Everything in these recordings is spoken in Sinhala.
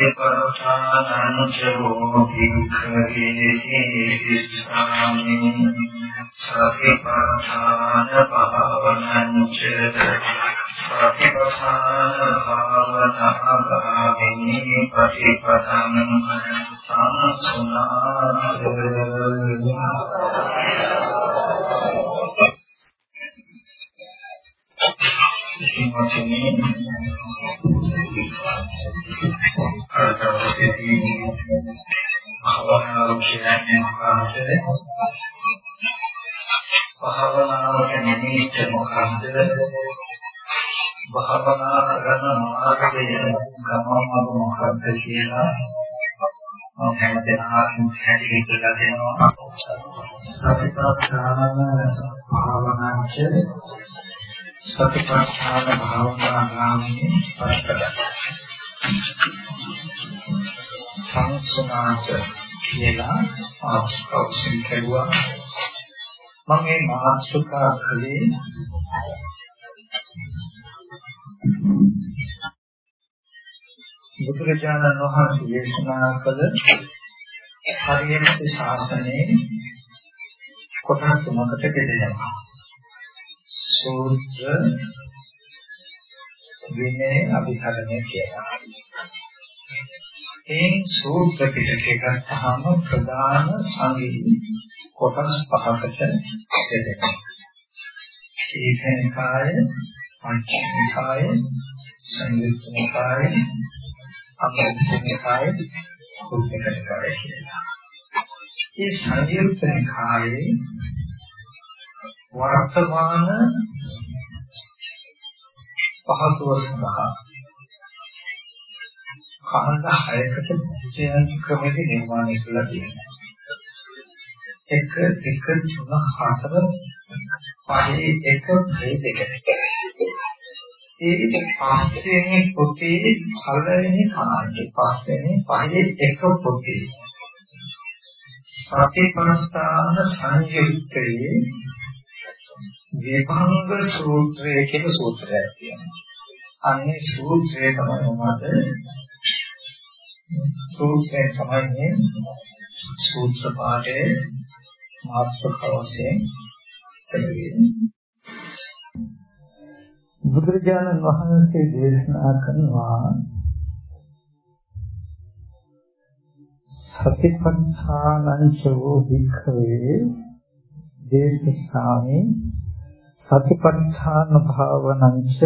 සතිපට්ඨානං චෝ භික්ඛවේ ඉස්සාමි සතිපට්ඨාන භාවනං ච සතිපට්ඨාන භාවනාගාමිනී පටිපදං සංසුනාත පින්වත්නි අරතවසේදී භාවනාව කියන්නේ මොකක්ද? භාවනාව කියන්නේ මොකක්ද? භාවනා කරන මාර්ගය ගමන මොකක්ද කියලා මම හැමදෙනාටම පැහැදිලි කරලා දෙනවා. සතිපට්ඨාන භාවනාංච සතිපට්ඨාන භාවනා නාමයෙන් පරිපදක් සංසනාච කියලා ආස්කෞෂන් කෙරුවා. මම මේ මාතෘකා කලේ බුදුරජාණන් වහන්සේ දේශනා කළ හරියට ශාසනයේ කොටස් තුනකට බෙදෙනවා සූත්‍ර විනය අභිධර්මය කියලා. ඒ සූත්‍ර පිටකේ ගත්තාම ප්‍රධාන සංගී කොටස් පහකට බෙදෙනවා. ඒකනිකාය, පංචනිකාය, සංයුත්නිකාය, අපරිත්‍නිකාය, කුද්ධකනිකාය කියලා. මේ සංයුත්නිකායේ වර්තමාන පහසුව සඳහා කාණ්ඩ 6කට විචයන් ක්‍රමෙදී නිර්මාණය කළා තියෙනවා. 1 2 3 4 පහේ 1 2 ඒ පස්වෙනි පොතේ පළවෙනි කාණ්ඩේ පස්වෙනි පහේ 1 පොතේ සතිපට්ඨාන සංයුත්තේ විභංග සූත්‍රය කියන සූත්‍රයක් තියෙනවා. අන්නේ සූත්‍රය තමයි මොකද? සූත්‍රය තමයි මේ සූත්‍ර පාඨයේ මාතෘකාව වශයෙන් තිබෙන්නේ. බුදුරජාණන් වහන්සේ දේශනා කරනවා සතිපට්ඨානං චෝ භික්ඛවේ දේශසාමේ සතිපට්ඨාන භාවනංච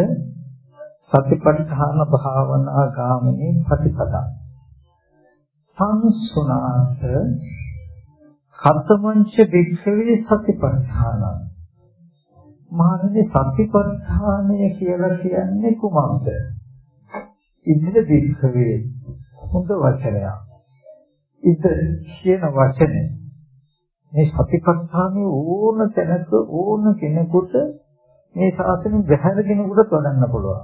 සතිපට්ඨාන භාවනා ගාමිනී ප්‍රතිපදා. සංසුනාත කතමංච වික්ඛවේ සතිපට්ඨාන. මහණෙනි සතිපට්ඨානය කියලා කියන්නේ කුමක්ද? ඉදිරි වික්ඛවේ හොඳ වචනයක්. ඉද කියන වචනේ මේ සතිපට්ඨානයේ ඕන තැනක ඕන කෙනෙකුට මේ ශාසනය බහැරගෙනකට වඩන්න පුළුවන්.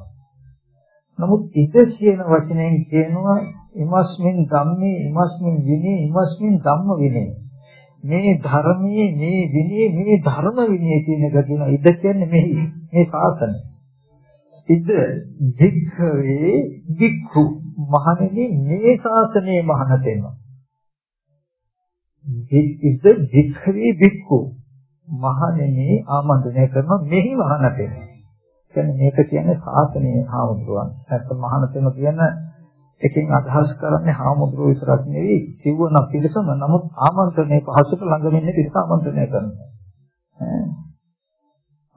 නමුත් ඉද කියන වචනයෙන් කියනවා ඉමස්මින් ධම්මේ ඉමස්මින් විනේ ඉමස්මින් ධම්ම විනේ. මේ ධර්මයේ මේ විනේ මේ ධර්ම විනේ කියන එක කියන ඉද කියන්නේ මෙහි මේ ශාසනය. ඉද භික්ඛවේ භික්ඛු මහණෙනි මේ ශාසනයේ මහණතෙම ඉද වික්ඛවේ වික්ඛු මහණෙනි ආමන්ත්‍රණය කරන මෙහි මහණතෙම. කියන්නේ මේක කියන්නේ ශාසනීය හාමුදුරුවන්. නැත්නම් මහණතෙම කියන එකෙන් අදහස් කරන්නේ හාමුදුරුවෝ විතරක් නෙවෙයි සිව්වන පිළිසම නමුත් ආමන්ත්‍රණය පහසුට ළඟම ඉන්න පිරිස ආමන්ත්‍රණය කරනවා.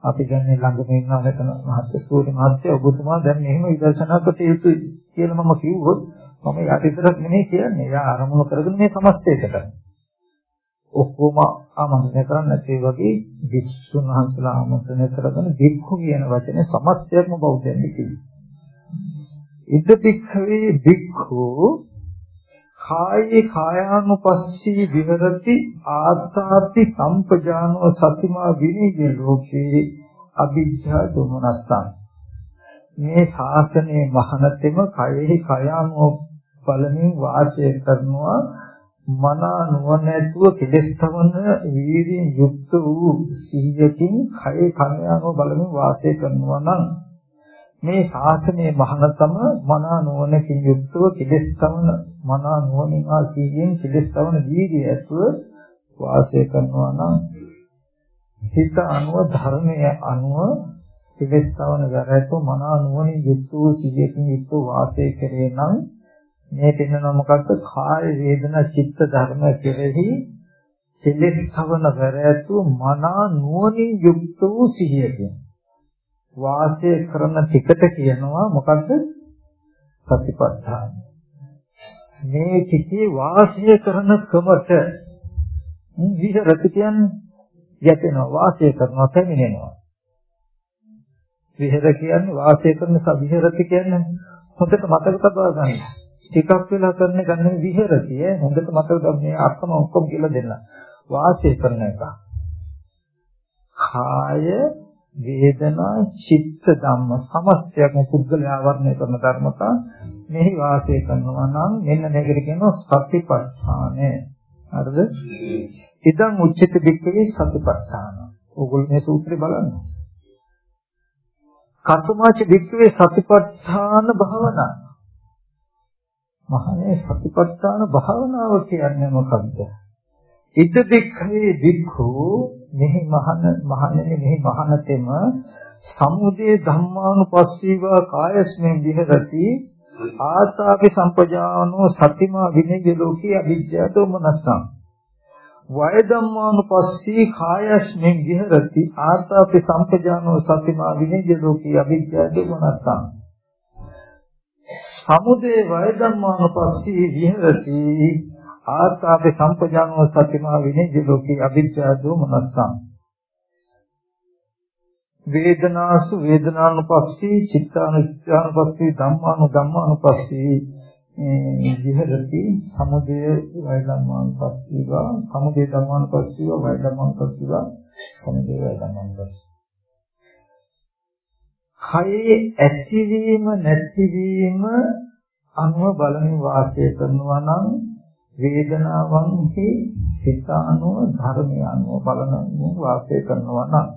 අපි ගන්නේ ළඟම ඉන්නවා මෙතන මහත්ය සූර්ය මහත්ය ඔබතුමා දැන් මෙහෙම විදර්ශනා කොට යුතුයි කියලා මම කිව්වොත් මම යට විතරක් නෙමෙයි කියන්නේ. එයා අරමුණු කරගෙන මේ සමස්තයකට. ඔක්කොම ආමන්ත්‍රණය කරන්නේ ඒ වගේ වික්ෂුන් වහන්සේලා ආමන්ත්‍රණය කරගෙන වික්ඛු කියන වචනේ සමස්තයක්ම බෞද්ධයන් කිව්වේ. ඉද වික්ඛවේ වික්ඛු කායේ කායානුපස්සී විහෙරති ආත්තාති සම්පජානෝ සතිමා විනීය ලෝකේ අභිජ්ජා දුමනස්සං මේ ශාසනයේ මහනතෙම කයෙහි කයානෝ බලමින් වාසය කරනවා මනා නුවණැතුව කෙලෙස් තමන වීර්යයෙන් යුක්ත වූ සිහියකින් කය කන යනව බලමින් වාසය කරනවා නම් මේ ශාසනයේ මහානතම මනා නුවණකින් යුක්තව කෙලෙස් තවන මනා නුවණින් ආ සීයෙන් කෙලෙස් තවන දීගය ඇතුව වාසය කරනවා නම් හිත අනුව ධර්මයේ අනුව කෙලෙස් තවන ගැරැතු මනා නුවණින් යුක්තව සීයකින් යුක්තව වාසය කරේ නම් මේ පෙන්වන මොකක්ද කාය වේදනා චිත්ත ධර්ම කෙරෙහි කෙලෙස් තවන ගැරැතු මනා නුවණින් යුක්ත වූ සිහියකින් වාසය කරන ටිකට කියනවා මොකද්ද? සතිපට්ඨාන. මේ කිසි වාසය කරන ක්‍රමත විහෙරති කියන්නේ යැපෙනවා වාසය කරනවා පැමිණෙනවා. විහෙර කියන්නේ වාසය කරන සවිහෙරති කියන්නේ හොඳට මතක තබා ගන්න. ටිකක් වෙලා කරන ගන්න විහෙරතිය හොඳට මතක තබා මේ අර්ථම ඔක්කොම කියලා දෙන්න. වාසය කරන එක. කාය වේදනා චිත්ත ධම්ම සමස්තයක්ම පුද්ගලයා ආවරණය කරන ධර්මතා මෙහි වාසය කරනවා නම් මෙන්න මේකට කියනවා සතිපට්ඨානය. හරිද? ඉදන් උච්චිත බික්කවේ සතිපට්ඨාන. ඕගොල්ලෝ මේ සූත්‍රය බලන්න. කතුමාච බික්කවේ සතිපට්ඨාන භාවනා. මහනේ සතිපට්ඨාන භාවනාව කියන්නේ මොකක්ද? ඉද බික්කවේ බික්ඛු මෙහි මහන මහණෙනි මෙහි මහනතෙම සමුදේ ධම්මානුපස්සීවා කායස්මෙන් විහෙරති. ආතාපි සම්පජානෝ සතිමා විනය ලෝකේ අවිජ්ජාතෝ මනස්සං වය ධම්මානුපස්සී කායස්මෙන් විහෙරති. ආතාපි සම්පජානෝ සතිමා විනය ලෝකේ අවිජ්ජාතෝ මනස්සං සමුදේ වය ධම්මානුපස්සී විහෙරති. ආස්තාපේ සම්පජානෝ සතිමා විනේජ ලෝකේ අවිද්‍යා දෝමනස්සං වේදනාසු වේදනානුපස්සී චිත්තානුචානුපස්සී ධම්මානු ධම්මානුපස්සී විහෙරති. සමුදය වය ධම්මානුපස්සීවා සමුදය ධම්මානුපස්සීවා වය ධම්මානුපස්සීවා සමුදය වය ධම්මානුපස්සී කයේ ඇතිවීම නැතිවීම අනුව බලමින් වාසය කරනවා නම් වේදනාවන්හි සිත අනුව ධර්මය අනුව බලන වාසය කරනවා නම්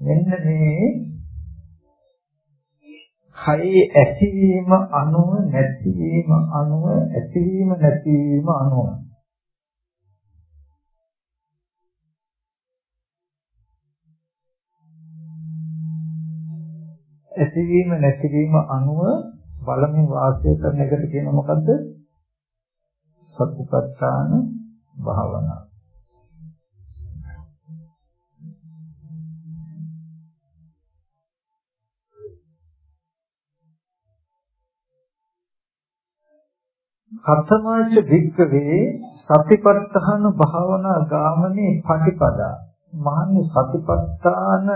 මෙන්න මේ කයේ ඇතිවීම අනුව නැතිවීම අනුව ඇතිවීම නැතිවීම අනුව ඇතිවීම නැතිවීම අනුව බලමින් වාසය කරන එකට කියන මොකද්ද? සතිපට්ඨාන භාවනා. කතමාච වික්කවේ සතිපට්ඨාන භාවනා ගාමනේ පටිපදා. මහන්නේ සතිපට්ඨාන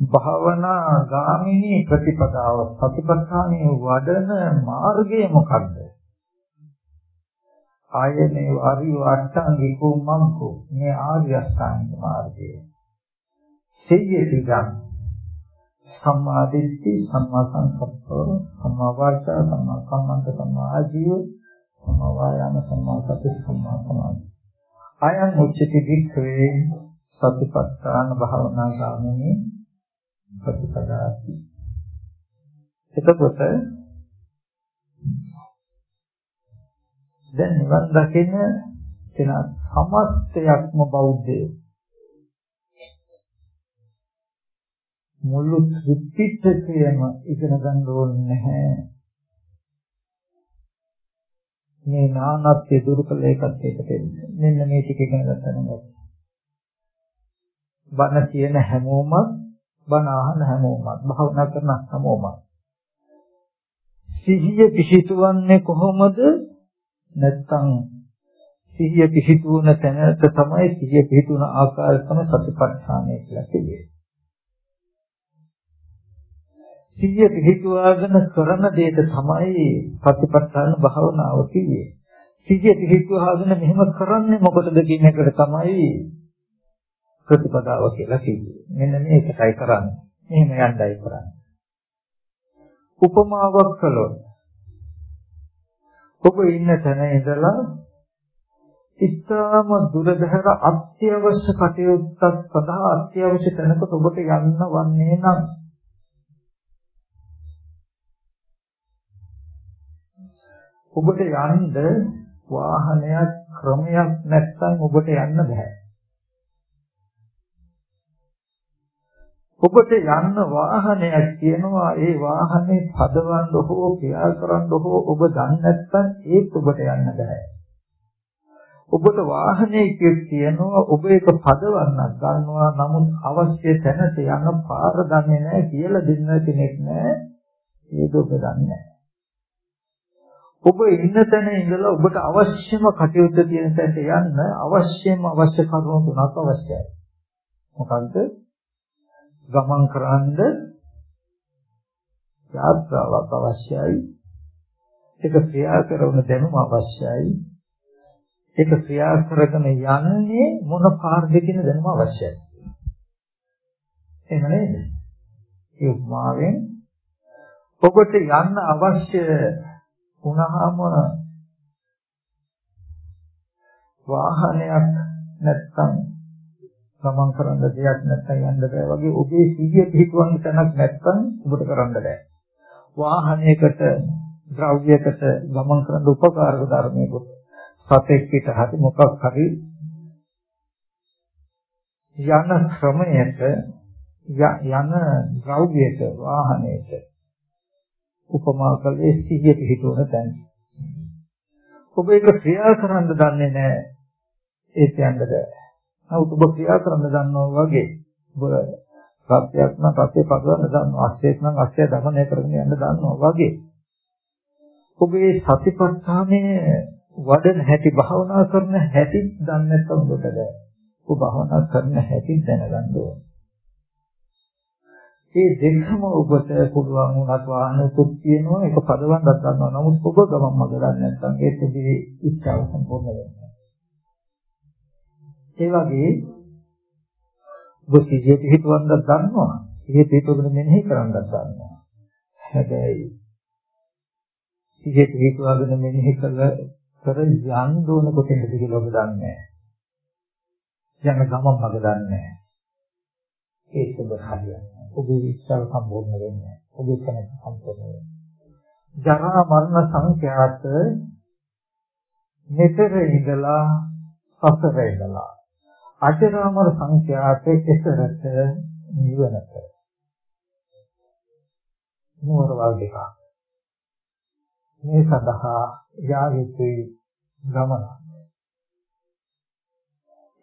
භාවනා ගාමිනී ප්‍රතිපදාව සතිපට්ඨානේ වඩන මාර්ගය මොකක්ද? ආයනේ ආර්ය අෂ්ටාංගිකෝ මංකෝ. මේ ආර්ය අෂ්ටාංග මාර්ගය. සියයතිගම් සම්මා දිට්ඨි සම්මා සංකප්ප සම්මා වාචා සම්මා කම්මන්ත සම්මා ආජීව සම්මා වායාම සම්මා සති සම්මා සමාධි. අයං උච්චති වික්ඛවේ සතිපට්ඨාන භාවනා ගාමිනී ප්‍රතිපදාති එතකොට දැන් නිවන් දකින කෙනා සමස්තයක්ම බෞද්ධය. මුළු ත්‍රිපිටකයම ඉගෙන ගන්න ඕනේ නැහැ. මේ නානත්‍ය දුරු කළ එකත් එකට මෙන්න මේ ටික ඉගෙන ගන්න ඕනේ. බණ කියන හැමෝම බණ අහන හැමෝම භාවනා කරන හැමෝම සිහිය පිහිටවන්නේ කොහොමද නැත්තම් සිහිය පිහිටුවන තැනට තමයි සිහිය පිහිටුවන ආකාරය තමයි සතිපට්ඨානය කියලා කියන්නේ. සිහිය පිහිටුවාගෙන කරන දෙයට තමයි සතිපට්ඨාන භාවනාව කියන්නේ. සිහිය පිහිටුවාගෙන මෙහෙම කරන්නේ මොකටද කියන එකට තමයි ප්‍රතිපදාව කියලා කියන්නේ. මෙන්න මේකයි කරන්නේ. මෙහෙම යන්නයි කරන්නේ. උපමාවක් කළොත් ඔබ ඉන්න තැන ඉඳලා ඉතාම දුරදහර අත්‍යවශ්‍ය කටයුත්තක් සඳහා අත්‍යවශ්‍ය තැනකට ඔබට යන්න වන්නේ නම් ඔබට යන්න වාහනයක් ක්‍රමයක් නැත්නම් ඔබට යන්න බෑ ඔබට යන්න වාහනයක් කියනවා ඒ වාහනේ පදවන්න හෝ ක්‍රියා කරන්න හෝ ඔබ දන්නේ නැත්නම් ඒත් ඔබට යන්න බෑ. ඔබට වාහනයක තියෙනවා ඔබ ඒක පදවන්නක් ගන්නවා. නමුත් අවශ්‍ය තැනට යන පාර දන්නේ නැහැ කියලා දෙන්න කෙනෙක් නැහැ. ඒක ඔබ දන්නේ ඔබ ඉන්න තැන ඉඳලා ඔබට අවශ්‍යම කටයුත්ත තියෙන තැනට යන්න අවශ්‍යම අවශ්‍ය කරුණු තුනක් අවශ්‍යයි. මොකන්ද? ගමන් කරන්න යාත්‍රාවක් අවශ්‍යයි ඒක ක්‍රියා කරන දැනුම අවශ්‍යයි ඒක ක්‍රියා කරගෙන යන්නේ මොන පාර්ද කියන දැනුම අවශ්‍යයි. එහෙම නේද? ඒ උපමාවෙන් ඔබට යන්න අවශ්‍ය වුණාම වාහනයක් නැත්තම් ගමන් කරන්න දෙයක් නැත්තම් යන්න බෑ වගේ ඔබේ සිහිය පිහිටවන්න තැනක් නැත්තම් ඔබට කරන්න බෑ. වාහනයකට ද්‍රව්‍යයකට ගමන් කරන්න උපකාරක ධර්මයකට සතෙක් පිට හරි මොකක් හරි යන ක්‍රමයට යන ද්‍රව්‍යයට වාහනයට උපමා කළේ සිහිය පිහිටවන තැන. ඔබ ඒක ක්‍රියා කරන්න දන්නේ නැහැ ඒ කියන්න බෑ. නමුත් ඔබ ක්‍රියා කරන්න දන්නවා වගේ ඔබ සත්‍යයක් නම් සත්‍ය පදවන්න දන්නවා අස්සයක් නම් අස්සය දමනය කරගෙන යන්න දන්නවා වගේ ඔබේ සතිපට්ඨානයේ වඩන හැටි භාවනා කරන හැටි දන්නේ නැත්නම් ඔබට බෑ. ඔබ භාවනා කරන හැටි දැනගන්න ඕනේ. ඒ දෙකම ඔබට පුළුවන් වුණත් වාහනකුත් තියෙනවා ඒක පදවන්නත් ගන්නවා. නමුත් ඔබ ගමන් මඟ දන්නේ නැත්නම් ඒ තිබී ඉච්ඡාව සම්පූර්ණ වෙනවා. ඒ වගේ ඔබ සිහිය පිහිටවන්නත් ගන්නවා. සිහිය පිහිටවගෙන මෙනෙහි කරන්නත් ගන්නවා. හැබැයි සිහිය පිහිටවගෙන මෙනෙහි කළ කර යන්න ඕන කොතෙන්ද කියලා ඔබ දන්නේ නැහැ. යන ගමන් මඟ දන්නේ නැහැ. ඒක ඔබ හරියන්නේ. ඔබේ ඉස්සල් සම්පූර්ණ වෙන්නේ නැහැ. ඔබේ කැමැත්ත සම්පූර්ණ වෙන්නේ. ජරා මරණ සංඛ්‍යාත මෙතර ඉඳලා සසර ඉඳලා අජරාමර සංඛ්‍යාත එතරට නිවනට නුවරවල් දෙකක් මේ සඳහා යා යුතුයි ගමන.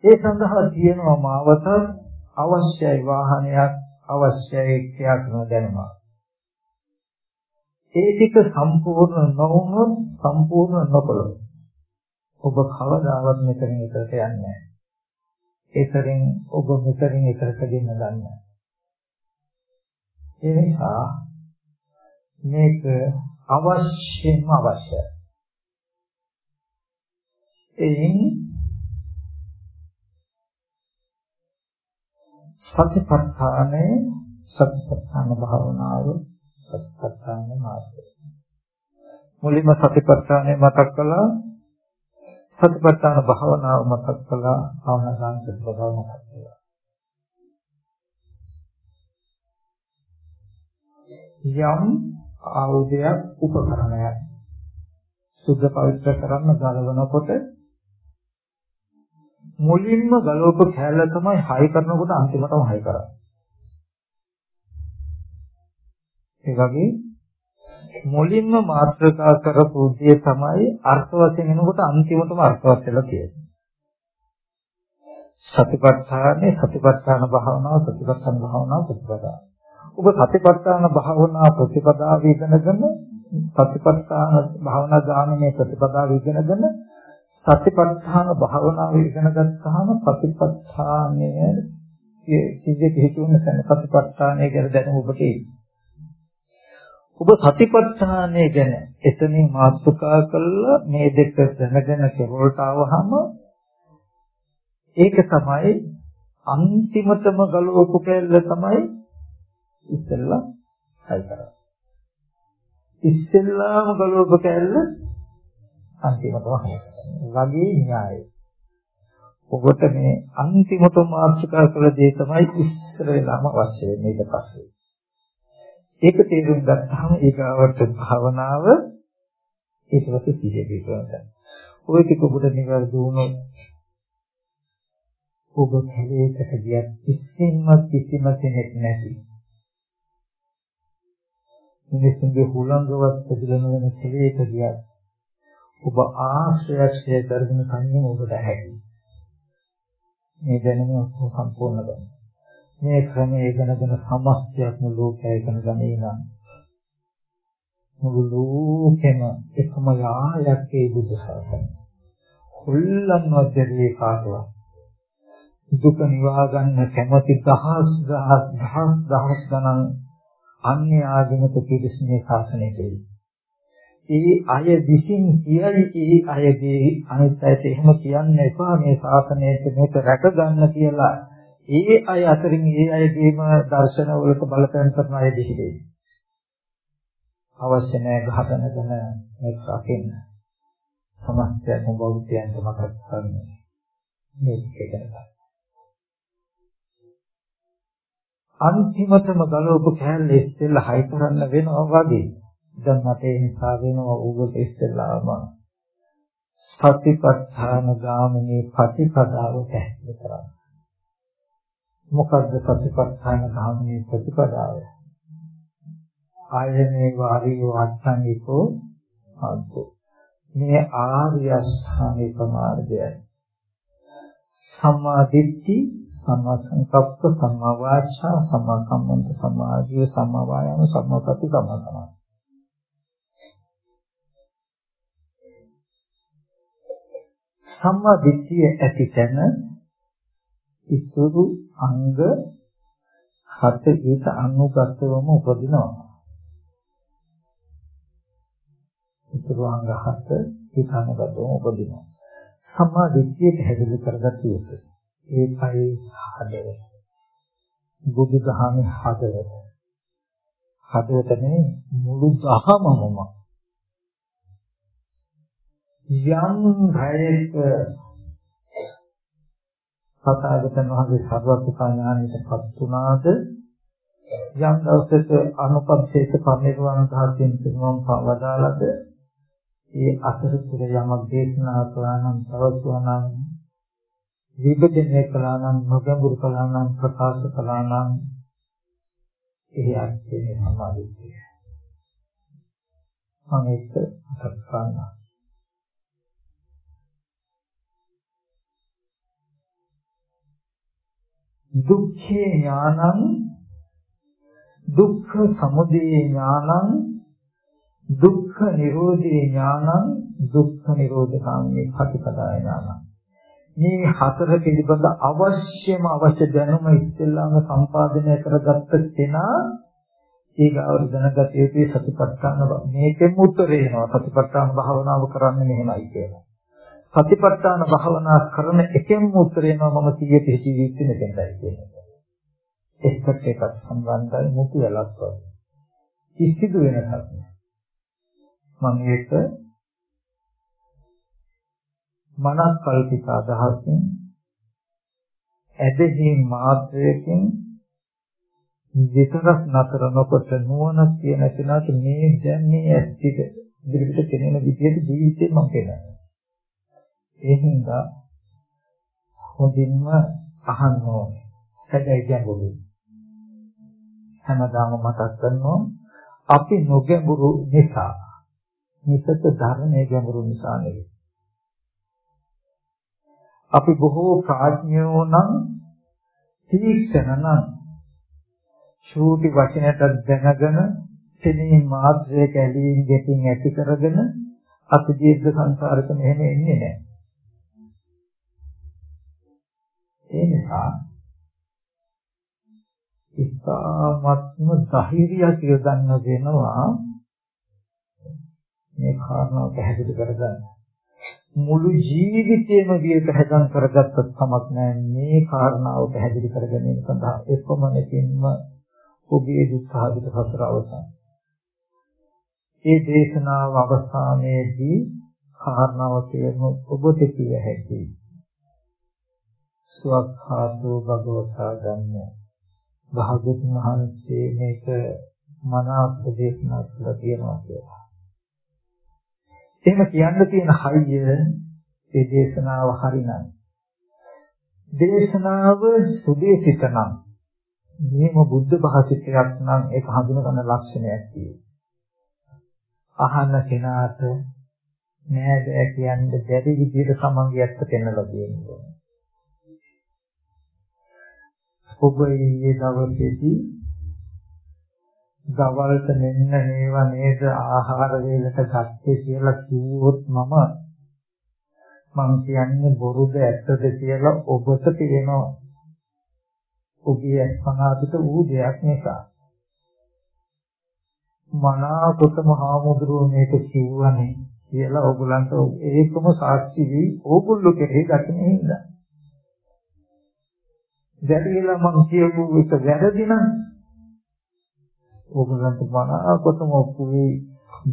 ඒ සඳහා තියෙනවා මාවත අවශ්‍යයි වාහනයක් අවශ්‍යයි ක්‍රියාත්මක දැනුම. ඒ ටික සම්පූර්ණ නොවුනොත් සම්පූර්ණ නොකළොත් ඔබ කවදාවත් මෙතනින් එකට යන්නේ නැහැ. ඒතරින් ඔබ මෙතනින් එකට ගෙන්න ගන්න. ඒ නිසා මේක අවශ්‍යම අවශ්‍යයි. එයින් සතිපට්ඨානයේ සතිපට්ඨාන භාවනාව සතිපට්ඨාන මාර්ගය. මුලින්ම සතිපට්ඨානය මතක් කළා සතිපට්ඨාන භාවනාව මතක් කළා ආවනාසං සතිපට්ඨාන මතක් කළා. යම් ආයුධයක් උපකරණයක් සුද්ධ පවිත්‍ර කරන්න ගලවනකොට මුලින්ම ගලවපු කැලල තමයි හයි කරනකොට අන්තිමටම හයි කරන්නේ. ඒ වගේ මුලින්ම මාත්‍රකා කරපු දේ තමයි අර්ථ වශයෙන් එනකොට අන්තිමටම අර්ථවත් වෙලා තියෙන්නේ. සතිපට්ඨානේ සතිපට්ඨාන භාවනාව සතිපට්ඨාන භාවනාව සතිපට්ඨාන ඔබ සතිපට්ඨාන භාවනා ප්‍රතිපදාව ඉගෙනගෙන සතිපට්ඨාන භාවනා ඥානමේ ප්‍රතිපදාව ඉගෙනගෙන සතිපට්ඨාන භාවනාව ඉගෙන ගත්තාම සතිපට්ඨානයේ සිද්ධ පිහිටුන තැන සතිපට්ඨානය ගැන දැනුම ඔබට ඔබ සතිපට්ඨානය ගැන එතනින් මාතෘකා කළා මේ දෙක දැනගෙන කෙරවලට ආවහම ඒක තමයි අන්තිමතම ගලවපු කැල්ල තමයි ඉස්සෙල්ලා හයි කරා. ඉස්සෙල්ලාම ගලවප කැල්ල අන්තිමටම හයි කරා. වගේ න්‍යායයි. ඔබට මේ අන්තිමට මාතෘකා කළ දේ තමයි ඉස්සර වෙලාම අවශ්‍ය වෙන්නේ ඊට පස්සේ. ඒක තේරුම් ගත්තාම ඊගාවට භාවනාව ඊට පස්සේ සිහිය පිටවනවා. ওই ටික ඔබට නිවැරදි වුණොත් ඔබ කැලේකට ගියත් කිසිම කිසිම කෙනෙක් නැති. මිනිස්සුන්ගේ හුලංගවත් පැතිලෙන වෙන කැලේක ගියත් ඔබ ආශ්‍රයක්ෂය කරගෙන කන්නේ ඔබට හැකි මේ දැනුම සම්පූර්ණ කරගන්න මේ ක්‍රමයේ ඉගෙනගෙන සමස්තයක්ම ලෝකය ඉගෙන ගන්නේ නම් මුළු ලෝකෙම එකම යායක් ඒ බුදු සසුන. හොල්ලන්නවත් බැරි කාටවත්. දුක නිවා ගන්න කැමති දහස් දහස් දහස් දහස් ගණන් අන්‍ය ආගමික පිරිස් මේ ශාසනයේ ඒ අය විසින් කියයි ඒ අයගේ අනිත් අයට එහෙම කියන්න එපා මේ ශාසනයට මේක රැක ගන්න කියලා ඒ අය අතරින් ඒ අයගේම දර්ශන වලට බලපෑම් කරන අය දිහිදේ. අවශ්‍ය නැහැ ඝාතනගෙන මේක රකින්න. සමස්තයම බෞද්ධයන්ට මතක් කරන්නේ. මේක ගැන. අන්තිමටම ගලවපු කෑල්ල ඉස්සෙල්ලා හයි කරන්න වෙනවා වගේ. දැන් මට ඒ නිසා වෙනවා ඌගොල්ලෝ ඉස්සෙල්ලාම සතිපට්ඨාන ගාමිනී ප්‍රතිපදාව පැහැදිලි කරන්න. මොකද්ද සතිපට්ඨාන ගාමිනී ප්‍රතිපදාව? ආයනේ වාරියෝ අත්සංගිකෝ අද්දෝ. මේ ආර්ය අෂ්ටාංගික මාර්ගයයි. සම්මා දිට්ඨි සම්මා සංකප්ප සම්මා වාචා සම්මා කම්මන්ත සම්මා ආජීව සම්මා වායාම සම්මා සති සම්මා සමාධි. සම්මා දිට්ඨිය ඇති තැන ඉතුරු අංග හත ඊට අනුගතවම උපදිනවා ඉතුරු අංග හත ඊට අනුගතවම උපදිනවා සම්මා දිට්ඨිය පැහැදිලි කරගත යුතුයි ඒකයි හදවත. බුදු දහමේ හදවත. හදවතනේ මුළු දහමම යම් භයක සතාගතන වහන්සේ සර්වත්‍තා ඥානයටපත් වුණාද යම් දවසක අනුපස්සේක පරිනිර්වාණ ධාතයෙන් පිරුණම් පවදාලද ඒ අතරතුර යමක් දේශනා කළා නම් තවස්වා නම් විභජනය කළා නම් නොගැඹුරු කළා නම් ප්‍රකාශ කළා නම් ඒ අර්ථයේ සමාධිය. මම ඒක මතක් කරනවා. දුක්ඛේ ඥානං දුක්ඛ සමුදය ඥානං දුක්ඛ නිරෝධේ ඥානං දුක්ඛ නිරෝධකාමී ප්‍රතිපදා ඥානං. මේ හතර පිළිබඳ අවශ්‍යම අවශ්‍ය දැනුම ඉස්සෙල්ලාම සම්පාදනය කරගත්ත කෙනා ඊගාව දැනගත යුතු සතිපට්ඨාන. මේකෙන් උත්තරේ එනවා සතිපට්ඨාන භාවනාව කරන්නේ මෙහෙමයි කියලා. සතිපට්ඨාන භාවනා කරන එකෙන් උත්තරේ එනවා මම 100 පිහිටි විශ්ින දෙන්නයි කියන්නේ. එක්කත් එකක් සම්බන්ධයි මුතු යලක්ව. කිසිදු වෙනසක් නැහැ. මම ඒක මනස් කල්පිත අදහසින් ඇදහිීම් මාත්‍රයකින් විතරක් නතර නොකොට නුවණ කියන කෙනාට මේ දැන් මේ ඇස් ටික ඉදිරියට කෙනෙන විදිහට ජීවිතේ මම කියනවා. ඒ හින්දා හොඳින්ම අහන්න ඕනේ. හැබැයි ගැඹුරු. හැමදාම මතක් කරනවා අපි නොගැඹුරු නිසා මිසක ධර්මයේ ගැඹුරු නිසා නෙවෙයි. අපි බොහෝ ප්‍රඥයෝ නම් තීක්ෂණ නම් ශූටි වචනයට දැනගෙන තෙමේ මාත්‍රයේ කැලීම් දෙකින් ඇති කරගෙන අපි දීර්ඝ සංසාරක මෙහෙම එන්නේ නැහැ. ඒ නිසා ඉස්හාත්ම ධෛර්යයක් යොදන්න වෙනවා මේ කාරණාව පැහැදිලි කරගන්න. මුළු ජීවිතේම වියට හැදන් කරගත්තත් කමක් නැහැ මේ කාරණාව පැහැදිලි කර ගැනීම සඳහා එපමණකින්ම ඔබේ දුක්ඛාදිත සතර අවසන්. මේ දේශනාව අවසානයේදී කාරණාව කියන ඔබට කිය හැකි. සුවක්ඛාතෝ භගවතා ධම්ම. භාග්‍යවතුන් වහන්සේ මේක මනාව දේශනා කළා කියනවා කියලා. එහෙම කියන්න තියෙන හයිය ඒ දේශනාව හරිනම් දේශනාව සුදේශික නම් මේම බුද්ධ භාෂිතයක් නම් ඒක හඳුනගන්න ලක්ෂණයක් තියෙනවා අහන්න කෙනාට නෑ බෑ කියන්නේ බැරි විදිහට සමන්ගේ ඇත්ත පෙන්වලා දෙනවා ඔබ ඊයේ දවසේදී ගවල්ට මෙන්න මේවා නේද ආහාර වේලට ගත්තේ කියලා කිව්වොත් මම මං කියන්නේ බොරුද ඇත්තද කියලා ඔබට තේරෙනවා ඔබේ අස්පනාතික වූ දෙයක් නිසා. මනාකොට මහාමුදුරුව මේක කිව්වනේ කියලා ඕගලන්ට ඒකම සාක්ෂි වී ඕගොල්ලෝ කෙරෙහි දකින්නේ හින්දා දැරියලා මං කියපු එක වැරදි නම් ඕගලන්ට මනාකොටම ඔප්පුවේ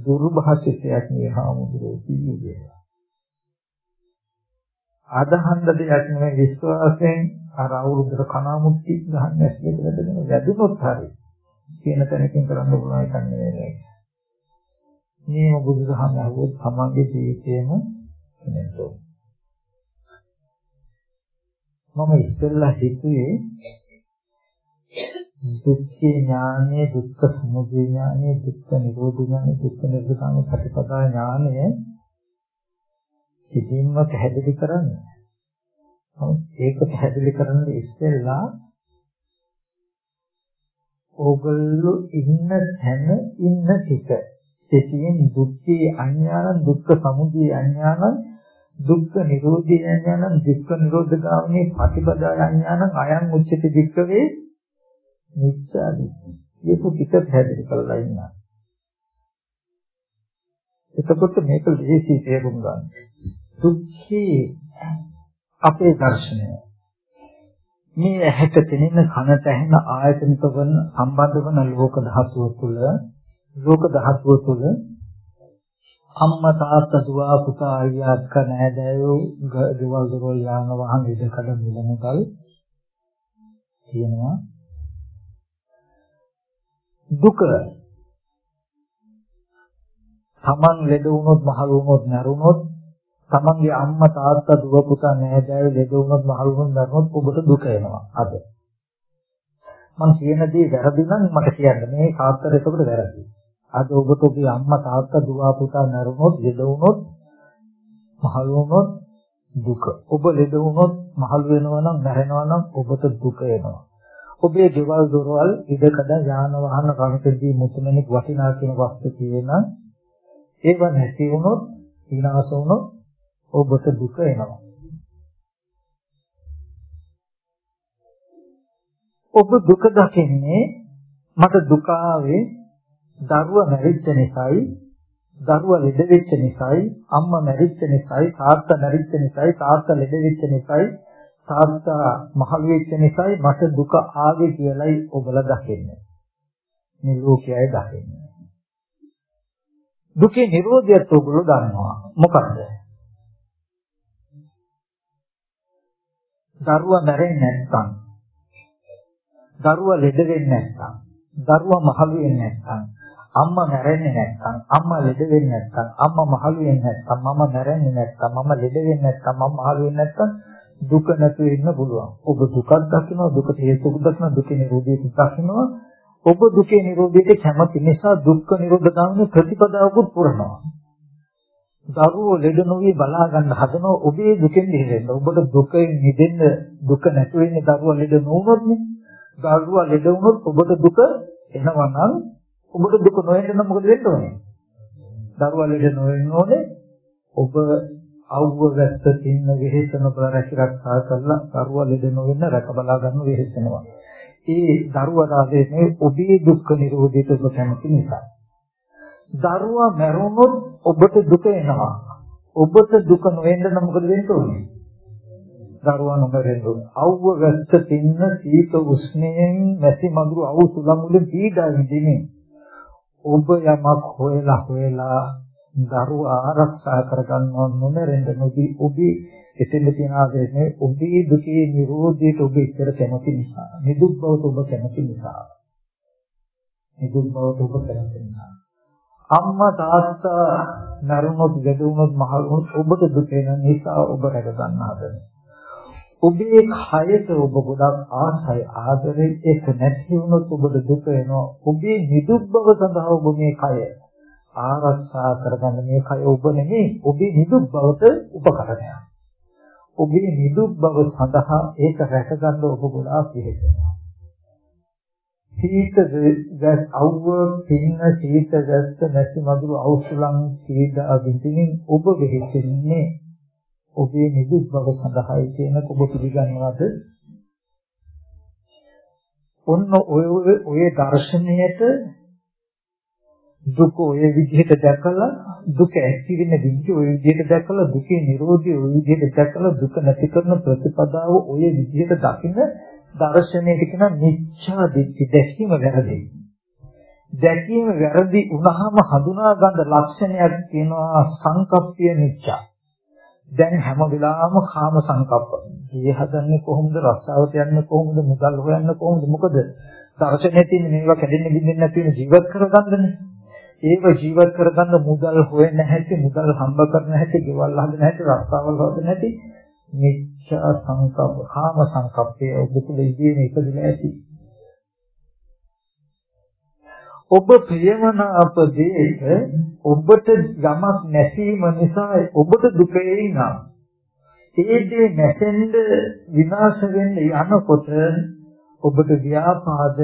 දුර්භාෂිතයක් නේ හාමුදුරුවෝ කිව්වේ. අදහන්න දෙයක් නෙවෙයි විශ්වාසයෙන් අර අවුරුද්දට කණාමුක්ති ගහන්න ඇස්ලෙට වැදගෙන වැදුනොත් හරි කියන තැනකින් කරන්න පුළුවන් එකක් නෙවෙයි. මේ බුදුදහම අහුවොත් තමන්ගේ ජීවිතේම වෙනතෝ. මම ඉස්සෙල්ලා හිතුවේ දුක්ඛ ඥානය, දුක්ඛ සමුදය ඥානය, දුක්ඛ නිරෝධ ඥානය, දුක්ඛ නිරෝධාන ප්‍රතිපදා ඥානය ඉතින්ම පැහැදිලි කරන්නේ. ඒක පැහැදිලි කරන්න ඉස්සෙල්ලා ඕගොල්ලෝ ඉන්න තැන ඉන්න ටික සිටින් දුක්ඛේ අඥානං දුක්ඛ සමුදය අඥානං දුක්ඛ නිරෝධය අඥානං දුක්ඛ නිරෝධ ගාමිනී ප්‍රතිපදා අඥානං අයං උච්චති වික්කවේ මිච්ඡා දිට්ඨි කියපු ටික පැහැදිලි කරලා ඉන්නවා. එතකොට මේක විශේෂී තේරුම් ගන්න. දුක්ඛේ අපේ දර්ශනය. මේ ඇහැට පෙනෙන කනට ඇහෙන ආයතනික වන සම්බන්ධ වන ලෝක ධාතුව තුළ ලෝක ධාතුව තුළ අම්මා තාත්තා දුව පුතා අයියා අක්කා නෑදෑයෝ ගෙවල් දොරවල් යාන වාහන ඉදකඩ මිලමුදල් තියෙනවා. දුක. තමන් ලෙඩ වුණොත් මහලු වුණොත් නැරුණොත් තමන්ගේ අම්මා තාත්තා දුව පුතා නෑදෑයෝ ලෙඩ වුණොත් මහලු වුණොත් නැරුණොත් ඔබට දුක එනවා. අද. මම කියන දේ වැරදි නම් මට කියන්න. මේ කාත්තර එතකොට වැරදි. අද ඔබට ඔබේ අම්මා තාත්තා දුව පුතා නැරුණොත් ලෙඩ වුණොත් මහලු වුණොත් දුක ඔබ ලෙඩ වුණොත් මහලු වෙනවා නම් මැරෙනවා නම් ඔබට දුක එනවා ඔබේ ගෙවල් දොරවල් ඉඩකඩ යාන වාහන රණකදී මුතුමැණික් වටිනා කියන වස්තු කියන ඒව නැති වුණොත් විනාශ වුණොත් ඔබට දුක එනවා. ඔබ දුක දකින්නේ මට දුක ආවේ දරුවා මැරිච්ච නිසායි දරුවා ලෙඩ වෙච්ච නිසායි අම්මා මැරිච්ච නිසායි තාත්තා මැරිච්ච නිසායි තාත්තා ලෙඩ වෙච්ච නිසායි තාත්තා මහලු වෙච්ච නිසායි මට දුක ආවේ කියලයි ඔබලා දකින්නේ. මේ ලෝකයයි දකින්නේ. දුකේ නිරෝධයත් ඔයගොල්ලෝ දන්නවා. මොකද්ද? දරුවා මැරෙන්නේ නැත්නම් දරුවා ලෙඩ වෙන්නේ නැත්නම් දරුවා මහලු වෙන්නේ නැත්නම් අම්මා මැරෙන්නේ නැත්නම් අම්මා ලෙඩ වෙන්නේ නැත්නම් අම්මා මහලු වෙන්නේ නැත්නම් මම මැරෙන්නේ නැත්නම් මම ලෙඩ වෙන්නේ නැත්නම් මම මහලු වෙන්නේ නැත්නම් දුක නැතුව ඉන්න පුළුවන්. ඔබ දුකක් දකිනවා, දුකට හේතුවක් දකිනවා, දුකේ නිරෝධයක් දකිනවා. ඔබ දුකේ නිරෝධයට කැමති නිසා දුක්ඛ නිරෝධ ගාමිනී ප්‍රතිපදාවකුත් පුරනවා. දරුවෝ ලෙඩ නොවි බලා ගන්න හදනවා ඔබේ දුකෙන් මිදෙන්න. ඔබට දුකෙන් මිදෙන්න දුක නැතු වෙන්නේ දරුවා ලෙඩ නොවුනොත් නේ. දරුවා ලෙඩ වුණොත් ඔබට දුක එනවා නම් ඔබට දුක නොවෙන්න නම් මොකද වෙන්න ඕනේ? දරුවා ලෙඩ නොවෙන්න ඕනේ. ඔබ අවුව වැස්ස තින්න වෙහෙසන බල රැකිරක්ෂා කරලා දරුවා ලෙඩ නොවෙන්න රැක බලා ගන්න වෙහෙසෙනවා. ඒ දරුවා රාජයේ ඔබේ දුක්ඛ නිරෝධයට ඔබ කැමති නිසා. දරුවා මැරුණොත් ඔබට දුක එනවා. ඔබට දුක නොවෙන්න නම් මොකද වෙන්න ඕනේ? දරුවා නොමරෙන්න ඕනේ. අවුව වැස්ස තින්න සීත උෂ්ණයෙන් මැසි මඳුරු අවු සුළං වලින් පීඩා විඳින්නේ. ඔබ යමක් හොයලා හොයලා දරුවා ආරක්ෂා කරගන්නව නොමරෙන්න නොදී ඔබේ එතෙන්ද තියෙන ආදේශනේ ඔබේ දුකේ නිරෝධයට ඔබ ඉතර කැමති නිසා නිදුක් බවට ඔබ කැමති නිසා නිදුක් බවට ඔබ කැමති නිසා අම්මා තාත්තා නරුණොත් ගැදුණොත් මහලුණොත් ඔබට දුක වෙන නිසා ඔබ රැක ගන්න හදන. ඔබේ කයට ඔබ ගොඩක් ආසයි ආදරේ ඒක නැති වුණොත් ඔබට දුක වෙනවා. ඔබේ නිදුක් බව සඳහා ඔබ මේ කය ආරක්ෂා කරගන්න මේ කය ඔබ නෙමෙයි ඔබේ නිදුක් බවට උපකරණයක්. ඔබේ නිදුක් බව සඳහා ඒක රැකගන්න ඔබ ගොඩාක් පිළිසෙනවා. සීත දැස් අවුව පින්න සීත දැස්ස නැසි මధుර අවසුලන් සීදා විඳිනින් ඔබ වෙහෙසෙන්නේ ඔබේ නිදුක් බව සඳහායි කියන ඔබ පිළිගන්නවද ඔන්න ඔය ඔය දර්ශනයට දුක ඔය විදිහට දැකලා දුක ඇති වෙන විදිහ ඔය විදිහට දැකලා දුකේ නිරෝධය ඔය විදිහට දැකලා දුක නැති කරන ප්‍රතිපදාව ඔය විදිහට දකින්න දර්ශනයට කියන මිච්ඡා දිට්ඨි දැකීම වැරදි. දැකීම වැරදි වුණාම හඳුනා ගන්න ලක්ෂණයක් තියෙනවා සංකප්පිය මිච්ඡා. දැන් හැම වෙලාවම කාම සංකප්ප. මේ හදන්නේ කොහොමද රස්සාවට යන්නේ කොහොමද මුදල් හොයන්නේ කොහොමද මොකද දර්ශනයේ තියෙන මේවා කැඩෙන්න බින්දෙන්න නැති වෙන ජීවත් කරගන්නනේ. ඒව ජීවත් කරගන්න මුදල් හොයන්න හැටි, මුදල් හම්බ කරන හැටි, ගෙවල් හදන හැටි, රස්තාවල් හදන හැටි මිච්ඡා සංකප්ප, කාම සංකප්පයේ ඔබ තුළ ඉදීම ඉපදලා ඇති. ඔබ ප්‍රියමනාපදේට ඔබට යමක් නැසීම නිසා ඔබට දුක එයිනම් ඒ දේ නැසෙන්න විනාශ වෙන්න යනකොට ඔබට ව්‍යාපාද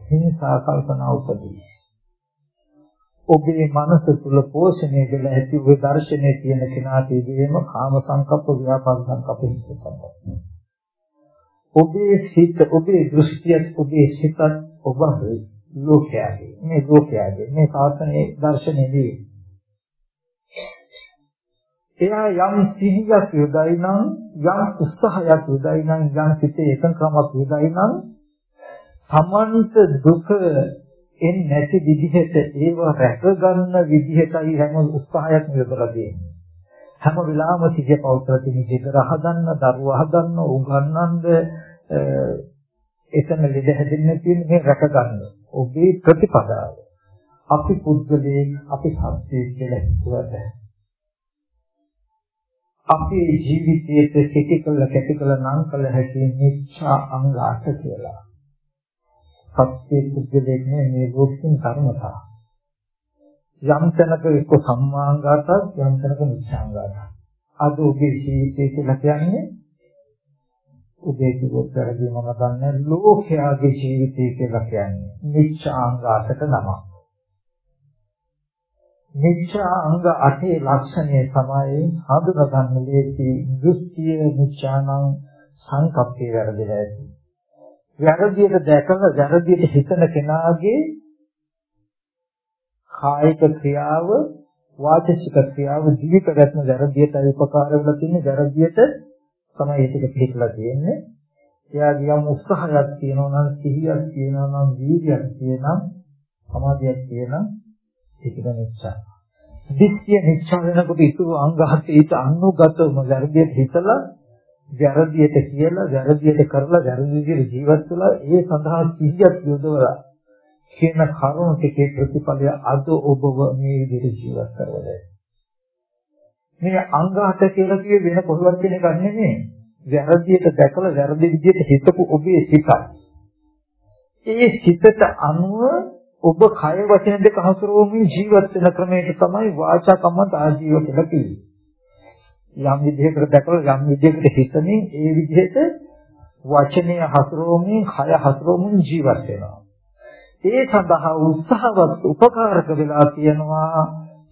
හිංසා කල්පනා උපදී. ඔබේ මනස තුල පෝෂණය වෙලා ඇති ওই දර්ශනයේ තියෙන කෙනාට ඉදීම කාම සංකප්ප ව්‍යාපාද සංකප්ප හිතසම්පත්. ඔබේ සිත ඔබේ දෘෂ්ටිය ඔබේ සිතත් ඔබගේ ලෝකයගේ මේ ලෝකයගේ මේ සාසනයේ දර්ශනයේදී එයා යම් සිහියක් යොදයි නම් යම් උත්සාහයක් යොදයි නම් යම් සිතේ එකඟකමක් යොදයි නම් සමන්ත දුක එන්නේ නැති විදිහට ඒව රැකගන්න විදිහටයි හැම උත්සාහයක්ම යොදලා තියෙන්නේ. හැම වෙලාවෙම සිහිය පවත්වා තියෙන ගෙදර හදන්න, දරුවා හදන්න, උගන්වන්න එතන ලෙඩ හැදෙන්න තියෙන මේ රැකගන්න. ඔබේ ප්‍රතිපදාව. අපි පුද්ගලයේ අපි සත්‍යය කියලා හිතුවට අපේ ජීවිතයේ කෙටි කළ කැටි කළ නම් කළ හැකි මිච්ඡා අංග 8 කියලා. සත්‍ය පුද්ගලයෙක් මේ ලෝකෙන් කර්මතා. යම් තැනක එක්ක සම්මාංගාතක් යම් තැනක මිච්ඡාංගාතක්. අද ඔබේ ජීවිතය කියලා කියන්නේ ඔබේ කිව්වොත් වැරදි මම දන්නේ ලෝකයාගේ ජීවිතය කියලා කියන්නේ මිච්ඡාංගාතක නම. මිච්ඡාංග අටේ ලක්ෂණය තමයි හඳුනගන්න ලේසි දෘෂ්ටිය මිච්ඡානං සංකප්පේ වැරදිලා ඇති. වැරදියට දැකලා වැරදියට හිතන කෙනාගේ කායික ක්‍රියාව වාචික ක්‍රියාව දිවි පැවැත්ම වැරදියට උපකාර වෙලා තියෙන වැරදියට තමයි ඒක පිළිපලා තියෙන්නේ. එයාගේ යම් උත්සාහයක් තියෙනවා නම් සිහියක් තියෙනවා නම් වීර්යයක් තියෙනවා සමාධියක් තියෙනවා ඒකද නිච්චා. දිට්ඨිය නිච්චා වෙනකොට ඉතුරු අංග හත ඊට අනුගතවම වැරදියට හිතලා වැරදියට කියලා වැරදියට කරලා වැරදි විදිහට ජීවත් වෙලා ඒ සඳහා සිහියක් යොදවලා කියන කරුණ ටිකේ ප්‍රතිඵලය අද ඔබව මේ විදිහට ජීවත් කරවලා මේ අංගහත කියලා කියේ වෙන කොහොමද කියන එක නෙමෙයි වැරදියට දැකලා වැරදි විදිහට හිතපු ඔබේ සිතයි ඒ සිතට අනුව ඔබ කය වචන දෙක හසුරුවමින් ජීවත් වෙන ක්‍රමයට තමයි වාචා කම්මන්ත ආජීව කියලා කියන්නේ යම් විදිහකට දැකලා යම් විදිහකට හිතමින් ඒ විදිහට වචනය හසුරුවමින් කය හසුරුවමින් ජීවත් වෙනවා. ඒ සඳහා උත්සාහවත් උපකාරක වෙලා තියෙනවා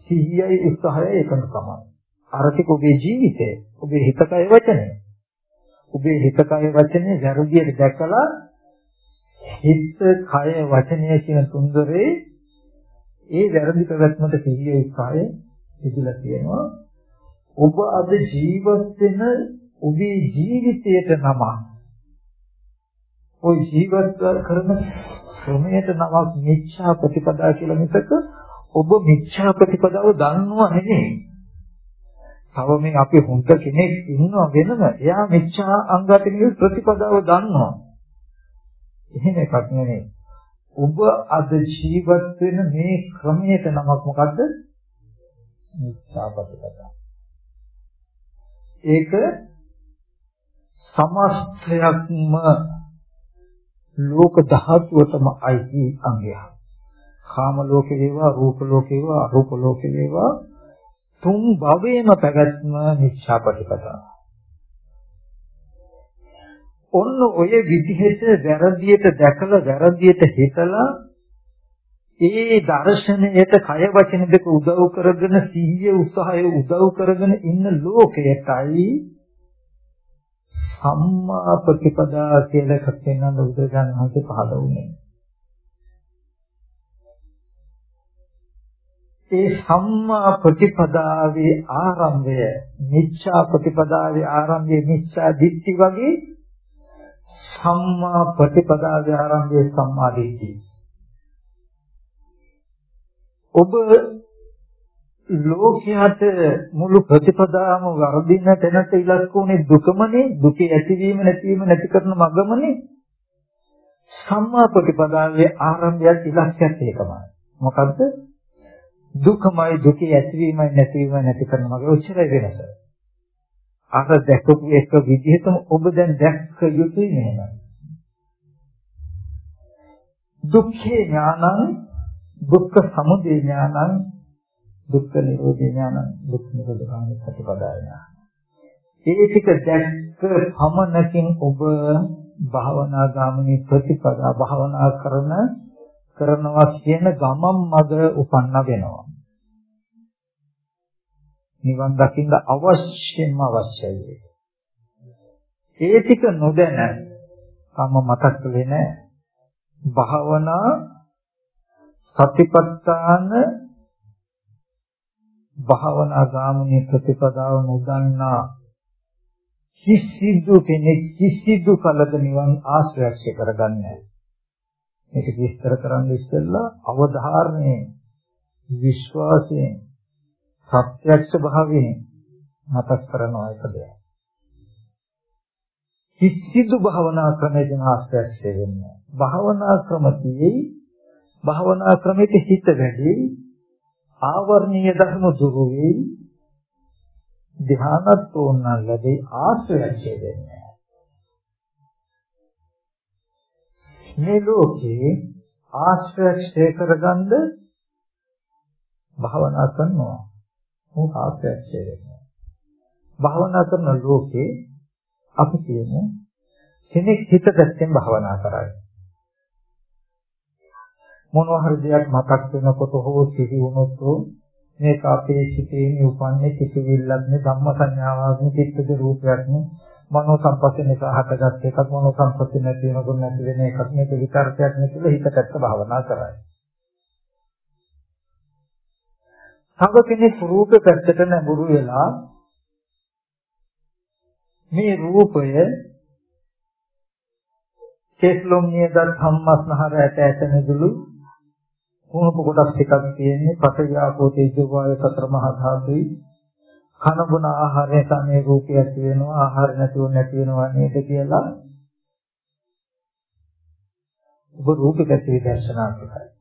සිහියයි උත්සාහයයි එකඟකම. අරතික ඔබේ ජීවිතය, ඔබේ හිතකය වචනය. ඔබේ හිතකය වචනේ වැරදියට දැකලා හිත කය වචනය කියන තුන්දරේ ඒ වැරදි පැවැත්මට සිහිය උත්සාහය ඉදලා තියෙනවා. ඔබ අද ජීවත් වෙන ඔබේ ජීවිතයට නම ওই ජීවත් කරන ක්‍රමයට නමක් මිච්ඡා ප්‍රතිපදා කියලා මිසක ඔබ මිච්ඡා ප්‍රතිපදාව දන්නවා නෙමෙයි. තව මේ අපි හොඳ කෙනෙක් ඉන්නවා වෙනම එයා මිච්ඡා අංගතික ප්‍රතිපදාව දන්නවා. එහෙම එකක් නෙමෙයි. ඔබ අද ජීවත් වෙන මේ ක්‍රමයට නමක් මොකද්ද? මිච්ඡාපටිපදා. ඒක සමස්තයක්ම ලෝක ධාතුවටම අයිති අංගයක්. කාම ලෝකේ වේවා රූප ලෝකේ වේවා අරූප ලෝකේ වේවා තුන් භවයේම පැවැත්ම මිච්ඡාපටිපදා. ඔන්න ඔය විදිහට වැරදියට දැකලා වැරදියට හිතලා ඒ දර්ශනයට කය වචන දෙක උදව් කරගෙන සිහිය උත්සාහය උදව් කරගෙන ඉන්න ලෝකයටයි සම්මා ප්‍රතිපදා කියලා එකක් වෙනඳ බුදුරජාණන් වහන්සේ පහළ වුණේ. ඒ සම්මා ප්‍රතිපදාවේ ආරම්භය මිච්ඡා ප්‍රතිපදාවේ ආරම්භය මිච්ඡා දිට්ඨි වගේ සම්මා ප්‍රතිපදාවේ ආරම්භය සම්මා දිට්ඨි. ඔබ ලෝකයට මුළු ප්‍රතිපදාම වර්ධින තැනට ඉලක්කුනේ දුකමනේ? දුකේ ඇතිවීම නැතිවීම නැති කරන මගමනේ? සම්මා ප්‍රතිපදාවේ ආරම්භයත් ඉලක්කයත් ඒකමයි. මොකද්ද? දුකමයි දුකේ ඇතිවීමයි නැතිවීමයි නැති කරන මග ඔච්චරයි වෙනස අර දැකපු එක විදිහටම ඔබ දැන් දැක්ක යුතුයි නේද දුක්ඛේ ඥානං දුක්ඛ සමුදය ඥානං දුක්ඛ නිරෝධ ඥානං දුක්ඛ නිරෝධ ගාමී ප්‍රතිපදාය ඥාන. ඒ ටික දැක්ක පමණකින් ඔබ භාවනා ගාමිනී ප්‍රතිපදා භාවනා කරන කරනවා කියන ගමම් මඟ උපන්න වෙනවා. නිවන් දකින්න අවශ්‍යම අවශ්‍යයි. ඒ ටික නොදැන තම මතක් වෙන භාවනා සතිපට්ඨාන භාවනා ගාමිනී ප්‍රතිපදාව නොදන්නා කිසිදු කෙනෙක් කිසිදු කලක නිවන් ආශ්‍රයක්ෂ කරගන්නේ මේක විස්තර කරන්න ඉස්සෙල්ලා අවධාරණයෙන් විශ්වාසයෙන් ප්‍රත්‍යක්ෂ භාවයෙන් මතක් කරනවා එක දෙයක්. කිසිදු භාවනා ක්‍රමයකින් ආශ්‍රයක්ෂ වෙන්නේ භාවනා ක්‍රමතියේ භාවනා ක්‍රමයේ හිත වැඩි ආවර්ණීය ධර්ම දුරු වෙයි ධ්‍යානත් ඕනනම් ලැබේ ආශ්‍රයය දෙන්නේ මේ ලෝකේ ආශ්‍රය කරගන්න භාවනා කරනවා. මොක ආශ්‍රයය දෙන්නේ භාවනා කරන ලෝකේ අපි කියමු කෙනෙක් හිත පැත්තෙන් භාවනා කරයි. මොනවා හරි දෙයක් මතක් වෙනකොට හෝ සිහි වුණොත් මේක අපේ සිතේ උපන්නේ සිතුවිල්ලක් නේ ධම්ම සංඥාවක් නේ චිත්තද රූපයක් නේ. මනෝ සංපස්සේ නිසා හටගත් එකක් මනෝ සංපස්සේ නැති වෙනකොට නැති වෙන එකක් මේක විකාරයක් නේ කියලා හිතකට භාවනා කරයි. තව කෙනෙක් රූප පැත්තට නැඹුරු වෙලා මේ රූපය කෙස්ලොම් නියද සම්මස්නහර ඇට ඇට නෙදුළු කුණප කොටස් ටිකක් තියෙන්නේ පඨවි ආපෝ තේජෝ වායු සතර මහා ධාතුයි කන බොන ආහාරය තමයි රූපය ඇති වෙනවා ආහාර නැතිව නැති වෙනවා නේද කියලා. ඔබ රූපක දර්ශනා කරයි.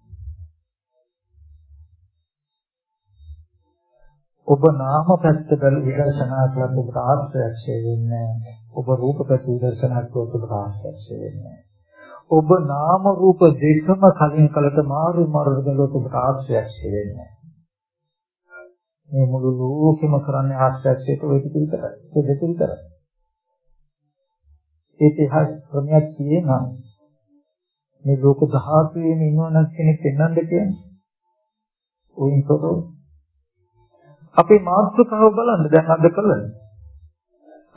ඔබ නාම පැත්ත බැල විදර්ශනා කළත් ඔබට ආශ්‍රයක්ෂය වෙන්නේ ඔබ රූප පැත්ත විදර්ශනා කළොත් ඔබට ආශ්‍රයක්ෂය වෙන්නේ ඔබ නාම රූප දෙකම කලින් කලට මාරු මාරු ගලොත් ඔබට ආශ්‍රයක්ෂය වෙන්නේ මේ මුළු ලෝකෙම කරන්නේ ආශ්‍රයක්ෂයට ඔය ටික විතරයි ඒ දෙක විතරයි ඒ තිහා ක්‍රමයක් කියනවා මේ ලෝක ධාතුවේම ඉන්නවනම් කෙනෙක් පෙන්වන්න කියන්නේ ඔයින් තොරව අපේ මාත්‍රකාව බලන්න දැන් අද කළා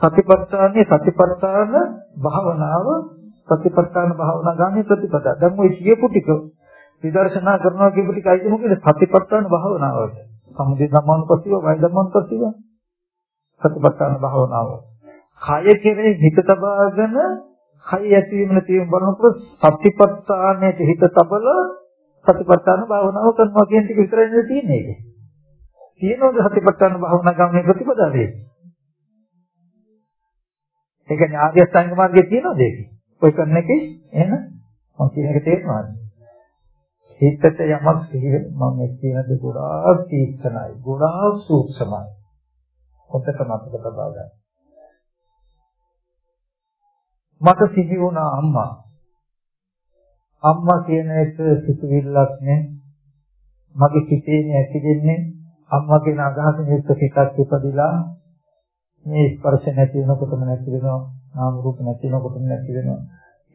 සතිපට්ඨානේ සතිපට්ඨාන භාවනාව සතිපට්ඨාන භාවනා ගාමී ප්‍රතිපදා. දැන් ওই කියපු ටික විදර්ශනා කරනවා කියපු ටික අයිති මොකද? සතිපට්ඨාන භාවනාවට. සමුදය ධම්මානුපස්සීව, වය ධම්මානුපස්සීව සතිපට්ඨාන භාවනාව. කය කෙරේ හිත තබාගෙන කය ඇතිවීම නැතිවීම බලනකොට සතිපට්ඨානයේ හිත තබල සතිපට්ඨාන භාවනාව කරනවා කියන ටික විතරයි නේද තියෙන්නේ ඒක. තියෙනවද සතිපට්ඨාන භාවනා ගාමී ප්‍රතිපදාවේ? ඒක ඥාගය සංග මාර්ගයේ තියෙනවද ඒක? ඔය කරන එකේ එහෙනම් මම කියන එක තේරෙනවද? හිතට යමක් සිහි මම මේ කියන දේ ගොඩාක් තීක්ෂණයි. ගොඩාක් සූක්ෂමයි. හොඳට මතක තබා ගන්න. මට සිහි වුණා අම්මා. අම්මා කියන එක සිතුවිල්ලක් නේ. මගේ සිතේ ඇති දෙන්නේ අම්මා කියන අදහසින් යුක්ත සිතක් උපදිලා. මේ ස්පර්ශ නැති වෙනකොටම නැති වෙනවා. නාම රූප නැති වෙනකොටම නැති වෙනවා.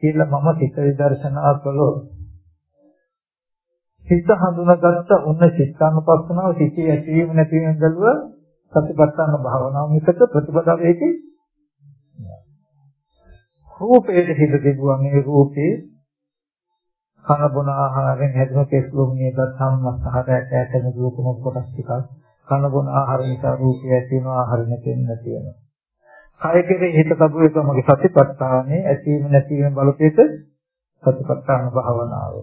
කියලා මම සිත විදර්ශනා කළොත් සිත හඳුනාගත්ත උන්න සිතානුපස්සනාව සිතේ ඇතිවීම නැතිවීම බැලුව සතිපට්ඨාන භාවනාව මිසක ප්‍රතිපදාවේදී රූපයේ හිත තිබුවා මේ රූපේ කන බොන ආහාරයෙන් හැදෙන කෙස් ලොම්නියක සම්මස්හරයට ඇතෙන රූපම කොටස් ටිකක් කන බොන ආහාර නිසා රූපය ඇති වෙනවා ආහාර නැතිවෙන්න තියෙනවා. කය කෙරේ හිත තබු එක මගේ සතිපට්ඨානේ ඇතිවීම නැතිවීම බලපෑක සතිපට්ඨාන භාවනාව.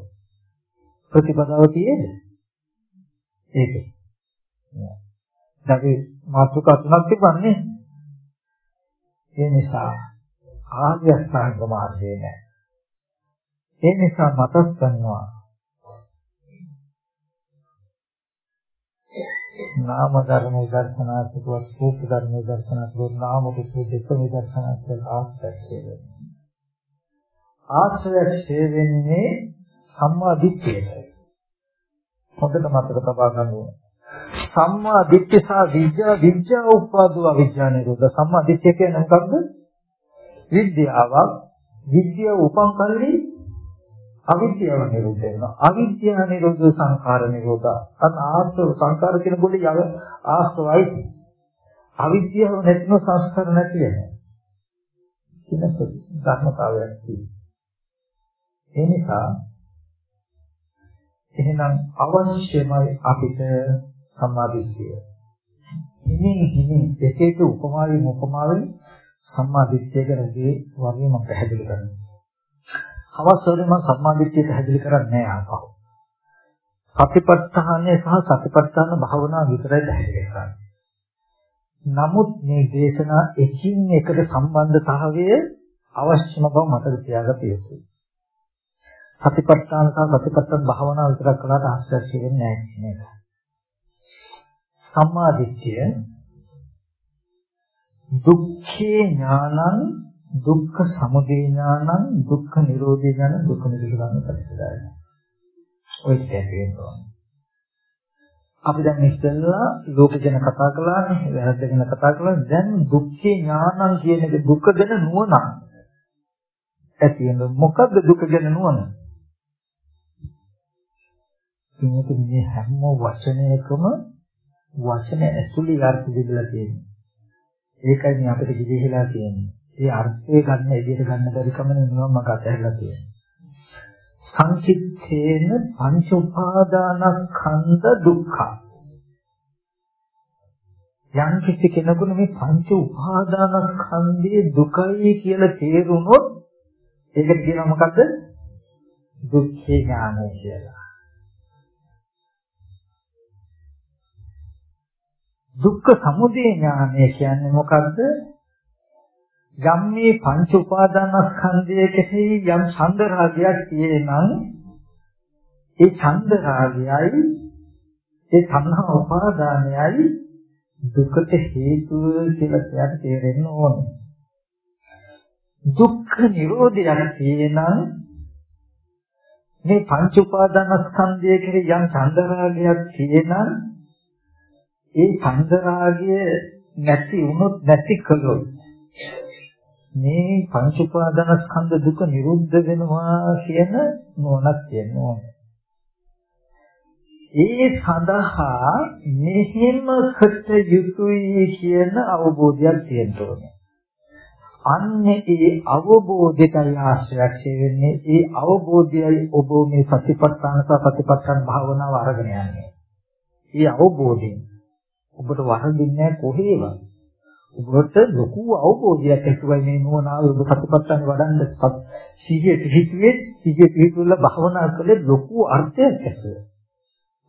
ප්‍රතිපදාව තියෙන්නේ. ඒකේ. දැන් මාතෘකා තුනක් තිබන්නේ. ඒ නිසා ආර්ය අෂ්ටාංග මාර්ගය නෑ. ඒ නිසා මතක් කරනවා නාම ධර්ම දර්ශනාත්මක රූප ධර්ම දර්ශනාත්මක නාම රූප දෙක දර්ශනාත්මක ආශ්‍රය වෙන්නේ ආශ්‍රය වෙන්නේ සම්මා දිට්ඨියයි හොඳට මතක තබා ගන්න ඕනේ සම්මා දිට්ඨි සහ විද්‍යා විද්‍යා උපාදව අවිද්‍යා නිරෝධ සම්මා දිට්ඨිය කියන්නේ මොකක්ද විද්‍යාවක් විද්‍යාව උපන් කල්ලි අවිද්‍යාව නිරුද්ධ වෙනවා. අවිද්‍යාව නිරුද්ධ සංඛාර නිරෝධ. අත් ආශ්‍රව සංඛාර කියන පොඩි යව ආශ්‍රවයි. අවිද්‍යාව නැතිව සංස්කාර නැති වෙනවා. කියන ධර්මතාවයක් තියෙනවා. ඒ නිසා එහෙනම් අවශ්‍යමයි අපිට සම්මාදිට්ඨිය. ඉන්නේ ඉන්නේ එක එක උපමාවෙන් උපමාවෙන් සම්මාදිට්ඨිය ගැන වගේ මම පැහැදිලි කරනවා. අවස්වරේ මම සම්මාදිට්ඨිය පැහැදිලි කරන්නේ නැහැ ආපහු. සතිපට්ඨානය සහ සතිපට්ඨාන භාවනාව විතරයි පැහැදිලි කරන්නේ. නමුත් මේ දේශනා එකින් එකට සම්බන්ධතාවය අවශ්‍යම බව මතක තියාගත යුතුයි. සතිපට්ඨාන සහ සතිපට්ඨාන භාවනාව විතරක් කළාට ආශ්‍රය වෙන්නේ නැහැ කියන එක. සම්මාදිට්ඨිය දුක්ඛේ ඥානං දුක්ඛ සමුදය ඥානං දුක්ඛ නිරෝධය ඥාන දුක්ඛ නිරෝධ පරිසරය. ඔය දෙකේනවා. අපි දැන් ඉස්සෙල්ලා ලෝක ගැන කතා කළානේ, වැරද්ද ගැන කතා කළා. දැන් දුක්ඛේ ඥානං කියන එක දුක ගැන නුවණ. ඇති වෙන මොකද්ද දුක ගැන නුවණ? ඉන්නේ මේ හැම වචනයකම වචන ඇතුළේ අර්ථ දෙදලා තියෙනවා. ඒකයි මේ අපිට කිදිහිලා තියෙන්නේ. ඒ අර්ථය ගන්න එදිට ගන්න බැරි කම නෙවෙයි මම අතහැරලා තියෙන්නේ. සංකිට්ඨේන පංච උපාදානස්කන්ධ දුක්ඛ. යම් කිසි කෙනෙකුට මේ පංච උපාදානස්කන්ධයේ දුකයි කියලා තේරුනොත් ඒකට කියනවා මොකද්ද? දුක්ඛේ ඥානය කියලා. දුක්ඛ සමුදය ඥානය කියන්නේ මොකද්ද? යම් මේ පංච උපාදානස්කන්ධය කෙරෙහි යම් ඡන්ද රාගයක් තියෙනම් ඒ ඡන්ද රාගයයි ඒ තණ්හා උපාදානයයි දුකට හේතුව කියලා කියන්න තේරෙන්න ඕනේ. දුක්ඛ නිරෝධයක් තියෙනම් මේ පංච උපාදානස්කන්ධය කෙරෙහි යම් ඡන්ද රාගයක් තියෙනම් ඒ ඡන්ද රාගය නැති වුණොත් නැති කළොත් මේ පංච උපාදානස්කන්ධ දුක නිරුද්ධ වෙනවා කියන නෝනක් තියෙනවා. ඒ සඳහා මෙහෙම කට යුතුයි කියන අවබෝධයක් තියෙන්න ඕනේ. අන්නේ ඒ අවබෝධයටයි ආශ්‍රය වෙන්නේ. ඒ අවබෝධයයි ඔබ මේ සතිපට්ඨාන සහ සතිපට්ඨාන භාවනාව අරගෙන යන්නේ. ඒ අවබෝධයෙන් ඔබට වරදින්නේ කොහේවත් ඔබට ලොකු අවබෝධයක් ඇතිවයි මේ නුවණාව ඔබ සතිපට්ඨාන වඩන්න. සිහිය පිහිටුවේ සිහිය පිහිටුවලා භාවනා කළේ ලොකු අර්ථයක් ඇතුව.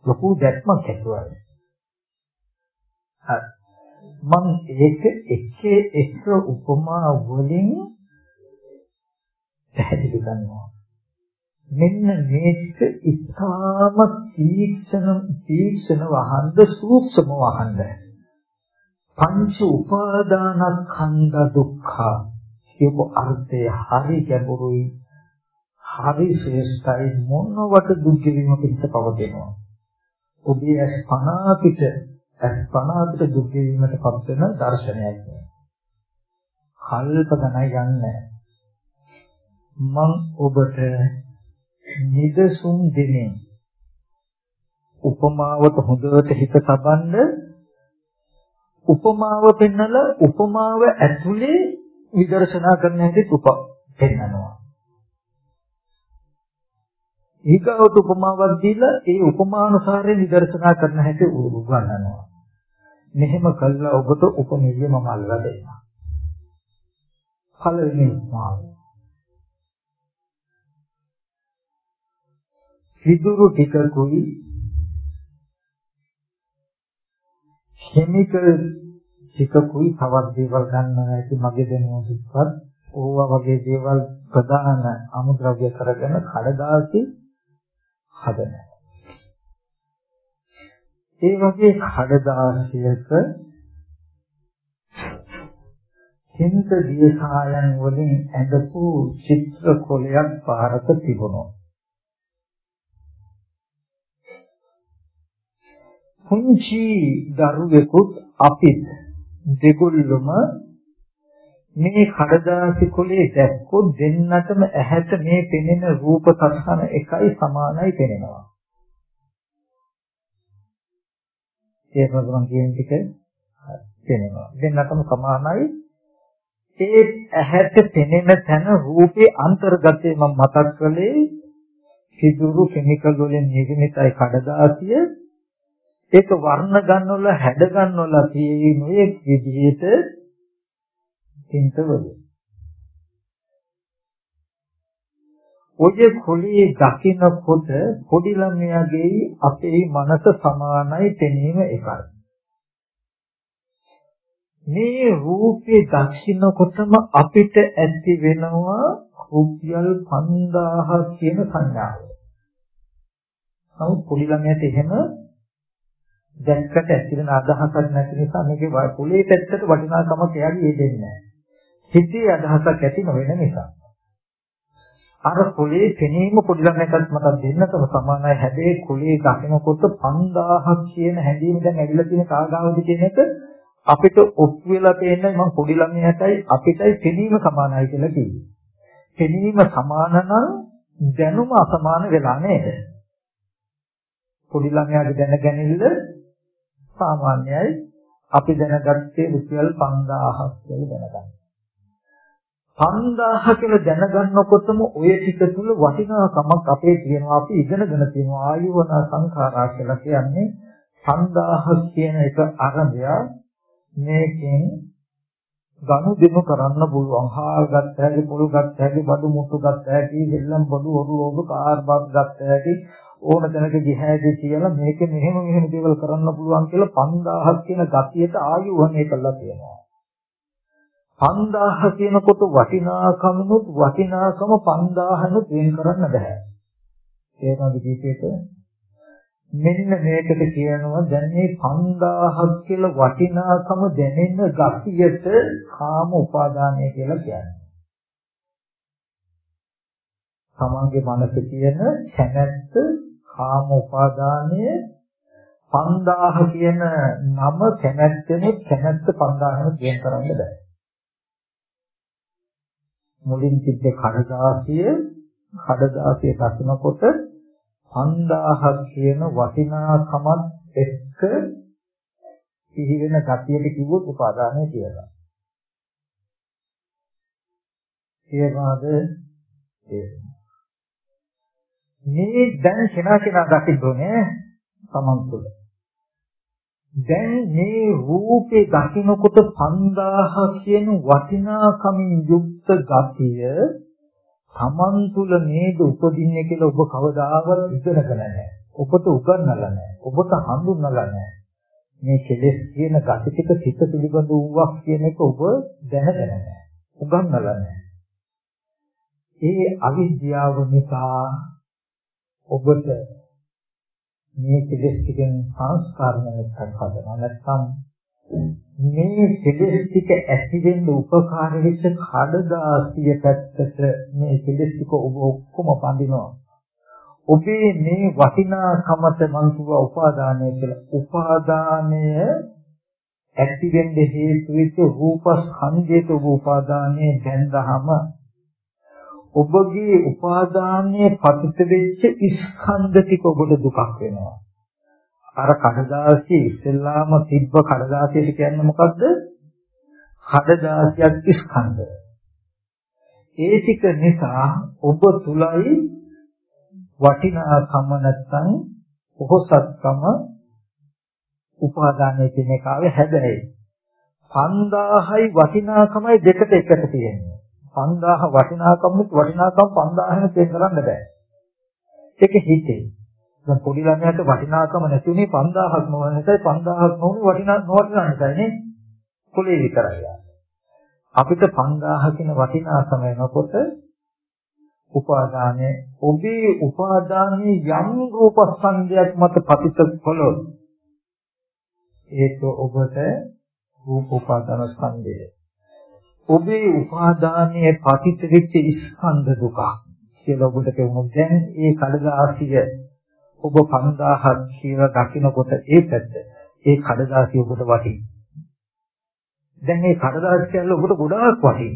ලොකු දැක්මක් ඇතුවයි. මම ඒක එක එක උපමා වලින් පැහැදිලි කරනවා. මෙන්න මේක ඉතාම තීක්ෂණ තීක්ෂණ වහඳ සූක්ෂම වහඳ පංච උපාදානස්කන්ධ දුක්ඛ. කියපු අර්ථය හරි ගැඹුරුයි හරි ශ්‍රේෂ්ඨයි මොනවට දුක් ගෙවීමක හිත පවතිනවා. ඔබේ ඇස් පන පිට ඇස් පන පිට දුක් ගෙවීමට පත් වෙන දර්ශනයක් නේ. කල්ප ගණයි යන්නේ. මම ඔබට නිදසුන් දෙන්නේ උපමාවට හොඳට හිත තබන්න උපමාව පෙන්නලා උපමාව ඇතුලේ විදර්ශනා කරන හැටි උප පෙන්නනවා. ඊගවට උපමාවක් දීලා ඒ උපමානුසාරයෙන් විදර්ශනා කරන හැටි උගන්වනවා. මෙහෙම කළා ඔබට උපමෙලිය මම අල්ලා දෙන්නම්. පළවෙනි උපමාව. සිදුරු ටිකකුයි කෙමිකල් ටිකකුයි තවත් දේවල් ගන්නවා ඇති මගේ දෙනුවටත් ඕවා වගේ දේවල් ප්‍රධාන අමුද්‍රව්‍ය කරගෙන කඩදාසි හදන. ඒ වගේ කඩදාසියක හින්ත දියසායන් වලින් ඇඳපු චිත්‍ර කොලයක් පාරක තිබුණා. පුංචි දරුවෙකුත් අපිත් දෙගොල්ලම මේ කඩදාසි කොලේ දැක්කොත් දෙන්නටම ඇහැට මේ පෙනෙන රූප සත්හන එකයි සමානයි පෙනෙනවා. ඒක මම කියන ටික පෙනෙනවා. දෙන්නටම සමානයි. ඒ ඇහැට පෙනෙන තැන රූපේ අන්තර්ගතය මම මතක් කළේ සිදුරු කෙමිකල් වලින් නිර්මිතයි කඩදාසිය ඒක වර්ණ ගන්නවල හැඩ ගන්නවල තියෙන මේ විදිහට තින්තවල ඔය කුලී දකින්නකොට පොඩි ළමයාගේ අපේ මනස සමානයි පෙනීම එකයි මේ රූපේ දකින්නකොටම අපිට ඇති වෙනවා රුපියල් 5000 කියන සංඥාව. නමුත් පොඩි ළමයාට එහෙම දැක්කට ඇතිවෙන අදහසක් නැති නිසා මේකේ පොලේ පැත්තට වටිනාකමක් එයාගේ දෙන්නේ නැහැ. හිතේ අදහසක් ඇති නොවන නිසා. අර පොලේ පෙනීම පොඩි ළමයකට මට දෙන්නතම සමානයි. හැබැයි කුලේ දකිනකොට 5000ක් කියන හැඟීම දැන් ඇවිල්ලා තියෙන කාගාවද කියන එක අපිට ඔප්පු වෙලා තේන්නේ මම පොඩි ළමයාටයි අපිටයි පෙනීම සමානයි කියලා කිව්වේ. පෙනීම සමාන නම් දැනුම අසමාන වෙලා නේද? පොඩි ළමයාගේ දැනගැනිල්ල සාමාන්‍යයි. අපි දැනගත්තේ රුපියල් 5000ක් කියලා දැනගන්න. 5000 කියලා දැනගන්නකොටම ඔය ටික තුල වටිනාකමක් අපේ තියෙනවා. අපි ඉගෙනගෙන තියෙනවා. ආයුවන සංඛාරා කියලා කියන්නේ 5000 කියන එක අරඹය මේකෙන් ගනුදෙනු කරන්න පුළුවන්. හාල් ගත්ත හැකි, පොල් ගත්ත හැකි, බඩු මුට්ටු ගත්ත හැකි, දෙල්ලම් බඩු ඔරුලෝබ කාර් බස් ගත්ත හැකි, ඕන තැනක ගිහැදී කියලා මේක මෙහෙම මෙහෙම දේවල් කරන්න පුළුවන් කියලා 5000ක් කියන ගතියට ආයුවනේ කළා කියනවා. 5000 කියනකොට වටිනාකමනොත් වටිනාකම 5000නුත් වෙන් කරන්න බෑ. ඒකම විදිහට මෙන්න මේකට කියනවා දැන් මේ 5000ක් කියලා වටිනාකම දැනෙන ගතියට කාම උපාදානය කියලා කියන්නේ. තමන්ගේ මනසේ තියෙන කැමැත්ත කාම උපාදානයේ 5000 කියන නම කැමැත්තෙනේ කැමැත්ත 5000ම කියන කරන්න බෑ. මුලින් තිබ්බ කඩදාසිය කඩදාසිය දකිනකොට 5000 කියන වටිනාකමත් එක්ක පිළිවෙන ගතියට කිව්වොත් උපාදානය කියලා. ඒවාද තේරෙනවා. මේ දැන් කෙනා කෙනා දකින්න ඕනේ තමන් තුළ. දැන් මේ රූපේ දකින්නකොට 5000 කියන වටිනාකමින් යුක්ත ගතිය තමන් තුළ නේද උපදින්නේ කියලා ඔබ කවදාවත් ඉගෙනගෙන නැහැ. ඔබට උගන්වලා නැහැ. ඔබට හඳුන්වලා නැහැ. මේ කෙලෙස් කියන gati ටික සිත පිළිබඳ වූවක් කියන එක ඔබ දැනගෙන නැහැ. උගන්වලා නැහැ. ඒ අවිද්‍යාව නිසා ඔබට මේ කෙලෙස් ටිකෙන් සංස්කාරණයක් හදනවා නැත්නම් මේ කෙලෙස් ටික ඇති වෙන්න උපකාර වෙච්ච කඩදාසිය පැත්තට මේ කෙලෙස් ටික ඔබ ඔක්කොම පඳිනවා. ඔබේ මේ වටිනාකමට මං කියවා උපාදානය කියලා. උපාදානය ඇති වෙන්න හේතු වෙච්ච රූපස්කන්ධයට ඔබ උපාදානයේ බැඳහම ඔබගේ උපාදානයේ පතිත වෙච්ච ස්කන්ධ ටික ඔබට දුකක් වෙනවා. අර කඩදාසිය ඉස්සෙල්ලාම තිබ්බ කඩදාසියට කියන්නේ මොකද්ද? කඩදාසියක් ස්කන්ධ. ඒ ටික නිසා ඔබ තුලයි වටිනාකම නැත්තම් පොහොසත්කම උපාදානයේ කියන එක ආවේ හැබැයි 5000යි වටිනාකමයි දෙකට එකට තියෙන්නේ. 5000 වටිනාකමුත් වටිනාකම් 5000ම තේරුම් ගන්න බෑ. ඒක හිතේ. දැන් පොඩි ළමයාට වටිනාකම නැති උනේ 5000ක් නොවන නිසා 5000ක් නොවුනේ වටිනා නොවටිනා නිසා නේ. කුලේ විතරයි. අපිට 5000 කියන වටිනාකම එනකොට උපාදානයේ ඔබේ උපාදානයේ යම් රූපස්කන්ධයක් මත පතිත කළොත් ඒක ඔබට රූප උපාදාන ස්කන්ධය ඔබේ උපාදානයේ පතිත වෙච්ච ස්කන්ධ දුක කියලා ඔබට කියවුණොත් දැන් ඒ කඩදාසිය ඔබ 5000ක් කියලා දකිනකොට ඒ පැත්ත ඒ කඩදාසිය ඔබට වටී. දැන් මේ කඩදාසි කියලා ඔබට ගොඩාක් වටී.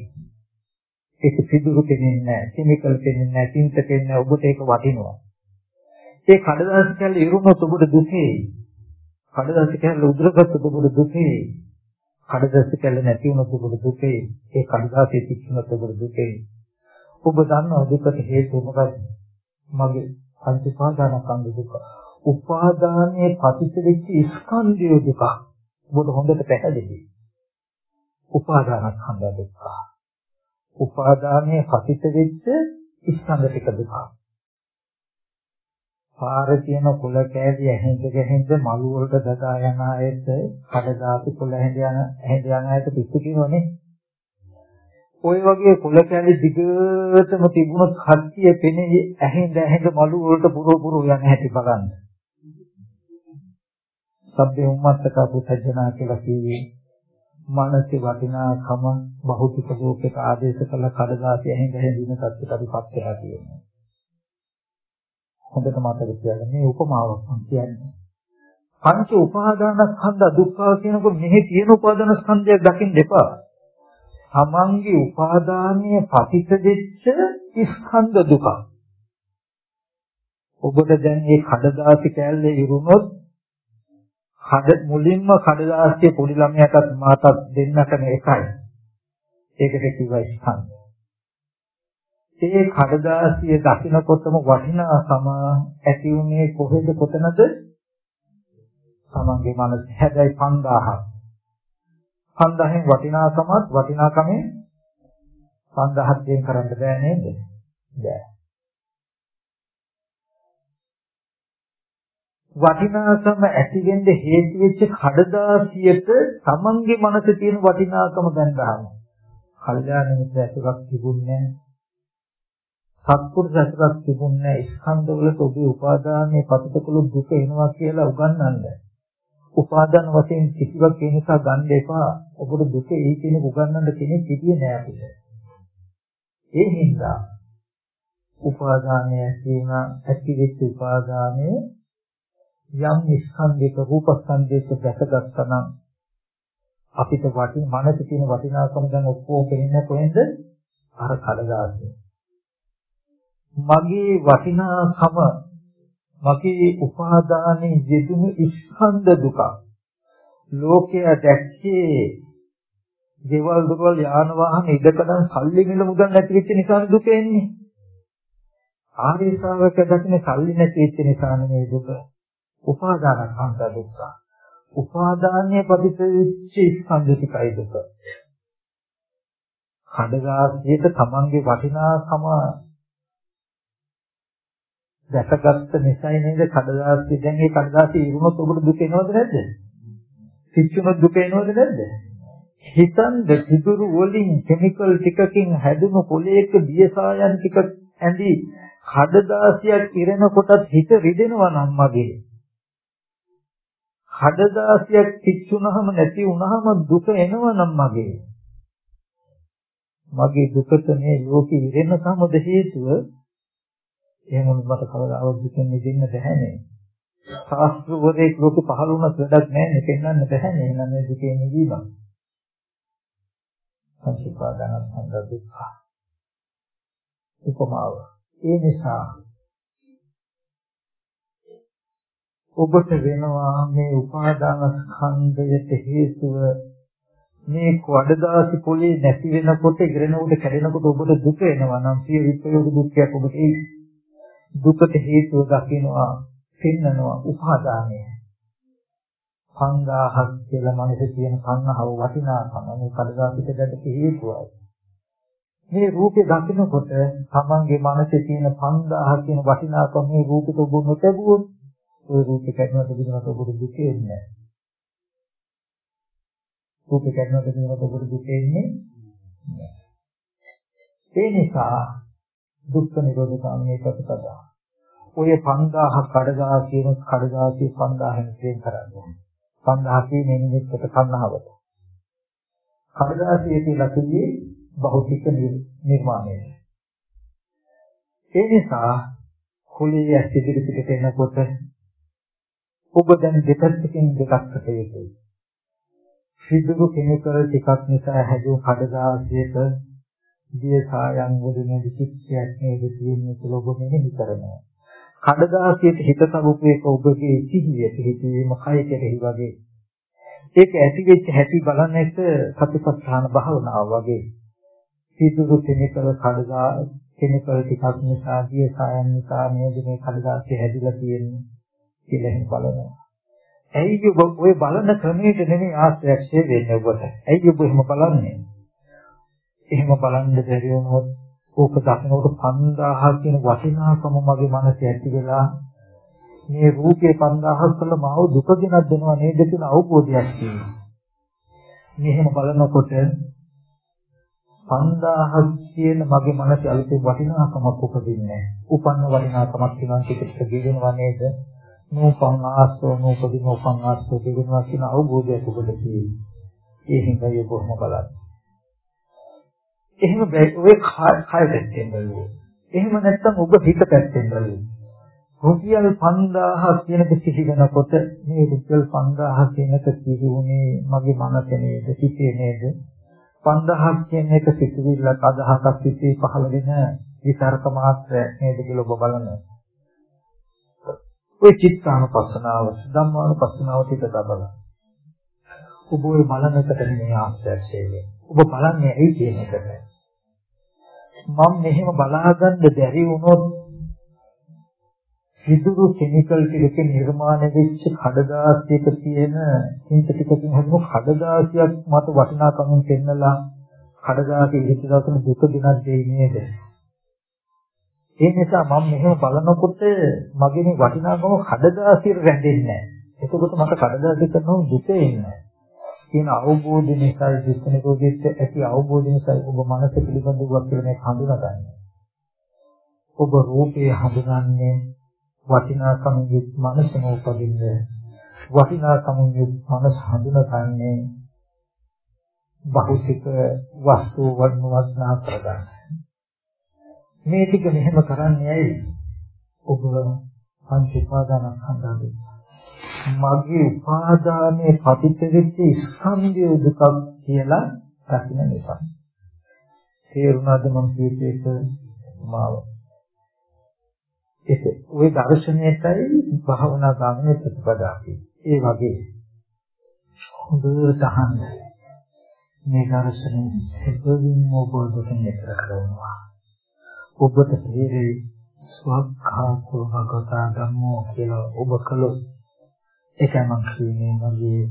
ඒක සිදුරු දෙන්නේ නැහැ, කිමිකල් දෙන්නේ නැහැ, තින්ත දෙන්නේ නැහැ, ඔබට ඒක වටිනවා. ඒ කඩදාසි කියලා ඉරුණොත් ඔබට දුකේ. කඩදාසි කියලා උද්‍රගත් ඔබට දුකේ. කඩදාසි කැල්ල නැති වුණොත් ඔබට දුකේ. ඒ කඩදාසිය තිච්චුණොත් ඔබට දුකේ. ඔබ දන්නවා දුකට හේතුව මොකක්ද? මගේ පංච උපාදානස්කන්ධ දුක. උපාදානයේ පතිත වෙච්ච ස්කන්ධය දුක. ඔබට හොඳට පැහැදිලි. උපාදානස්කන්ධ දුක. උපාදානයේ පතිත වෙච්ච ස්කන්ධ ටික දුක. පාර තියෙන කුල කෑලි ඇහෙන්ද ගැහෙන්ද මළු වලට දදා යන අයට කඩදාසි කුල ඇහෙන්ද යන ඇහෙන්ද යන අයට පිස්සු කියනෝනේ ওই වගේ කුල කෑලි දිගටම තිබුණොත් කට්ටිය පෙනේ ඇහෙන්ද ඇහෙන්ද මළු වලට පුරව පුරව යන හැටි බලන්න සබ්බේ උම්මත්තක පුතජනා කියලා කිව්වේ මානසික වටිනාකම භෞතික ලෝකයක ආදේශ කළ කඩදාසි ඇහෙන්ද ඇහෙන්ද ඉන්න තත්ත්වයට අපිපත් වෙලා තියෙනවා හොඳට මතක තියාගන්න මේ උපමාවක් මම කියන්නේ. පංච උපාදානස්කන්ධ දුක්ඛ කියනකොට මෙහි තියෙන උපාදානස්කන්ධයක් දකින්න එපා. තමන්ගේ උපාදානීය පතිත වෙච්ච ස්කන්ධ දුක. ඔබට දැන් මේ කඩදාසි කෑල්ලේ ඉරුණොත් කඩ මුලින්ම කඩදාසිය පොඩි ළමයාටත් මාතත් දෙන්නටම එකයි. ඒකට කිව්වා ස්කන්ධ. ඒ කඩදාසිය දකින්නකොටම වටිනාකම ඇති උනේ කොහෙද කොතනද? තමන්ගේ මනස හැබැයි 5000ක්. 5000න් වටිනාකමත් වටිනාකමෙන් 5000ක් දෙන් කරන්න බෑ නේද? බෑ. වටිනාකම ඇති වෙන්න හේතු වෙච්ච කඩදාසියට තමන්ගේ මනසේ තියෙන වටිනාකම දැන් ගන්නවා. කල්යාණ මිත්‍ර ඇසුරක් තිබුණේ නැහැ. සත්පුරුෂ ඇසුරක් තිබුණේ ස්කන්ධවලට ඔබේ උපාදානයේ පතිතකළු දුක එනවා කියලා උගන්වන්න. උපාදාන වශයෙන් කිසිවක් ඒ නිසා ගන්න එපා. ඔබට දුක ඒ කියන උගන්වන්න කෙනෙක් හිටියේ නෑ අපිට. ඒ හින්දා උපාදානය කියන ඇතිවෙච්ච උපාදානය යම් ස්කන්ධයක රූපස්කන්ධයක දැකගත්තා නම් අපිට වටින මනසේ තියෙන වටිනාකම දැන් ඔක්කොම පෙනෙන්නේ කොහෙන්ද? අර කඩදාසියේ. මගේ වටිනාකම මගේ උපාදානයේ යෙදුණු ස්කන්ධ දුක. ලෝකයේ දැක්කේ දේවල් දුරවල් යාන වාහන ඉදකඩන් සල්ලි මිල මුදල් නැති වෙච්ච නිසා දුක එන්නේ. ආර්ය ශ්‍රාවක දකින්නේ සල්ලි නැති වෙච්ච නිසා නෙමේ දුක. උපාදාන සංස දුක්ඛ උපාදානයේ ප්‍රතිපදිච්ච ස්කන්ධ ටිකයි දුක. කඩගාසියට තමන්ගේ වටිනාකම දැකගත්ත නිසයි නේද කඩදාසි දැන් මේ කඩදාසි ඉරුණොත් ඔබට දුක එනවද නැද්ද? පිච්චුනොත් දුක එනවද නැද්ද? හිතන්ද පිටුරු වලින් කිමිකල් ටිකකින් හැදුණු පොලේක දියසායන් ටික ඇඳි කඩදාසියක් ඉරෙනකොටත් හිත රිදෙනවා නම් මගේ. කඩදාසියක් පිච්චුනහම නැති වුනහම දුක එනවා නම් මගේ. මගේ දුකට මේ ලෝකෙ ඉරෙන සමද හේතුව එහෙම මට කවදාවත් දුකෙන් මිදෙන්න බැහැනේ. ශාස්ත්‍රවරේ ලෝකෙ පහළ වුණත් වැඩක් නැහැ නේ පෙන්වන්න බැහැනේ. එහෙනම් මේ දුකේ නිදීම. සංසිපාදනස්කන්ධ දුක්ඛ. උපමාව. ඒ නිසා ඔබට වෙනවා මේ උපාදාන ස්කන්ධයට හේතුව මේ කඩදාසි පොලේ නැති වෙනකොට ඉරෙනකොට කැඩෙනකොට ඔබට දුක එනවා නම් සිය විප්‍රයෝග දුක්ඛයක් ඔබට එයි. දුකට හේතුව දකිනවා පෙන්නනවා උපාදානය. 5000ක් කියලා මනසේ තියෙන කන්නහව වටිනාකම මේ කඩදාසිට ගැට හේතුවයි. මේ රූපේ දකිනකොට තමන්ගේ මනසේ තියෙන 5000 කියන වටිනාකම මේ රූපෙට ඔබ නොතබුවොත් ওই රූපේ කැඩෙනකොට දිනකට ඔබට දුක එන්නේ නැහැ. රූපේ කැඩෙනකොට දිනකට ඔබට දුක එන්නේ නැහැ. ඒ නිසා දුක්ඛ නිරෝධ ගාමී ප්‍රතිපදා. ඔය 5000 කඩදා කියන කඩදාසිය 5000න් ශ්‍රේණ කරන්නේ. 5000 කියන්නේ නිමිත්තට කන්නහවට. කඩදාසිය කියලා කිව්වේ භෞතික නිර්මාණය. ඒ නිසා කුලිය ඇස් ඉදිරි පිටට එනකොට ඔබ දැන් දෙපැත්තකින් දෙකක් හටේකයි. සිදුරු කෙමිකල් ටිකක් නිසා හැදූ කඩදාසියක දිය සායන් වලින් විචිත්‍රයක් නේද තියෙන්නේ කියලා ඔබ මෙහෙම කරනවා. කඩදාසියට හිත සමුපේක ඔබගේ සිහිය පිහිටීම කය කෙරෙහි වගේ. ඒක ඇති වෙච්ච හැටි බලන එක සතිපට්ඨාන භාවනාව වගේ. සිදුරු කෙමිකල් කඩදා කෙමිකල් ටිකක් නිසා දිය සායන් නිසා නේද මේ කඩදාසිය හැදිලා තියෙන්නේ කියලා එහෙම බලනවා. ඇයි ඔබ ඔය බලන ක්‍රමයට නෙමෙයි ආශ්‍රයක්ෂය වෙන්නේ ඔබට. ඇයි ඔබ එහෙම බලන්නේ? එහෙම බලන්න බැරි වුණොත් ඕක දකිනකොට 5000 කියන වටිනාකම මගේ මනසේ ඇති වෙලා මේ රූපේ 5000ක් කළ මාව දුක ගෙනත් දෙනවා නේද කියන අවබෝධයක් තියෙනවා. මෙහෙම බලනකොට 5000ක් කියන මගේ මනසේ අලුතෙන් වටිනාකමක් උපදින්නේ නැහැ. උපන්න වටිනාකමක් තියෙනවා ටික ටික ගෙවෙනවා නේද? නූපං ආස්තෝ නූපදින උපං ආස්තෝ ගෙවෙනවා කියන අවබෝධයක් ඔබට තියෙනවා. ඒ හින්දා ඒ කොහොම බලන්නේ? එහෙම ඔය කය පැත්තෙන් බලුවෝ. එහෙම නැත්නම් ඔබ හිත පැත්තෙන් බලුවෝ. රුපියල් 5000 කියනක සිහි වෙනකොට මේ රුපියල් 5000 කියනක සිහි වුණේ මගේ මනසේ නේද සිතේ නේද 5000 කියන එක සිතුවිල්ලක් අදහසක් සිතේ පහළ වෙන විතරක මාත්‍රයක් නේද කියලා ඔබ බලනවා. ඔය චිත්තානුපස්සනාව ධම්මානුපස්සනාව ටික දබල. ඔබ ඔය බලන එකට නෙමෙයි ආශ්‍රය ඔබ බලන්නේ ඇයි කියන එකට. මම මෙහෙම බලාගන්න බැරි වුණොත් සිදුරු කෙමිකල් ටිකකින් නිර්මාණය වෙච්ච කඩදාසියක තියෙන හින්ත ටිකකින් හදපු කඩදාසියක් මත වටිනාකමින් පෙන්නලා කඩදාසිය ඉහිච්ච දවසම දුක දිනක් දෙයි නේද? ඒ නිසා මම මෙහෙම බලනකොට මගේ මේ වටිනාකම කඩදාසියට රැඳෙන්නේ නැහැ. එතකොට මට කඩදාසිය කරනොත් දුක එන්නේ කියන අවබෝධය නිසා දුක් නිරෝධයට ඇති අවබෝධය නිසා ඔබ මනස පිළිබඳව කියන එක හඳුනාගන්න. ඔබ රූපේ හඳුනන්නේ වටිනාකම් යුත් මනස නෝපදින්න වටිනාකම් යුත් මනස හඳුනගන්නේ භෞතික වස්තු වර්ණවත්නා කරගන්න. මේ ටික මෙහෙම කරන්නේ ඇයි? ඔබ පංච උපාදානස්කන්ධය මගේ උපාදානයේ පතිත වෙච්ච ස්කන්ධය දුකක් කියලා දකින්න නිසා. තේරුණාද මම කියපේක මාව. ඒක ওই දර්ශනයටයි භාවනා ගාමී ප්‍රතිපදාවයි. ඒ වගේ හොඳට අහන්න. මේ දර්ශනේ සෙබවින්ම ඔබ දුකින් එතර කරනවා. ඔබට තේරෙයි ස්වභාවකව භගවතා ධම්මෝ කියලා ඔබ කළොත් ඒකයි මම කියන්නේ මගේ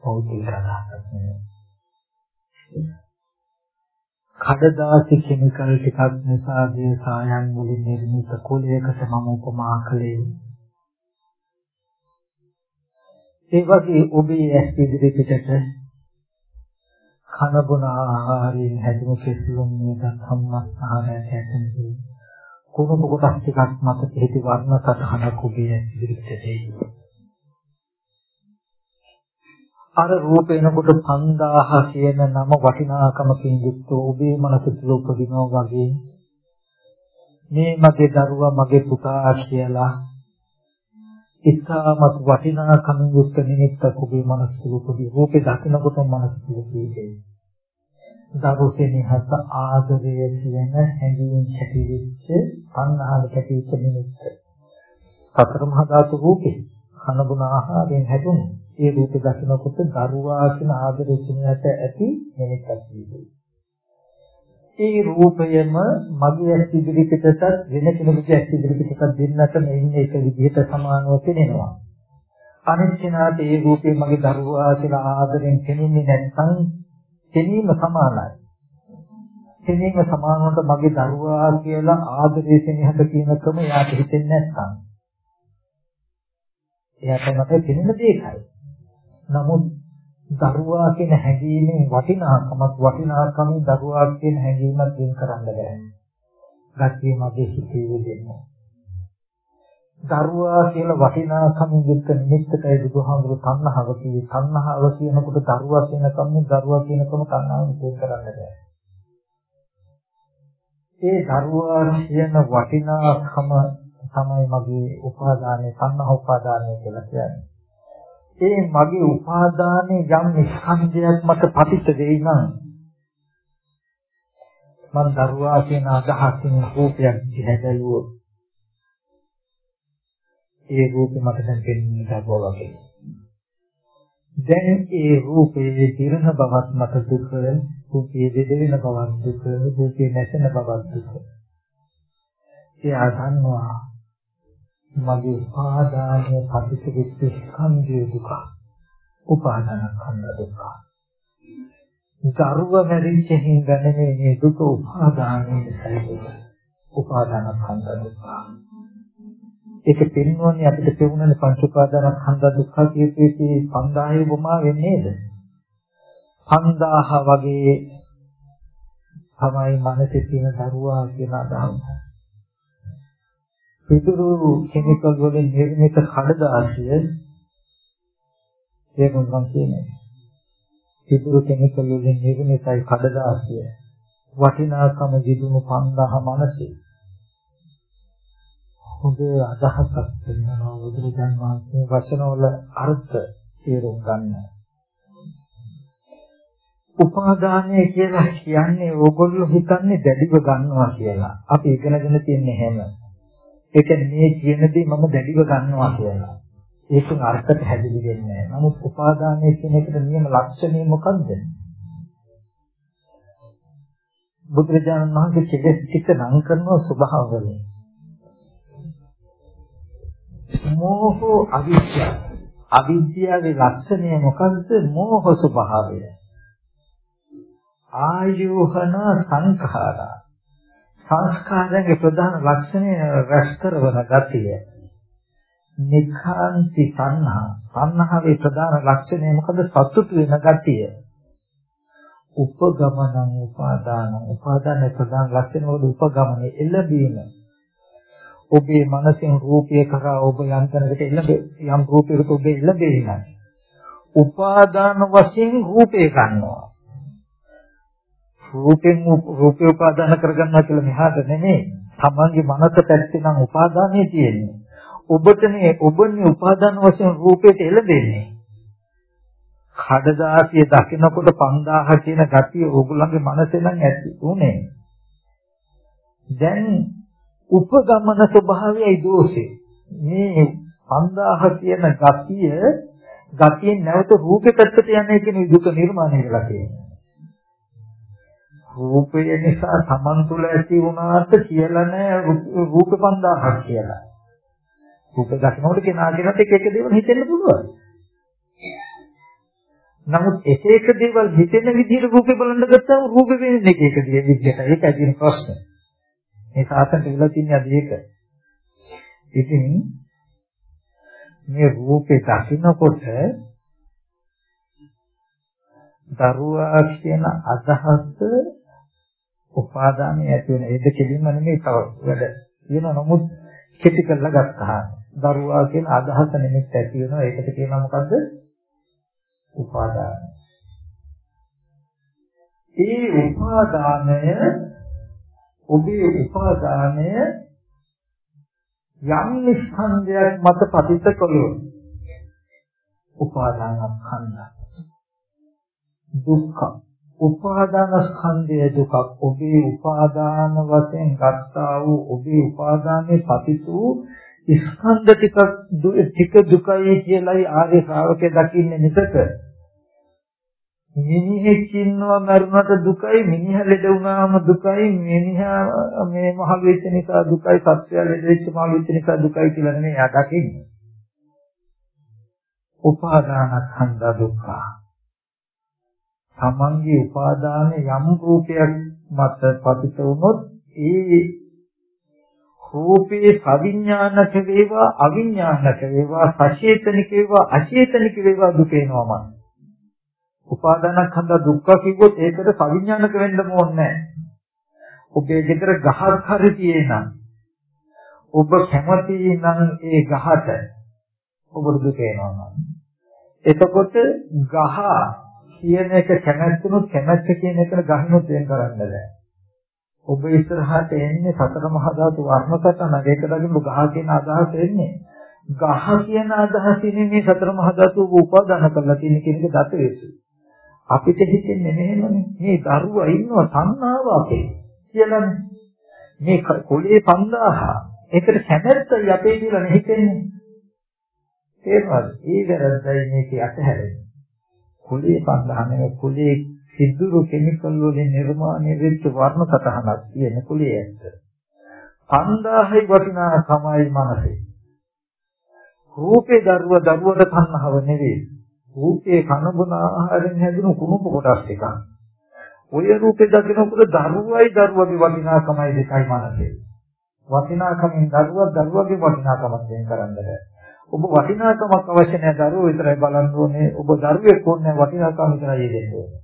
පෞද්ගලික අදහසක් නෙවෙයි. කඩදාසි කිමිකල් ටිකක් නිසා දී සායන් වලින් නිර්මිත කුලයකට මම උපමා කළේ. ඒ වගේ ඔබේ ඇස් ඉදිරි පිටට කන බොන ආහාරයෙන් හැදුණු කෙසලුම් මේක සම්මස්හාරයට ඇතුළු කුණු කොටස් ටිකක් මත පිහිටි වර්ණ සටහනක් ඔබේ ඉදිරියට දෙයි. අර රූපේනකොට 5000 කියන නම වටිනාකමකින් යුක්ත ඔබේ මනස තුල උපදිනවා වගේ. මේ මගේ දරුවා මගේ පුතා කියලා ඉතාමත් වටිනාකමින් යුක්ත නිමිත්තක් ඔබේ මනස තුල උපදී රූපේ දකිනකොට මනස තුල තියෙන්නේ දරුසේ නිහත ආදරය කියන හැඟීම් ඇතිවෙච්ච අන්හාල කැටිච්ච නිමිත්ත. සතර මහා ධාතු රූපේ කනබුන ආහාරයෙන් හැදුණු ඒ රූපේ දකිනකොට දරුවා කියන ආදරය සිනහට ඇති නිමිත්තක් තියෙනවා ඒ රූපයම මගේ ඇස් ඉදිරිපිටට වෙන කෙනෙකුගේ ඇස් ඉදිරිපිටට දෙන්නට මෙන්න එක විදිහට සමානව පෙනෙනවා. අනිත් කෙනාට ඒ රූපේ මගේ දරුවා කියලා ආදරෙන් පෙනෙන්නේ නැත්නම් පෙනීම සමානයි. පෙනීම සමානවට මගේ දරුවා කියලා ආදරයේ සෙනෙහස කියනකම එයාට හිතෙන්නේ නැත්නම් එයාට මට පෙනෙන දෙයකයි. නමුත් දරුවා කියන හැඟීමෙන් වටිනාකමක් වටිනාකමින් දරුවා කියන හැඟීමක් වෙන් කරන්න බෑ. ගැටිය මගේ හිතේ දෙන්නේ. දරුවා කියලා වටිනාකමින් යුක්ත නිමිත්තකයි බුදුහාමුදුරු තණ්හාව කියේ. තණ්හාව කියනකොට දරුවා කියන කම්මේ දරුවා කියන කම තණ්හාව වෙන් කරන්න බෑ. ඒ දරුවා කියන වටිනාකම තමයි මගේ උපාදානයේ තණ්හා උපාදානය කියලා කියන්නේ. ඒ මගේ උපාදානයේ යම් ස්කන්ධයක් මත පතිත වෙයි නම් මම දරුවා කියන අදහසින් රූපයක් දිහා බැලුවොත් ඒ රූපෙ මට දැන් පෙනෙන්නේ දරුවා වගේ. දැන් ඒ රූපයේ දිරන බවත් මත දුක, රූපයේ දෙදෙන බවත් දුක, රූපයේ නැසෙන බවත් දුක. එයා දන්නවා මගේ උපාදානයේ පතිත ස්කන්ධය දුක. උපාදාන ස්කන්ධ දුක. දරුව මැරිච්ච හින්දා නෙමෙයි මේ දුක උපාදානයේ සැලෙක. උපාදාන ස්කන්ධ දුක. ඒක පෙන්වන්නේ අපිට පෙවුනනේ පංච උපාදාන ස්කන්ධ දුක්ඛ කියපේ 5000 උපමා වෙන්නේ නේද? 5000 වගේ තමයි මනසේ තියෙන දරුවා කියන අදහස. පිටුරු කෙමිකල් වලින් නිර්මිත කඩදාසිය ඒක මම කියන්නේ පිටුරු කෙමිකල් වලින් නිර්මිතයි කඩදාසිය වටිනාකම දිදුණු 5000 මනසේ හොඳ අදහසක් දෙනවා බුදුරජාන් වහන්සේ වචනවල අර්ථ තේරුම් ගන්න. උපාදානය කියලා කියන්නේ ඕගොල්ලෝ හිතන්නේ දැඩිව ගන්නවා කියලා. අපි ඉගෙනගෙන තියන්නේ හැම. ඒ කියන්නේ මේ කියන දේ මම දැඩිව ගන්නවා කියලා. ඒකෙන් අර්ථයට හැදිලි වෙන්නේ නැහැ. නමුත් උපාදානයේ කියන එකට නියම ලක්ෂණය මොකද්ද? බුදුරජාණන් වහන්සේ කෙලෙස් ටික නම් කරන ස්වභාව වලින්. මෝහෝ අවිද්‍යාව. අවිද්‍යාවේ ලක්ෂණය මොකද්ද? මෝහ ස්වභාවය. ආයෝහන සංඛාරා සංස්කාරයන්ගේ ප්‍රධාන ලක්ෂණය රැස් කරන ගතිය. නිඛාන්ති සංහා. සංහාවේ ප්‍රධාන ලක්ෂණය මොකද? සතුට වෙන ගතිය. උපගමනං උපාදාන. උපාදානයේ ප්‍රධාන ලක්ෂණය මොකද? උපගමනේ එළඹීම. ඔබේ මනසෙන් රූපය කරා ඔබ යම් තැනකට එළඹ යම් රූපයකට ඔබ එළඹෙන්නේ උපාදාන වශයෙන් රූපේ ගන්නවා රූපෙන් රූපේ උපාදාන කරගන්නවා කියලා මෙහාට නෙමෙයි. තමන්ගේ මනස පැත්තේ නම් උපාදානයේ තියෙන්නේ. ඔබටනේ ඔබන්නේ උපාදාන වශයෙන් රූපයට එළඹෙන්නේ. කඩදාසිය දකිනකොට 5000 කියන ගතිය ඕගොල්ලන්ගේ මනසේ නම් ඇති උනේ. දැන් උපගමන ස්වභාවයයි දෝෂේ. මේ 5000 කියන ගතිය ගතියෙන් නැවත රූපේ පැත්තට යන්නේ කියන දුක නිර්මාණය වෙලා තියෙනවා. රූපය නිසා Taman තුල ඇති වුණාට කියලා නෑ රූප 5000ක් කියලා. රූප දකින්නකොට කෙනා කෙනාට එක එක දේවල් හිතෙන්න පුළුවන්. නමුත් එක එක දේවල් හිතෙන විදිහට රූපේ බලන්න ගත්තාම රූපේ වෙන්නේ එක එක දේ විදිහට. ඒකයි තියෙන ප්‍රශ්නේ. මේ සාසනට වෙලා තියන්නේ අද ඒක. ඉතින් මේ රූපේ දකින්නකොට දරුවා කියන අදහස උපාදානය ඇති වෙන. ඒක කෙලින්ම නෙමෙයි තව වැඩ කියන නමුත් කෙටි කරලා ගත්තා. දරුවා කියන අදහස නිමිත්ත ඇති වෙනවා. ඒකට කියනවා මොකද්ද? උපාදාන. ඒ උපාදානය ඔබේ උපාදානය යම් ස්කන්ධයක් මත පතිත කළොත් උපාදානස්කන්ධ දුක්ඛ උපාදාන ස්කන්ධය දුකක් ඔබේ උපාදාන වශයෙන් ගත්තා වූ ඔබේ උපාදානයේ පතිත වූ ස්කන්ධ ටික ටික දුකයි කියලායි ආර්ය ශ්‍රාවකය දකින්නේ මිසක මිනිහෙක් ඉන්නවා මරුණට දුකයි මිනිහා ලෙඩ වුණාම දුකයි මිනිහා මේ මහ වෙච්ච නිසා දුකයි සත්‍යය ලෙඩ වෙච්ච මහ වෙච්ච නිසා දුකයි කියලා නෙමෙයි යා දකින්නේ. උපාදානස්කන්ධ දුක්ඛ. තමන්ගේ උපාදාන යම් රූපයක් මත පතිත වුණොත් ඒ රූපේ සවිඥානික වේවා අවිඥානික වේවා සචේතනික වේවා අචේතනික වේවා දුක එනවාමයි. උපාදානස්කන්ධ දුක්ඛ කිව්වොත් ඒකට සවිඥානික වෙන්න ඕනේ ඔබේ ගෙදර ගහක් හරි තියෙනම් ඔබ කැමති නම් ඒ ගහට ඔබට දුක එනවා එතකොට ගහ කියන එක කැමැත්තනොත් කැමැත්ත කියන එකට ගහිනුත් වෙන කරන්න බෑ. ඔබ ඉස්සරහට එන්නේ සතර මහා ධාතු වර්ණකතන ඒක දකින්න ගහ කියන අදහස එන්නේ. ගහ කියන අදහසින් මේ සතර මහා ධාතු උපාදාන කරලා තියෙන කියන එක දත වේසු අපිට හිතෙන්නේ මෙහෙමනේ මේ දරුවා ඉන්නවා තණ්හාව අපේ. කියලානේ. මේ කොළේ 5000 ඒකට කැමැත්තයි අපේ කියලා නේ හිතෙන්නේ. තේරෙනවද ඒ වැරද්දයි මේකේ අතහැරෙන්නේ. කොළේ 5000 නෙවෙයි කොළේ සිදුරු කෙමිකල් වලින් නිර්මාණය වෙච්ච වර්ණ සතහනක් තියෙන කොළේ ඇත්ත 5000යි වටිනාකමයි මනසේ රූපේ දරුවා දරුවට තණ්හාව නෙවෙයි රූපේ කන බොන ආහාරයෙන් හැදුණු කුණුප කොටස් ටිකක්. ඔය රූපේ දකිනකොට දරුවයි දරුවගේ වටිනාකමයි දෙකයි මනසේ. වටිනාකමින් දරුවා දරුවගේ වටිනාකමක් දෙන්න කරන්න බෑ. ඔබ වටිනාකමක් අවශ්‍ය නැහැ දරුවෝ විතරයි බලන්න ඕනේ. ඔබ දරුවෙක් ඕනේ වටිනාකම විතරයි දෙන්න ඕනේ.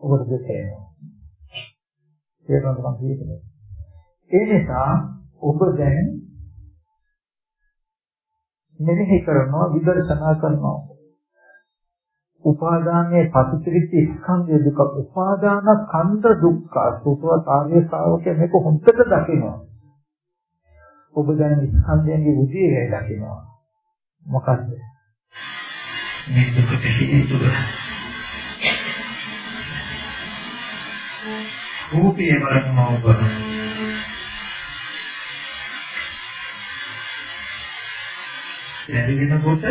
ඔබට දෙක එනවා. තේරුණාද මම කියන්නේ? ඒ නිසා ඔබ දැන් මෙනෙහි කරනවා විදර්ශනා කරනවා උපාදානයේ පසුතිරිච්ච ස්කන්ධය දුක උපාදාන ස්කන්ධ දුක්ඛ සුතවත් ආර්ය ශ්‍රාවකයා මේක හොඳට දකිනවා ඔබ දැන් ස්කන්ධයන්ගේ උදේ දකිනවා. මොකද්ද? මේ දුකට හේතුව රූපේ බලනවා ඔබ. දැන් වෙනකොට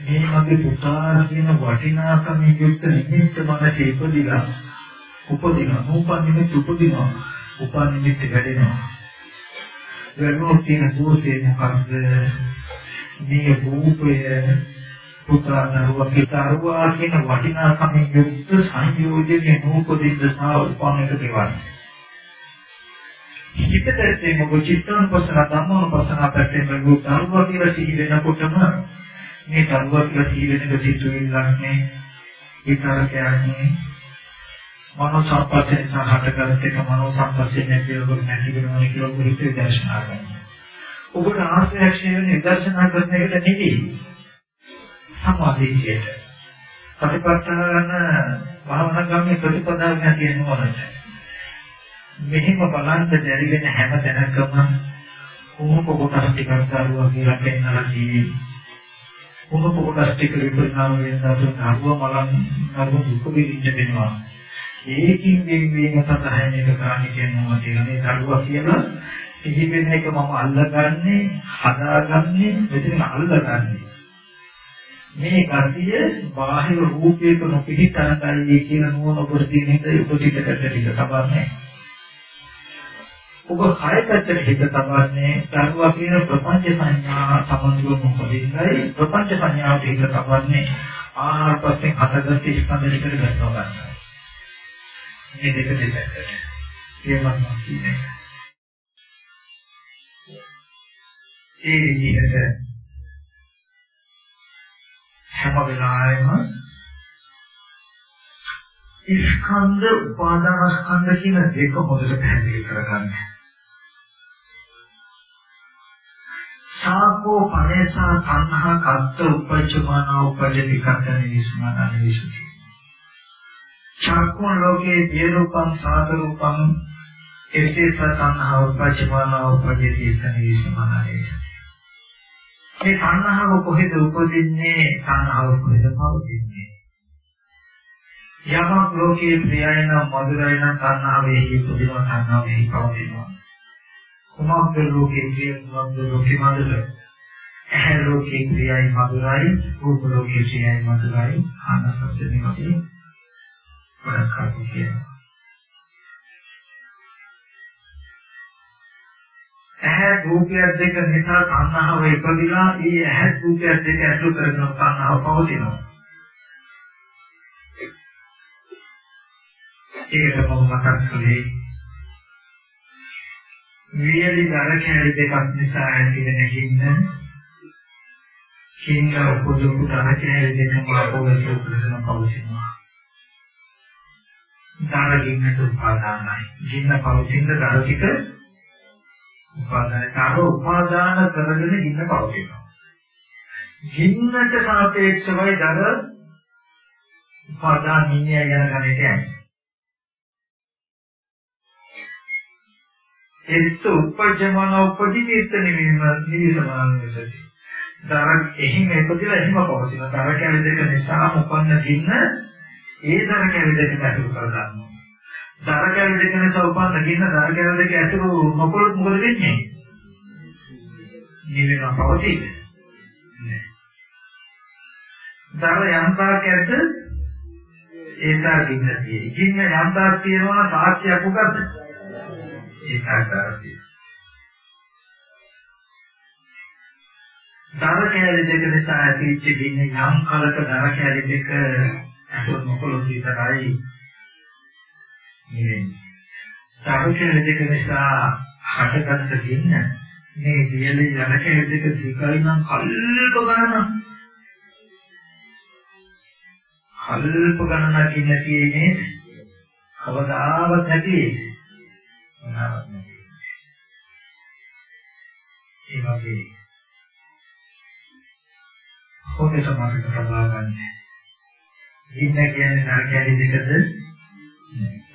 මේ මගේ පුතා කියන වටිනාකමින් යුක්ත නිමිත්ත මනස ඉපදිලා උපදිනවා. නූපන් නිමිත්ත උපදිනවා. උපන් නිමිත්ත වැඩෙනවා. වැඩනොත් තියෙන දෝෂේ මොකක්ද මේ රූපය පුතා දරුවා පිටරුවා කියන වටිනාකමින් යුක්ත සංයෝජනයේ නූපදින්න සහ උපන් එක දෙවන්නේ හිතට එන්නේ මොකද චිත්තන පසන ධම්මන පසන පැත්තෙන් මේ දරුවා කියලා සිහි වෙනකොටම මේ දරුවා කියලා සීලෙක සිතුවිල්ලන්නේ විතරකයන්නේ මනෝ සම්පස්සේ සහහටගත් එක මනෝ සම්පස්සේ නැතිවෙක නැති වෙනවා කියලා ඔබ හිතේ දර්ශනා කරනවා. ඔබට ආශ්‍රයක්ෂය වෙන දර්ශනා කරන එකට නෙවෙයි. සමාධියට. ප්‍රතිපත්තන භාවනා ගමේ ප්‍රතිපදාවක් නැති වෙනවද? මෙහෙම බලන්න බැරි වෙන හැම තැනකම කොහොම කොටස් ටිකක් දරුවා කියලා පෙන්නලා තියෙන්නේ මොන කොටස් ටික විපරිණාම වෙනසට නරුව මලන් නරුව දුක විඳින්න වෙනවා. ඒකින් වෙන්නේ සතහයි මේක කරන්නේ කියනවා කියන්නේ නරුව කියලා සිහි වෙන එක මම අල්ලගන්නේ හදාගන්නේ මෙතන අල්ලගන්නේ. මේ කතිය බාහිර රූපයක නොපිහිටනකයි කියන නුවණ ඔබට තියෙන හිතේ උපදිතකට ටික තමයි. ඔබ කය පැත්තට හිත තබන්නේ දරුවා කියන ප්‍රපංච සංඥා සම්බන්ධව මොකදින්යි ප්‍රපංච සංඥාවට හිත තබන්නේ ආහාර පස්සේ හතගත ස්කන්ධ දෙකට ගන්නවා ගන්නවා. මේ දෙක දෙකට. කියනවා කියන්නේ. ඒ විදිහට හැම වෙලාවෙම ස්කන්ධ උපාදාන ස්කන්ධ කියන දෙක හොඳට පැහැදිලි කරගන්න. සාකෝ පනේසා තණ්හා කත්ත උපජ්ජමාන උපජ්ජති කත්තන නිස්මාන නිවිසුති. චක්කුන් ලෝකේ දිය රූපං සාත රූපං එසේ සතන්හව පච්චමානව උපදිතී තනි සමානයි මේ තණ්හාව කොහෙද උපදින්නේ? තණ්හාව කොහෙද පවතින්නේ? යමක් ලෝකේ ප්‍රියයන මధుරයන තණ්හාවේ උපදිනවා තණ්හාවේ පවතිනවා. කුමක්ද ලෝකේ ප්‍රිය? කුමක්ද ලෝකේ මధుර? ඇහැ ලෝකේ ප්‍රියයි මధుරයි රූප ලෝකේ ප්‍රියයි මధుරයි. ආනසත්‍ය නිවසේ වරක්කු කියනවා. ඇහැ රූපය දෙක නිසා තණ්හාව ඉපදිලා ඒ ඇහැ රූපය දෙක ඇතුළු කරගෙන තණ්හාව පවතිනවා. ඒකට මම මතක් කළේ වියලි දර කැලි දෙකක් නිසා ඇතිවෙන හින්න. හින්න උපදපු දර කැලි දෙකම අපෝලස උපදන පවතිනවා. දර ගින්නට උපාදානයි. ගින්න පවතින දර ටික උපාදානයි. තව උපාදාන කරගෙන ගින්න පවතිනවා. ගින්නට සාපේක්ෂවයි දර උපාදාන නින්‍ය යන ගණිතය යන්නේ. එත් උපජ්ජමන උපදිතේත නිවීම නිවිසමාන වෙසති. දර එහිම ඉපදිලා එහිම පවතින. දර කැලි දෙක නිසා උපන්න ගින්න ඒ දර කැලි දෙක ඇතුළු කර ගන්නවා. දර කැලි දෙක නිසා උපන්න ගින්න දර කැලි දෙක ඇතුළු නොකළොත් මොකද වෙන්නේ? නිවෙන පවතින. දර යන්තාවක් ඇද්ද ඒතර ගින්න තියෙයි. ගින්න යන්තාවක් තියෙනවා සාක්ෂියක් මොකද්ද? ඒකාකාරයි. දර කැලි දෙක නිසා ඇතිවෙච්ච ගින්න යම් කලක දර කැලි දෙක අසොත් මොකලොත් විතරයි මේ දර කැලි දෙක නිසා හටගත්ත ගින්න මේ දියලේ යන කැලි දෙක දීකයි නම් කල්ප ගණන කල්ප ගණනක් ඉන්න තියෙන්නේ කවදාවත් නැති මොනවත් නැහැ. ඒ වගේ හොදට මතක තබා ගන්න. ගින්න කියන්නේ නරකැලි දෙකද?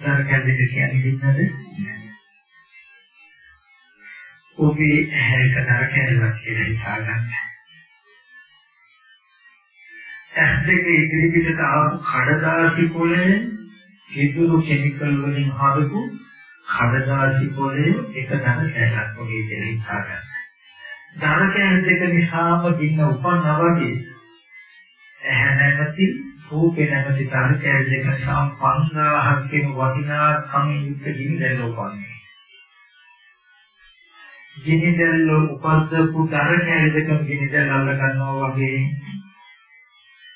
නරකැලි දෙක කියන්නේ ගින්නද? ඔබේ ඇහැට නරකැලක් කියලා හිතා ගන්න. ඇස් දෙක ඉදිරි පිටට ආපු කඩදාසි පොළේ ඉදුරු කෙමිකල් වලින් හදපු කඩදාසි පොලේ එක ධන කැලක් වගේ කියලා හිතා ගන්න. ධන කැල දෙක නිසාම ගින්න උපන්නා වගේ ඇහැ නැමැති රූපේ නැමැති ධන කැල දෙක නිසා 5000ක් කියන වටිනා කමින් යුක්ත ගිනි දැල්ල උපන්නේ. ගිනි දැල්ල උපද්දපු ධන කැල දෙකම ගිනි දැල්ල අල්ල ගන්නවා වගේ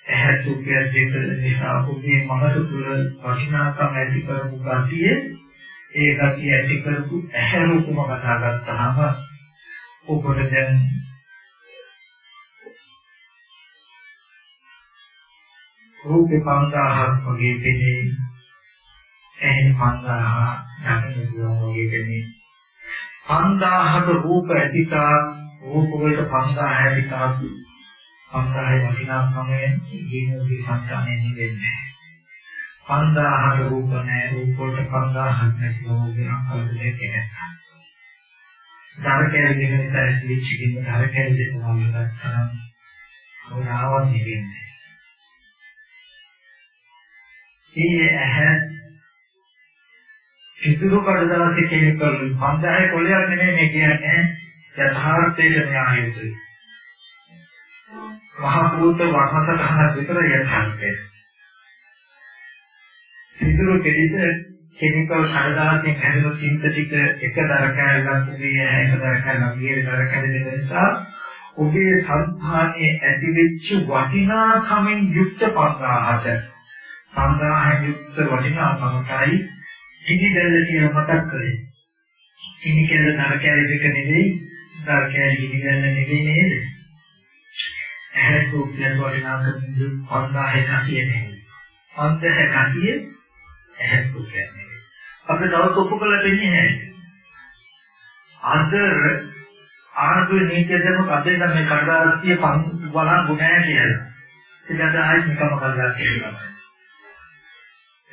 ඇහැ සුඛය දෙක නිසා ඔබේ මනස තුළ වටිනාකම් ඇති කරපු ගතිය ඒ ගතිය ඇති කරපු ඇහැ රූපම කතා ගත්තාම ඔබට දැන් රූපේ 5000ක් වගේ දෙන්නේ ඇහෙන් 5000 යකින් වගේ දෙන්නේ 5000ක රූප ඇතිතා රූප වලට 5000 ඇතිතා 5000 වටිනාකමෙන් ජීවිතේ සංස්කාරයෙන් නිවෙන්නේ 5000ක රූප නැහැ රූප වලට 5000ක් නැති ලෝකේ අකලද දෙකක් නැහැ. ධර කැලේ දෙක නිසා ඇතිවෙච්ච කින්න ධර කැලේ දෙක වගේ තරම් හොරාවක් නෙවෙන්නේ. මේ ඇහැ ඉතුරු කඩදාසි කෙමිකල් 5000 කොලයක් නෙමෙයි මේ කියන්නේ යථාර්ථයේ න්‍යායයයි. මහ භූත වර්ණසටහන විතර යථාර්ථය. සිදුරු කෙලිස කෙමිකල් කඩදාසියෙන් හැදෙන සින්තටික එක දරකැලක් උගේ එක දරකැලක් ගියේ දරකැල දෙක නිසා ඔබේ සංස්ථානයේ ඇතිවෙච්ච වටිනාකමින් යුක්ත පස්සාහත සංග්‍රහයෙන් යුක්ත වටිනාකමයි කිනි දැල්ල කියන මතක් කරේ කිනි කෙල්ල දරකැල දෙක නෙවෙයි දරකැල කිනි දැල්ල නෙවෙයි නේද ඇහැ කුක්ලන් වටිනාකමින් 5000 කතිය නෙවෙයි 5000 කතිය ඇහැ කියන්නේ. අපි තවත් ඔප්පු කළා දෙන්නේ නැහැ. අද ආනතුේ නීතිය දෙනු කඩේ නම් මේ කඩදාසිය පන් වලන් ගුණෑ කියලා. ඒකට ආයෙත් නිකම්ම කඩදාසිය කියලා.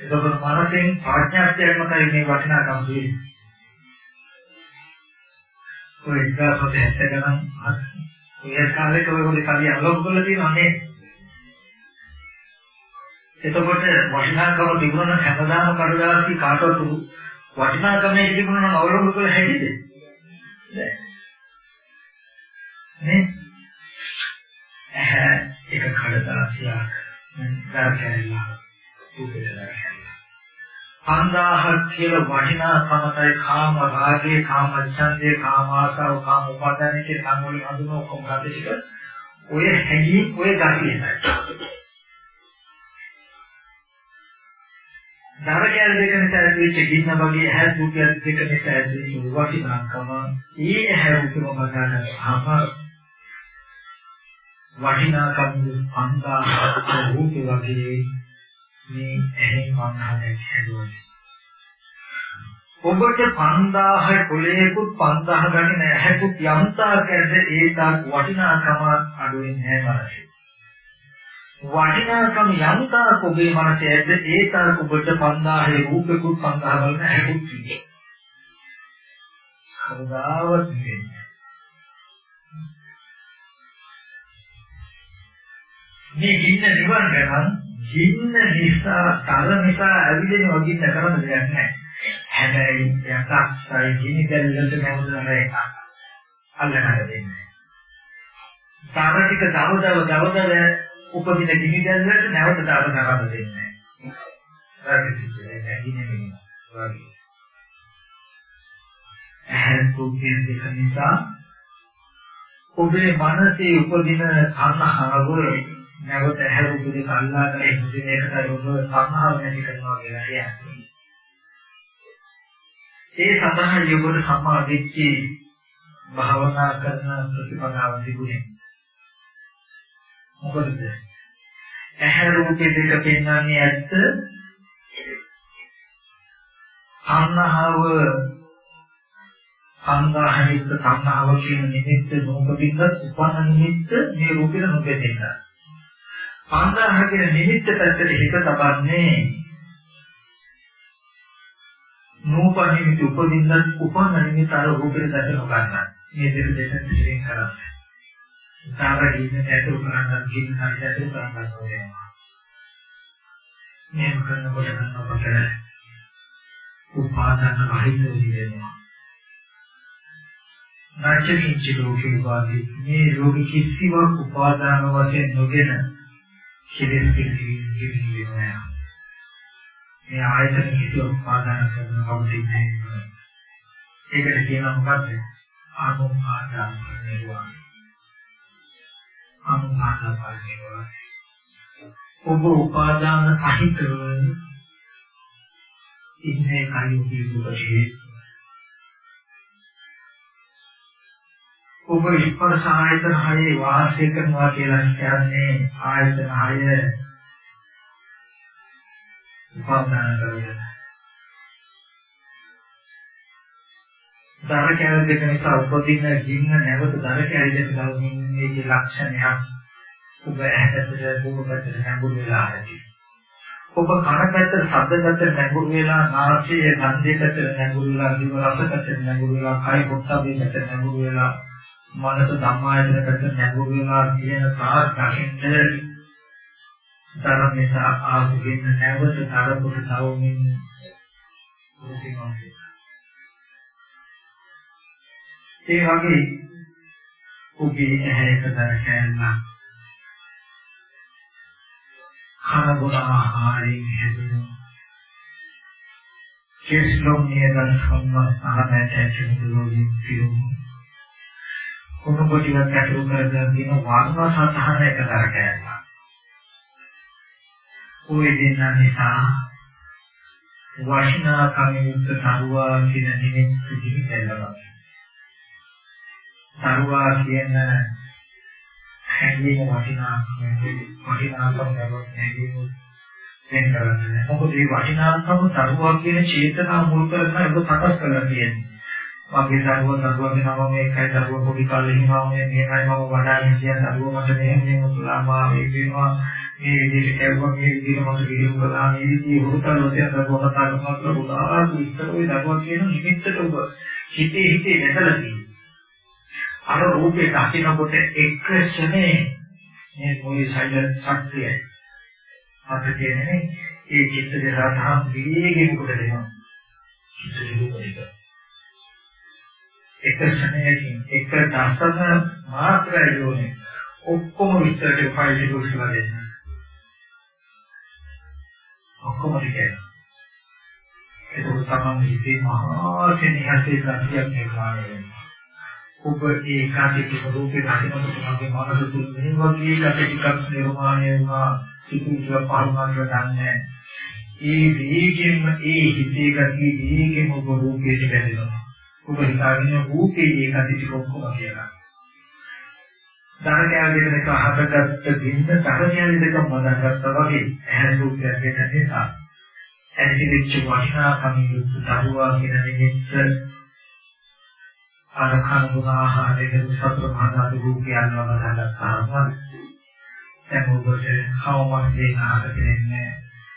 එතකොට මනසෙන් ප්‍රඥාත්‍යයක් මතයි මේ වටිනාකම් දෙන්නේ. ඔය 1970 ගණන් ඔය කාලේක ඔය පොඩි කලිය අලෝක කරලා තියෙනවා නේ. එතකොට වටිනාකම තිබුණා හැමදාම කඩදාසි කාටවත් වටිනාකමේ තිබුණා නම් අවලංගු කළ හැකිද? නෑ. නේ? ඇහැ එක කඩදාසියක් දරකැරිලා උපදලා දරකැරිලා. 5000 කියලා වටිනාකමයි කාම රාගේ කාම ඡන්දේ කාම ආසාව කාම උපාදාන කියන කන් වලින් හඳුනන කොහොමද ටික ඔය හැඟීම් ඔය ගතියයි. දර කැල දෙක නිසා ඇතිවෙච්ච ගින්න වගේ ඇහැ රූපය දෙක නිසා ඇතිවෙච්ච වටිනාකම ඒ ඇහැ රූපම බදානහම වටිනාකම් අන්දාහත් රූප වගේ මේ ඇහෙන් වන්හනක් හැදුවා ඔබට 5000 කුලයකුත් 5000 ගණන් ඇහැකුත් යම්තාක් ඇද්ද ඒ තාක් වටිනාකම අඩු වෙන්නේ නැහැ මනසේ වටිනාකම යම්තාක් ඔබේ මනසේ ඇද්ද ඒ තරක ඔබට 5000 රූපෙකුත් 5000 වල නැහැකුත් තියෙනවා. කවදාවත් නෙවෙයි. මේ ගින්න නිවන් ගන්න ගින්න නිසා තර නිසා ඇවිදින වගින්න කරන්න දෙයක් නැහැ. හැබැයි යකක්සයි ගිනි දැල්ලට නැවතුන එක අල්ලගන්න දෙන්නේ. තර ටික දව දව දව දව උපදින කිනි දැල්ලට නැවත දාන කරන්න දෙන්නේ නැහැ. ඇහැ කුපින් දෙක නිසා ඔබේ මනසේ උපදින සංහාව නැවත ඇහැ උපදින අල්ලාගෙන ඉන්න එකට ඔබ සංහාව නැති කරනවා කියලා කියන්නේ. ඒ සඳහා යොබට සම්මා දිට්ඨි භාවනා කරන ප්‍රතිපදාව තිබුණේ. මොකද ඇහැ රූපේ දෙක පෙන්වන්නේ ඇත්ත සංහව සංඝාහිත සංහව කියන නිමිත්ත නොකපින්ද උපන්න නිමිත්ත මේ රූපෙට නොපෙදෙන්න. සංඝාහ කියන නිමිත්ත පැත්තට හිත තබන්නේ නූපන් නිමිත්ත උපදින්න උපන්න නිමිත්ත අර රූපෙට දැක නොගන්න. මේ දෙක දෙක පිටින් කරන්නේ. සාරදීන ඇතුල් කරගන්න කියන හරියට ඇතුල් කරගන්න ඕනේ. මේ කරනකොට කරනකොට උපාදාන රහිත වෙනවා. නැචකින්ච ලෝකේ වාදී මේ ලෝක කිසිවක් උපාදාන වශයෙන් නොගෙන කෙලෙස් පිළිගින් වෙනවා. මේ ආයතන කිසිවක් උපාදාන කරන කවුරුත් නැහැ. ඒකට කියනවා මොකද්ද? ආනෝපාදාන කරනවා. අනුපාදන කරනවා. ඔබ උපාදාන සහිතව ඉන්නේ කයින් ඔබ ස්පර්ශ ආයතන හයේ වාසය කරනවා කියලා කියන්නේ ආයතන හය උපාදාන කරගෙන දර කැල දෙක නිසා උපදින ජීන්න නැවත දර කැල දෙක ගලමින්නේ ලක්ෂණයක් ඔබ ඇහැට දුකකට නැඹුරු වෙලා ඇති. ඔබ කන පැත්ත ශබ්දකට නැඹුරු වෙලා නාසයේ ගන්ධයකට නැඹුරු වෙලා දිව රසකට නැඹුරු වෙලා කය පොට්ටබ්බයකට නැඹුරු වෙලා මනස ධම්මායතනකට නැඹුරු වෙලා කියන සාර දකින්න ධර්ම නිසා ආපුගෙන නැවත තරපුට තවමින් රූපිනවා ඒ වගේ ඔබේ ඇහැ එක දර කෑල්ලක් කන බොන ආහාරයෙන් හැදෙන කෙස්ලොම් නියදන් සම්මස්ථානයට ඇතුළුවීම පිරුම් කුණු කොටියක් ඇතුළු කරගෙන තියෙන වර්ණ සතහන එක දර කෑල්ලක් ඔය දෙන්න නිසා වශනා කමියුත් තරුවා කියන නිමිති දිවි කැලවක් දරුවා කියන හැඟීම වටිනාකම වටිනාකම ගැනත් හැඟීම වෙන කරන්නේ. මොකද මේ වටිනාකම දරුවා කියන චේතනාව මුල් කරගෙන ඔබ සකස් කරලා තියෙන්නේ. මගේ දරුවා දරුවාගේ නම මේකයි දරුවා පොඩි කාලේ හිමාව මේ මේකයි මම වඩාගෙන කියන දරුවා මට මෙහෙම මෙහෙම තුලාමා මේ වෙනවා මේ විදිහට කරුවා මේ විදිහට මට විදිහට කළා මේ විදිහේ හොරතලෝතේ දරුවා කතා කරනවා පුතා විස්තර ඔය දරුවා කියන නිමිත්තට ඔබ හිතේ හිතේ නැතලා තියෙනවා. අර රූපේ දකිනකොට එක ක්ෂණේ මේ මොලේ සයිල ශක්තියයි මට කියන්නේ ඒ චිත්ත දහතහ වේගෙන් කොට දෙනවා. චිත්ත රූපයක. එක ශරණයකින් එක දසම මාත්‍රය යෝනේ ඔක්කොම විස්තරට ෆයිල් එක උස්සලා දෙන්න. ඔක්කොම ටිකයි. ඒක තමයි හිතේ මහා කෙනෙක්ගේ ප්‍රතියක් නිර්මාණය වෙනවා. ඔබ ඒ කාටික රූපේ දකිනකොට තමගේ මනස තුළ මේ වගේ ටිකක් නිර්මාණය වෙනවා. සිතුවිලි පහළමකට දන්නේ ඒ වේගෙන්ම ඒ හිතේ ගතිය වේගෙන්ම ඔබ රූපයට බැඳෙනවා. ඔබ හිතාගෙන රූපේ ඒ ගතිය ටික ඔක්කොම කියලා. ධර්මයන් දෙක හටගත්ත දින්න ධර්මයන් දෙක මනගත්තා වගේ ඇහැ රූපයක් වෙන නිසා ඇතිවෙච්ච වටිනාකම යුක්ත දරුවා කියන නිමිත්ත අරකන ගුණාහාර දෙක සතර මහා ධාතු රූපයන් වල හදාගත්තාම දැන් ඔබට කවමක් දෙන්න අහක දෙන්නේ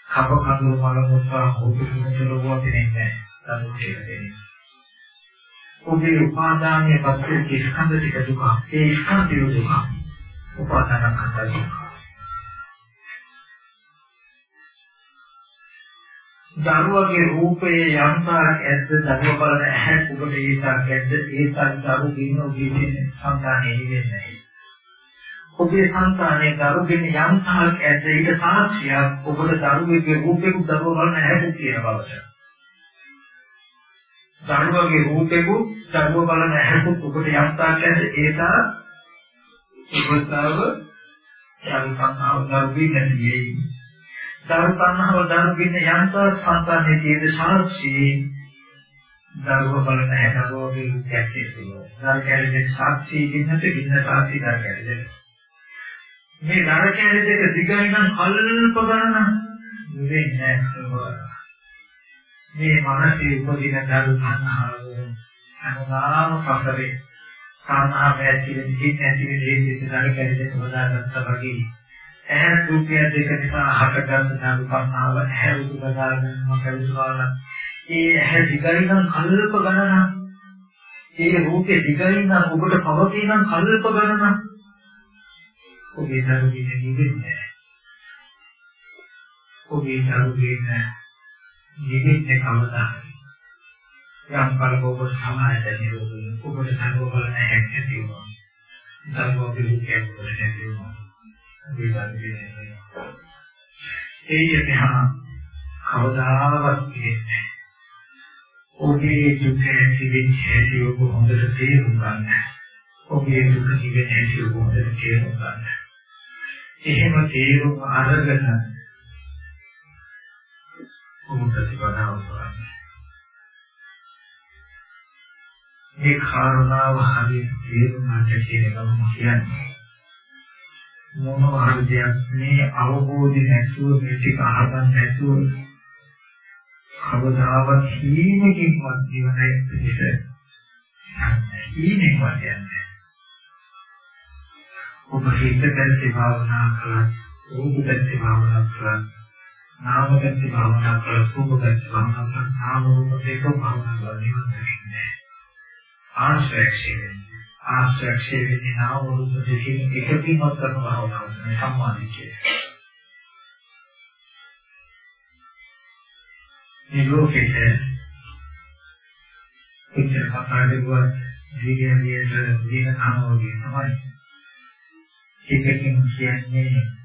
කප කඳුළු මල මුත්‍රා හොතු කුණුලුව දෙන්නේ දරුවෝ කියලා දෙන්නේ. ඔබේ උපාදානයේ පස්සේ ස්කන්ධ ටික දුක ඒ ස්කන්ධය දුක උපාදාන කන්දයි. දරුවගේ රූපයේ යම්තාවක් ඇද්ද දරුව බලන ඇහැ ඔබට ඒසක් ඇද්ද ඒසක් දරුවෝ දිනන උදේට සංකාණේ වෙන්නේ නැහැ. ඔබේ సంతානයේ දරුගෙන යම් තාක් ඇද්ද ඊට සාක්ෂියක් ඔබට දරුවෙකුගේ රූපෙක දරුව බලන හැටි කියන බවට. දරුවගේ රූපෙක දරුව බලන හැටි ඔබට යම් තාක් ඇද්ද ඒක ඉවතාව යම් සංහව දරුවේ නැතියි. දරු සංහව දරුගෙන යම් තාක් సంతානයේ තියෙන සාක්ෂි දරුව බලන හැටි රූපයක් තියෙනවා. දරු කැලේ සාක්ෂි ඉන්නට ඉන්න සාක්ෂි දරු කැලේ මේ නරකයේ දෙක දිගයි නම් කල්ප ගණන වෙන්නේ නැහැ මේ මනසේ උපදින දරු සංහාව අනුගාම පසරේ සංහාව ඇති වෙන දෙයක් නැති වෙන දෙයක් දරු කැලේ බදාගත්තා වගේ. ඇහැ රූපය දෙක නිසා හටගත් දරු සංහාව ඇහැ රූප බදාගන්නවා කැලුවාන ඒ ඇහැ දිගයි නම් කල්ප ගණන ඒ රූපේ දිගයි නම් ඔබට පවතින කල්ප ගණන ඔබේ දරුවෙන් නිවෙන්නේ ඔබේ දරුවෙන් නිවෙන්නේ කවදාද යම් කලක ඔබ සමායත නිරෝධය ඔබට දරුව බලන හැටි තියෙනවා දරුව පිළිකයක් ඔබට තියෙනවා ඔබේ දරුවෙන් ඒ යතහා කවදාවත් කියන්නේ ඔබේ දුක ඇතිවෙච්ච හැටි ඔබ හොඳට තේරුම් ගන්න. ඔබේ දුක නිවෙන හැටි ඔබ හොඳට තේරුම් ගන්න. එහෙම තේරුම් අරගෙන ඔබ ප්‍රතිපදාව කරන්නේ. මේ කාරණාව හරියට තේරුම් ගන්න කියන එක මම කියන්නේ. මොනවා හරි දෙයක් මේ අවබෝධය නැතුව මේ ටික අහගන්න නැතුව කවදාවත් හීනකින්වත් ජීවනයේ පිහිට හීනෙන්වත් යන්නේ ඔබ හිතට භාවනා කළා රූපයට භාවනා කළා නාමයට භාවනා කළා රූපයට භාවනා කළා නාම රූප දෙක භාවනා කරලා නිවන් දකින්නේ ආශ්‍රයක්ෂේ ආශ්‍රයක්ෂේ වෙන්නේ නාම රූප දෙකෙන් එකකින්වත් කරන භාවනාව තමයි සම්මාදිට්ඨිය. මේ ලෝකෙට ඉච්ඡා කතා කරුවත් දීගියලියට දින නාමෝගේ තමයි. ඒකකින් කියන්නේ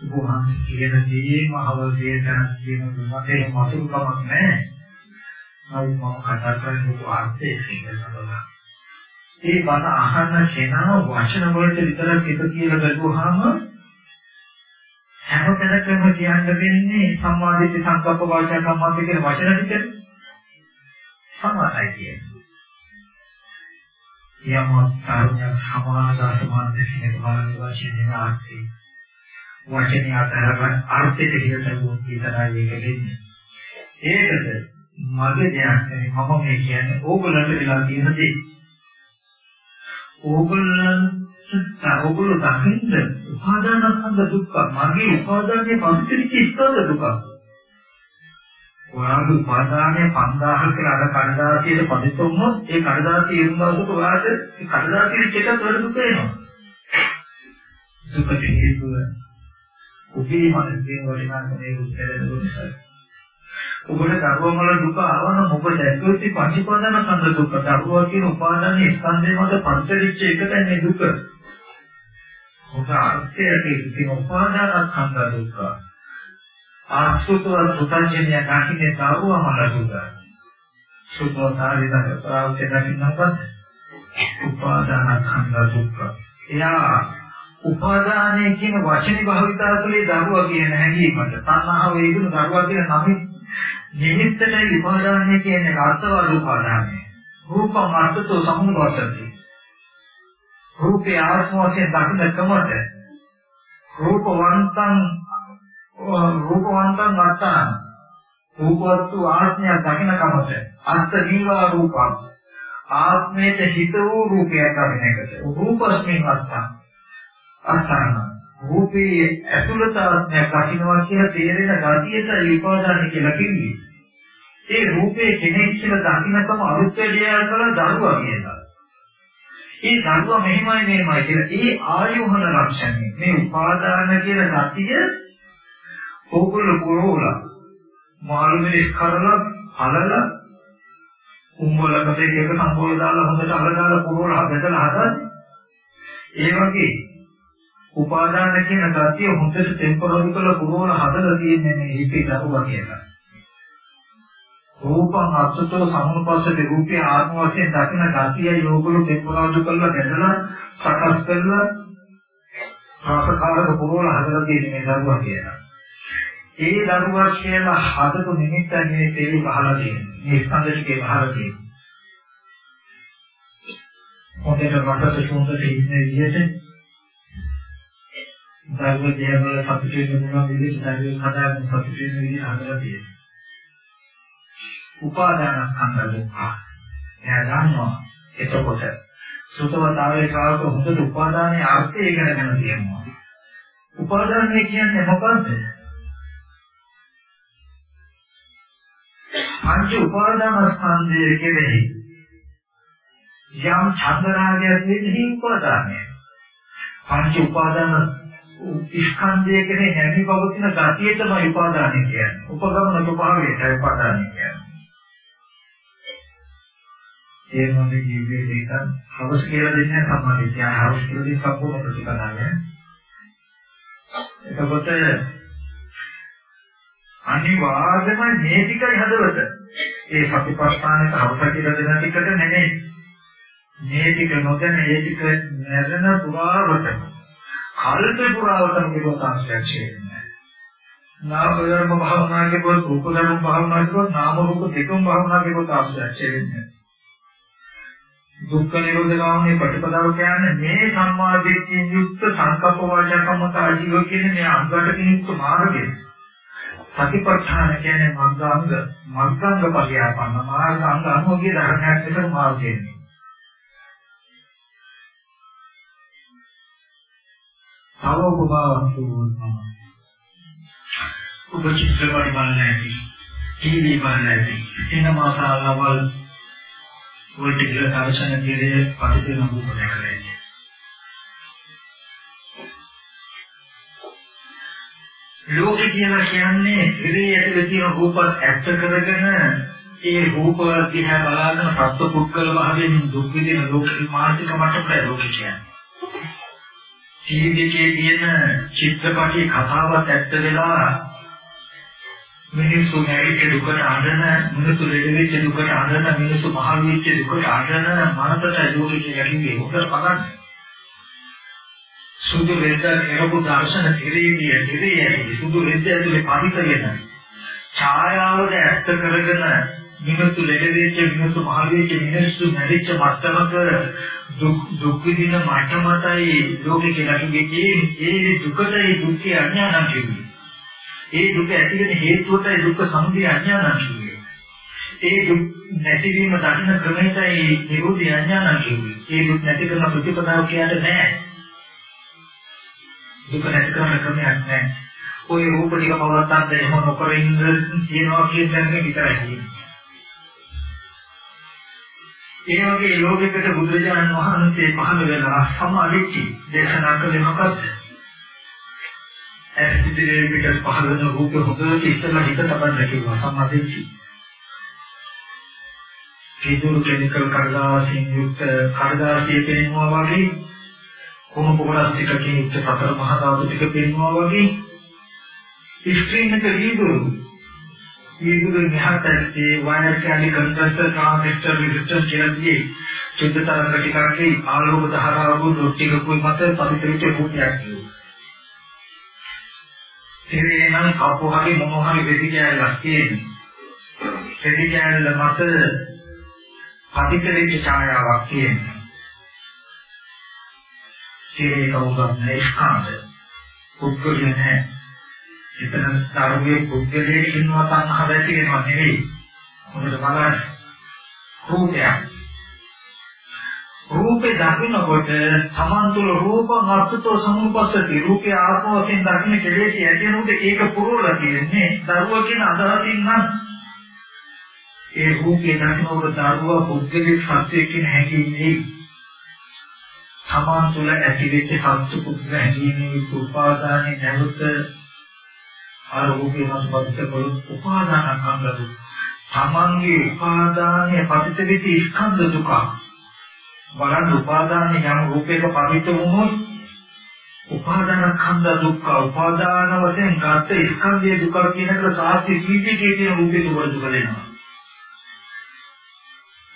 උපහාම කියන දේම අවදේට කියන මතේ මසුරුකමක් නැහැ. නමුත් මම කතා කරන්නේ අර්ථය කියලා. ඒ බණ අහන කෙනා වචන වලට විතරක් එක කියලා බැලුවාම හැම තැනකම කියන්න වෙන්නේ සම්මාදිත සංකප්ප වාචා සම්මාදිත කියන වචන ටික සමානයි කියන්නේ. යම් තරුණයක් සමාන දසමාන දෙකක බලන වශයෙන් ආර්ථි වචනේ අතරම අර්ථයට හිතන විතරයි ඒක දෙන්නේ. ඒකද මගේ දෙයක් නෙවෙයි මම මේ කියන්නේ ඕගොල්ලන්ට වෙලා තියෙන දේ. ඕගොල්ලන්ට ඕගොල්ලෝ දකින්න උපාදානස්කන්ධ දුක්ඛ මගේ උපාදානයේ පස්තිරිච්ච ස්කන්ධ දුක්ඛ. ඔයාලගේ උපාදානයේ 5000 කියලා අර කඩදාසියේ පදිත වුණොත් ඒ කඩදාසිය ඉරුණාට ඔයාලට ඒ කඩදාසියේ චේතත් වල දුක එනවා. දුකට හේතුව ඔබේ මනසේ වටිනාකමේ උත්තර දුන්නා. ඔබට කර්ම වල දුක ආවම ඔබ දැක්වෙති පංචපාදන කන්ද දුක. දරුවා කියන උපාදානයේ ස්කන්ධේ මත පංචවිච්ච එකයි මේ දුක. ඔබ අර්ථයේ තියෙන උපාදාන කන්ද දුක. ආසුතව සුතංජන්‍ය නැහිනේ දරුවා මල දුක. සුතෝතාරිත ප්‍රාවෘත්‍ය දකින්නවත් උපාදාන කන්ද දුක. එයා උපාදානය කියන වචනේ භාවිතා කළේ දරුවා කියන හැඟීමට. තණ්හාව වේදුණු දරුවා කියන නමින් නිමිත්තටයි උපාදානය කියන්නේ අර්ථවල උපාදානය. රූපම් අර්ථතෝ සමුවසති. රූපේ ආත්ම වශයෙන් දකින්නකමට රූපවන්තං රූපවන්තං අත්තං රූපවත්තු ආත්මය දකින්නකමට අර්ථ දීවා රූපං ආත්මයට හිත වූ රූපයක් දකින්නකට රූපස්මින් අත්තං අත්තං රූපේ ඇතුළත ආත්මයක් දකින්නවා කියලා තේරෙන ගතියට විපාදාන කියලා කිව්වේ. ඒ රූපේ කෙනෙක් කියලා දකින්නකම අරුත් වැඩියා කරලා දරුවා කියනවා. ඒ දරුවා මෙහිමයි මෙහිමයි කියලා ඒ ආයෝහන ලක්ෂණය මේ උපාදාන කියන ගතිය ඕගොල්ල පුරෝලා මාළු මිනිස් කරලා හලලා උම්බලකට එක සම්බෝල දාලා හොඳට අලදාලා පුරෝලා හදලා හදන්නේ ඒ වගේ උපාදාන කියන ගතිය හොඳට ටෙම්පරරිකල පුරෝලා හදලා තියෙන්නේ මේ හිතේ දරුවා කියලා රූපං අත්‍යතෝ සම්මුපස්සක රූපේ ආත්ම වශයෙන් දකින ගතිය යෝගවල දෙපොරාදු කරලා බෙදලා සකස් කරලා රාසකාරක පුරවල හදලා තියෙන මේ දරුවා කියලා. ඒ දරුවා කියලා හදපු නිමිත්තයි මේ තේරි පහලා තියෙන්නේ. මේ ස්කන්ධ ටිකේ පහලා තියෙන්නේ. මොකද රටට සුන්දර ඉන්නේ විදිහට දරුවා දේවල් සතුටු වෙන මොනවා විදිහට දරුවා හදාගෙන සතුටු වෙන විදිහට හදලා තියෙන්නේ. උපාදානස්කන්ධ දුක්ඛ. එයා දන්නවා. එතකොට සුතවතාවේ කාලක හොඳට උපාදානයේ අර්ථය ඉගෙන ගන්න තියෙනවා. උපාදානය කියන්නේ මොකද්ද? පංච උපාදානස්කන්ධය කෙරෙහි යම් චන්දරාගයක් වෙන්නේ උපාදානය. පංච උපාදාන ස්කන්ධය කෙරෙහි නැමි පවතින ගතිය තමයි උපාදානය කියන්නේ. උපගමන ස්වභාවයයි උපාදානය කියන්නේ. ඒ මොනේ ජීවිතේ දෙක හවස් කියලා දෙන්නේ සම්මාදිට්ඨිය. හවස් කියලා දෙන්නේ සම්පූර්ණ ප්‍රතිපදාවය. එතකොට අනිවාර්යයෙන්ම මේ ටිකයි හදවත. ඒ සතිපට්ඨානෙට හවස කියලා දෙන ටිකට නෙමෙයි. මේ ටික නොදැන ඒ ටික නැරෙන පුරාවටම කල්පේ පුරාවටම මේක සංස්කෘතිය වෙන්නේ. නාම ධර්ම භාවනාවේ පොත් රූප ධර්ම භාවනාවේ පොත් නාම රූප දෙකම භාවනාවේ පොත් ආශ්‍රය වෙන්නේ. දුක්ඛ නිරෝධ ගාමී ප්‍රතිපදාව කියන්නේ මේ සම්මාදිට්ඨියෙන් යුක්ත සංකප්ප වාචකම්මත ආජීව කියන මේ අංගකට යුක්ත මාර්ගය. සතිපට්ඨාන කියන්නේ මග්ගාංග මග්ගාංග පරියාපන්න මාර්ග අංග අනුෝගී ධර්මයක් විතර මාර්ගයන්නේ. තව උපමාවක් කියනවා. ඔබ චිත්‍රපටි බලන්නේ ටීවී බලන්නේ සිනමා ශාලාවල් වලට කියලා දර්ශන කියලා පරිදි නඹු කරන්නේ. ලෝකේ කියලා කියන්නේ ඉරේ ඇතුලේ තියෙන රූපත් ඇත්ත කරගෙන ඒ රූප දිහා බලාගෙන සත්ව පුද්ගල භාවයෙන් දුක් විඳින ලෝකේ මානසික මට්ටමට ලෝකේ කියන්නේ. ජීවිතයේ තියෙන චිත්‍රපටි කතාවත් ඇත්ත වෙලා මිනිස්සු මැරිච්ච දුකට අඬන මිනිස්සු ලෙඩ වෙච්ච දුකට අඬන මිනිස්සු මහලු වෙච්ච දුකට අඬන මනසට දුක කියන්නේ මොකද පගන්නේ සුදු රෙද්ද කෙරපු දර්ශන කෙරෙන්නේ කෙරෙන්නේ සුදු රෙද්ද ඇතුලේ පරිසරයන ඡායාවද ඇත්ත කරගෙන මිනිස්සු ලෙඩ වෙච්ච මිනිස්සු මහලු වෙච්ච මිනිස්සු මැරිච්ච මත්තමක දුක් දුක් විඳින මට්ටමටයි ලෝකේ කියලා කිව්වේ ඒ දුකටයි දුක්ඛ අඥානං කියන්නේ. ඒ දුක ඇති වෙන හේතුවටයි දුක්ඛ සමුදය අඥානං කියන්නේ. ඒ දුක් නැතිවීම දකින්න ක්‍රමයටයි නිරෝධය අඥානං කියන්නේ. ඒ දුක් නැති කරන ප්‍රතිපදාව කියන්නේ නැහැ. දුක නැති කරන ක්‍රමයක් නැහැ. ඔය රූප ටික පවත්තන්න එහෙම නොකර ඉන්න තියනවා කියන දැනගෙන විතරයි කියන්නේ. ඒ වගේ ලෝකෙකට බුදුරජාණන් වහන්සේ පහළ වෙලා සමාධිච්චි දේශනා කළේ මොකක්ද? ඇසිදිරේ පිට පහළ වෙන රූප හොඳට ඉස්සලා හිත තබන්න කිව්වා සමාධිච්චි. කීදුරු කෙමිකල් කර්දාසින් යුක්ත කර්දාසිය පෙන්වනවා වගේ කොහොම පොරස් ටිකකින් යුක්ත සතර මහා ධාතු ටික පෙන්වනවා වගේ ස්ක්‍රීන් එක කීදුරු ඊගොල්ලෝ මෙහාට ඒ වයර් කැලි කන්ඩක්ටර් ට්‍රාන්සිස්ටර් රෙසිස්ටර් කියලාදී චුද්ධ තරංග ටිකකේ ආලෝක ධාරාවු ඩොට්ටිකකුයි මත පරිතරිත භූතයක් කියනවා. ඒ නම් කපුහගේ මොනහරි වෙදි කැලක් තියෙනවා. වෙදි කැලල මත පරිතරිත ඡායාවක් තියෙනවා. ඒ කවුරුත් ස්කන්ධ පුද්ගලයන් නැහැ. එතන ධර්මයේ පුද්ගලයෙක් ඉන්නවා සංහව ඇති වෙනවා නෙවෙයි. මොකද බලන්න. රූපයක්. රූපේ දකින්නකොට සමන් තුල රූපං අර්ථතෝ සමුපස්සති. රූපේ ආත්ම වශයෙන් දකින්න කෙලෙස් ඇතිවෙනකොට ඒක පුරවලා කියන්නේ දරුවා කියන අදහසින් නම්. ඒ රූපේ දකින්නකොට දරුවා පුද්ගලික සත්‍යය කියන හැඟීමේ සමාන තුල ඇතිවෙච්ච සත්‍ය පුද්ගල හැඟීමේ උපාදානයේ නැවත ආරෝපේ මාසපදිත කළොත් උපාදාන කන්දද තමන්ගේ උපාදානයේ පතිත වෙති ස්කන්ධ දුක. බලන්න උපාදානයේ යම් රූපයක පතිත වුණොත් උපාදාන කන්ද දුක්ඛ උපාදාන වශයෙන් ගත ස්කන්ධයේ දුක කියන එක සාහිත්‍ය කීපයකේ තියෙන රූපේ දුක දුක දෙනවා.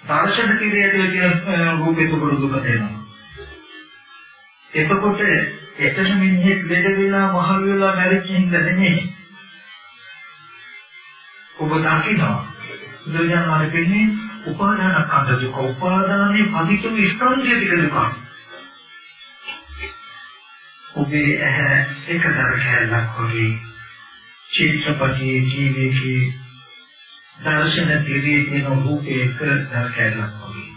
දර්ශන කීපයකේ තියෙන රූපේ දුක දුක දෙනවා. එතකොට එතන මිනිහෙක් ලෙඩ වෙලා මහලු වෙලා මැරිච්ච හින්දා නෙමෙයි. ඔබ දකිනවා. බුදුරජාණන් වහන්සේ කියන්නේ උපාදාන කන්ද දුක. උපාදානයේ පදිතු ස්කන්ධය ටික දුක. ඔබේ ඇහැ එක දරකැලක් වගේ චිත්තපටි ජීවිතේ දර්ශන දිවියේ තියෙන රූපේ එක දරකැලක් වගේ.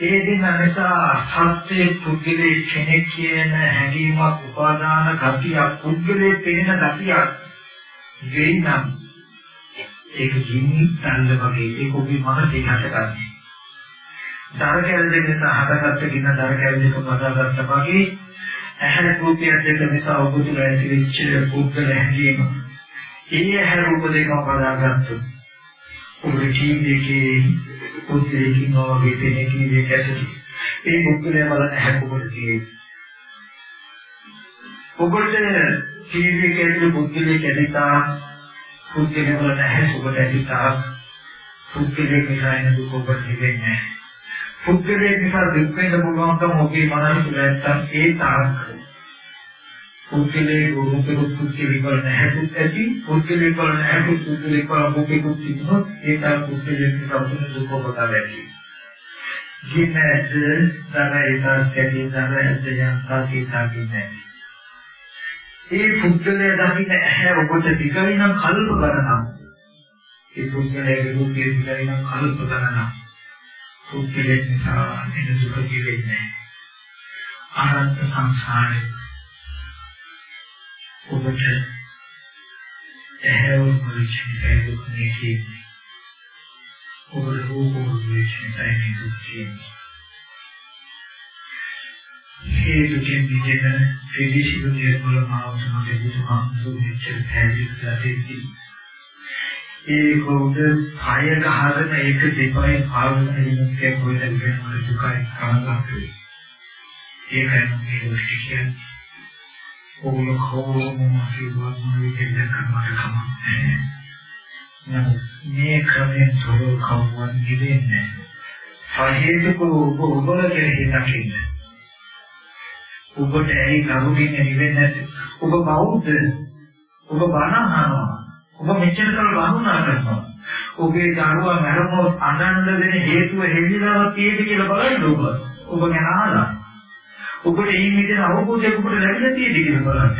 ඒ දින නිසා සත්‍ය පුද්ගලයේ කෙනෙක් කියන හැඟීමක් උපාදාන ගතියක් පුද්ගලයේ පෙනෙන ගතියක් වෙනනම් ඒක ගිනි තල්ල වගේ ඒක ඔබේ මනසේ හටගන්නේ. දර කැලේ නිසා හටගත්ත ගින්න දර කැලේක මදාගත්ත වගේ ඇහැ රූපය දෙක නිසා ඔබ තුළ ඇතිවෙච්ච පුද්ගල හැඟීම. ඒ ඇහැ රූප දෙකම මදාගත්තු. ඔබේ ජීවිතයේ පුද්ගලකින් වගේ දෙනෙකින් දෙක ඇති. ඒ පුද්ගලයා බලන ඇහැ කොහොමද තියෙන්නේ? ඔබට ජීවිතයේ ඇතුළේ පුද්ගලයෙක් ඇදිතා පුද්ගලයා වල නැහැ ඔබට ඇති තාක් පුද්ගලයෙක් නිසා එන දුක ඔබට හිතෙන්නේ නැහැ. පුද්ගලයෙක් නිසා දුක් වෙන්න පුළුවන්කම ඔබේ මනස තුළ නැත්තම් ඒ තාක් පුද්ගලයේ රූපේ පුද්ගලයෙක් වල නැහැ දුක් ඇති පුද්ගලයෙක් වල නැහැ පුද්ගලයෙක් වල ඔබේ දුක් තිබුණොත් ඒ තාක් පුද්ගලයෙක් නිසා දුක ඔබට ඇති. ගින්නද දරයිත කැදී දරයිත යම් සාකීතාකින්නේ ඒ පුද්ගලයා දකින්න ඇහැ ඔබට දිගයි නම් කල්ප ගණනක්. ඒ පුද්ගලයාගේ රූපයේ දිගයි නම් කල්ප ගණනක්. පුද්ගලයෙක් නිසා එන දුක කියෙන්නේ ආරන්ත සංසාරේ ඔබට ඇහැ ඔබට දුක නෙකී. ඔබට රූප ඔබට දුක කියන්නේ. හේතුකින් විදෙන පිළිසිදු නිර්මල මාවතම දෙවිතුමා මෙච්චර පැහැදිලිලා දෙති. ඒ කවුද කය ගහගෙන ඒක දෙපයින් ආවම ඉන්නේ කොහෙද වෙනවද දුකයි කාලකේ. ඒකයි මේ දෘෂ්ටි කියන්නේ. ඔබ කොහොම ආශිර්වාද මොනිකෙන් කරනවා කමන්නේ. මේ ක්‍රමයෙන් තොරව කවුරුන් නිවෙන්නේ නැහැ. සහේතුක ඔබ ඔබල කෙරෙහි දකින්නේ. ඔබට ඇයි කරුණින් නිවෙන්නේ නැති? ඔබ බෞද්ධ. ඔබ බණ අහනවා. ඔබ මෙච්චර කල් වහුණා කරනවා. ඔබේ දරුවා මරණොත් අනන්ත වෙන හේතුව හෙල්ලිලා තියෙද කියලා බලන්න ඔබ. ඔබ ගැන අහලා. ඔබට මේ විදිහට අවබෝධයක් ඔබට ලැබිලා තියෙද කියලා බලන්න.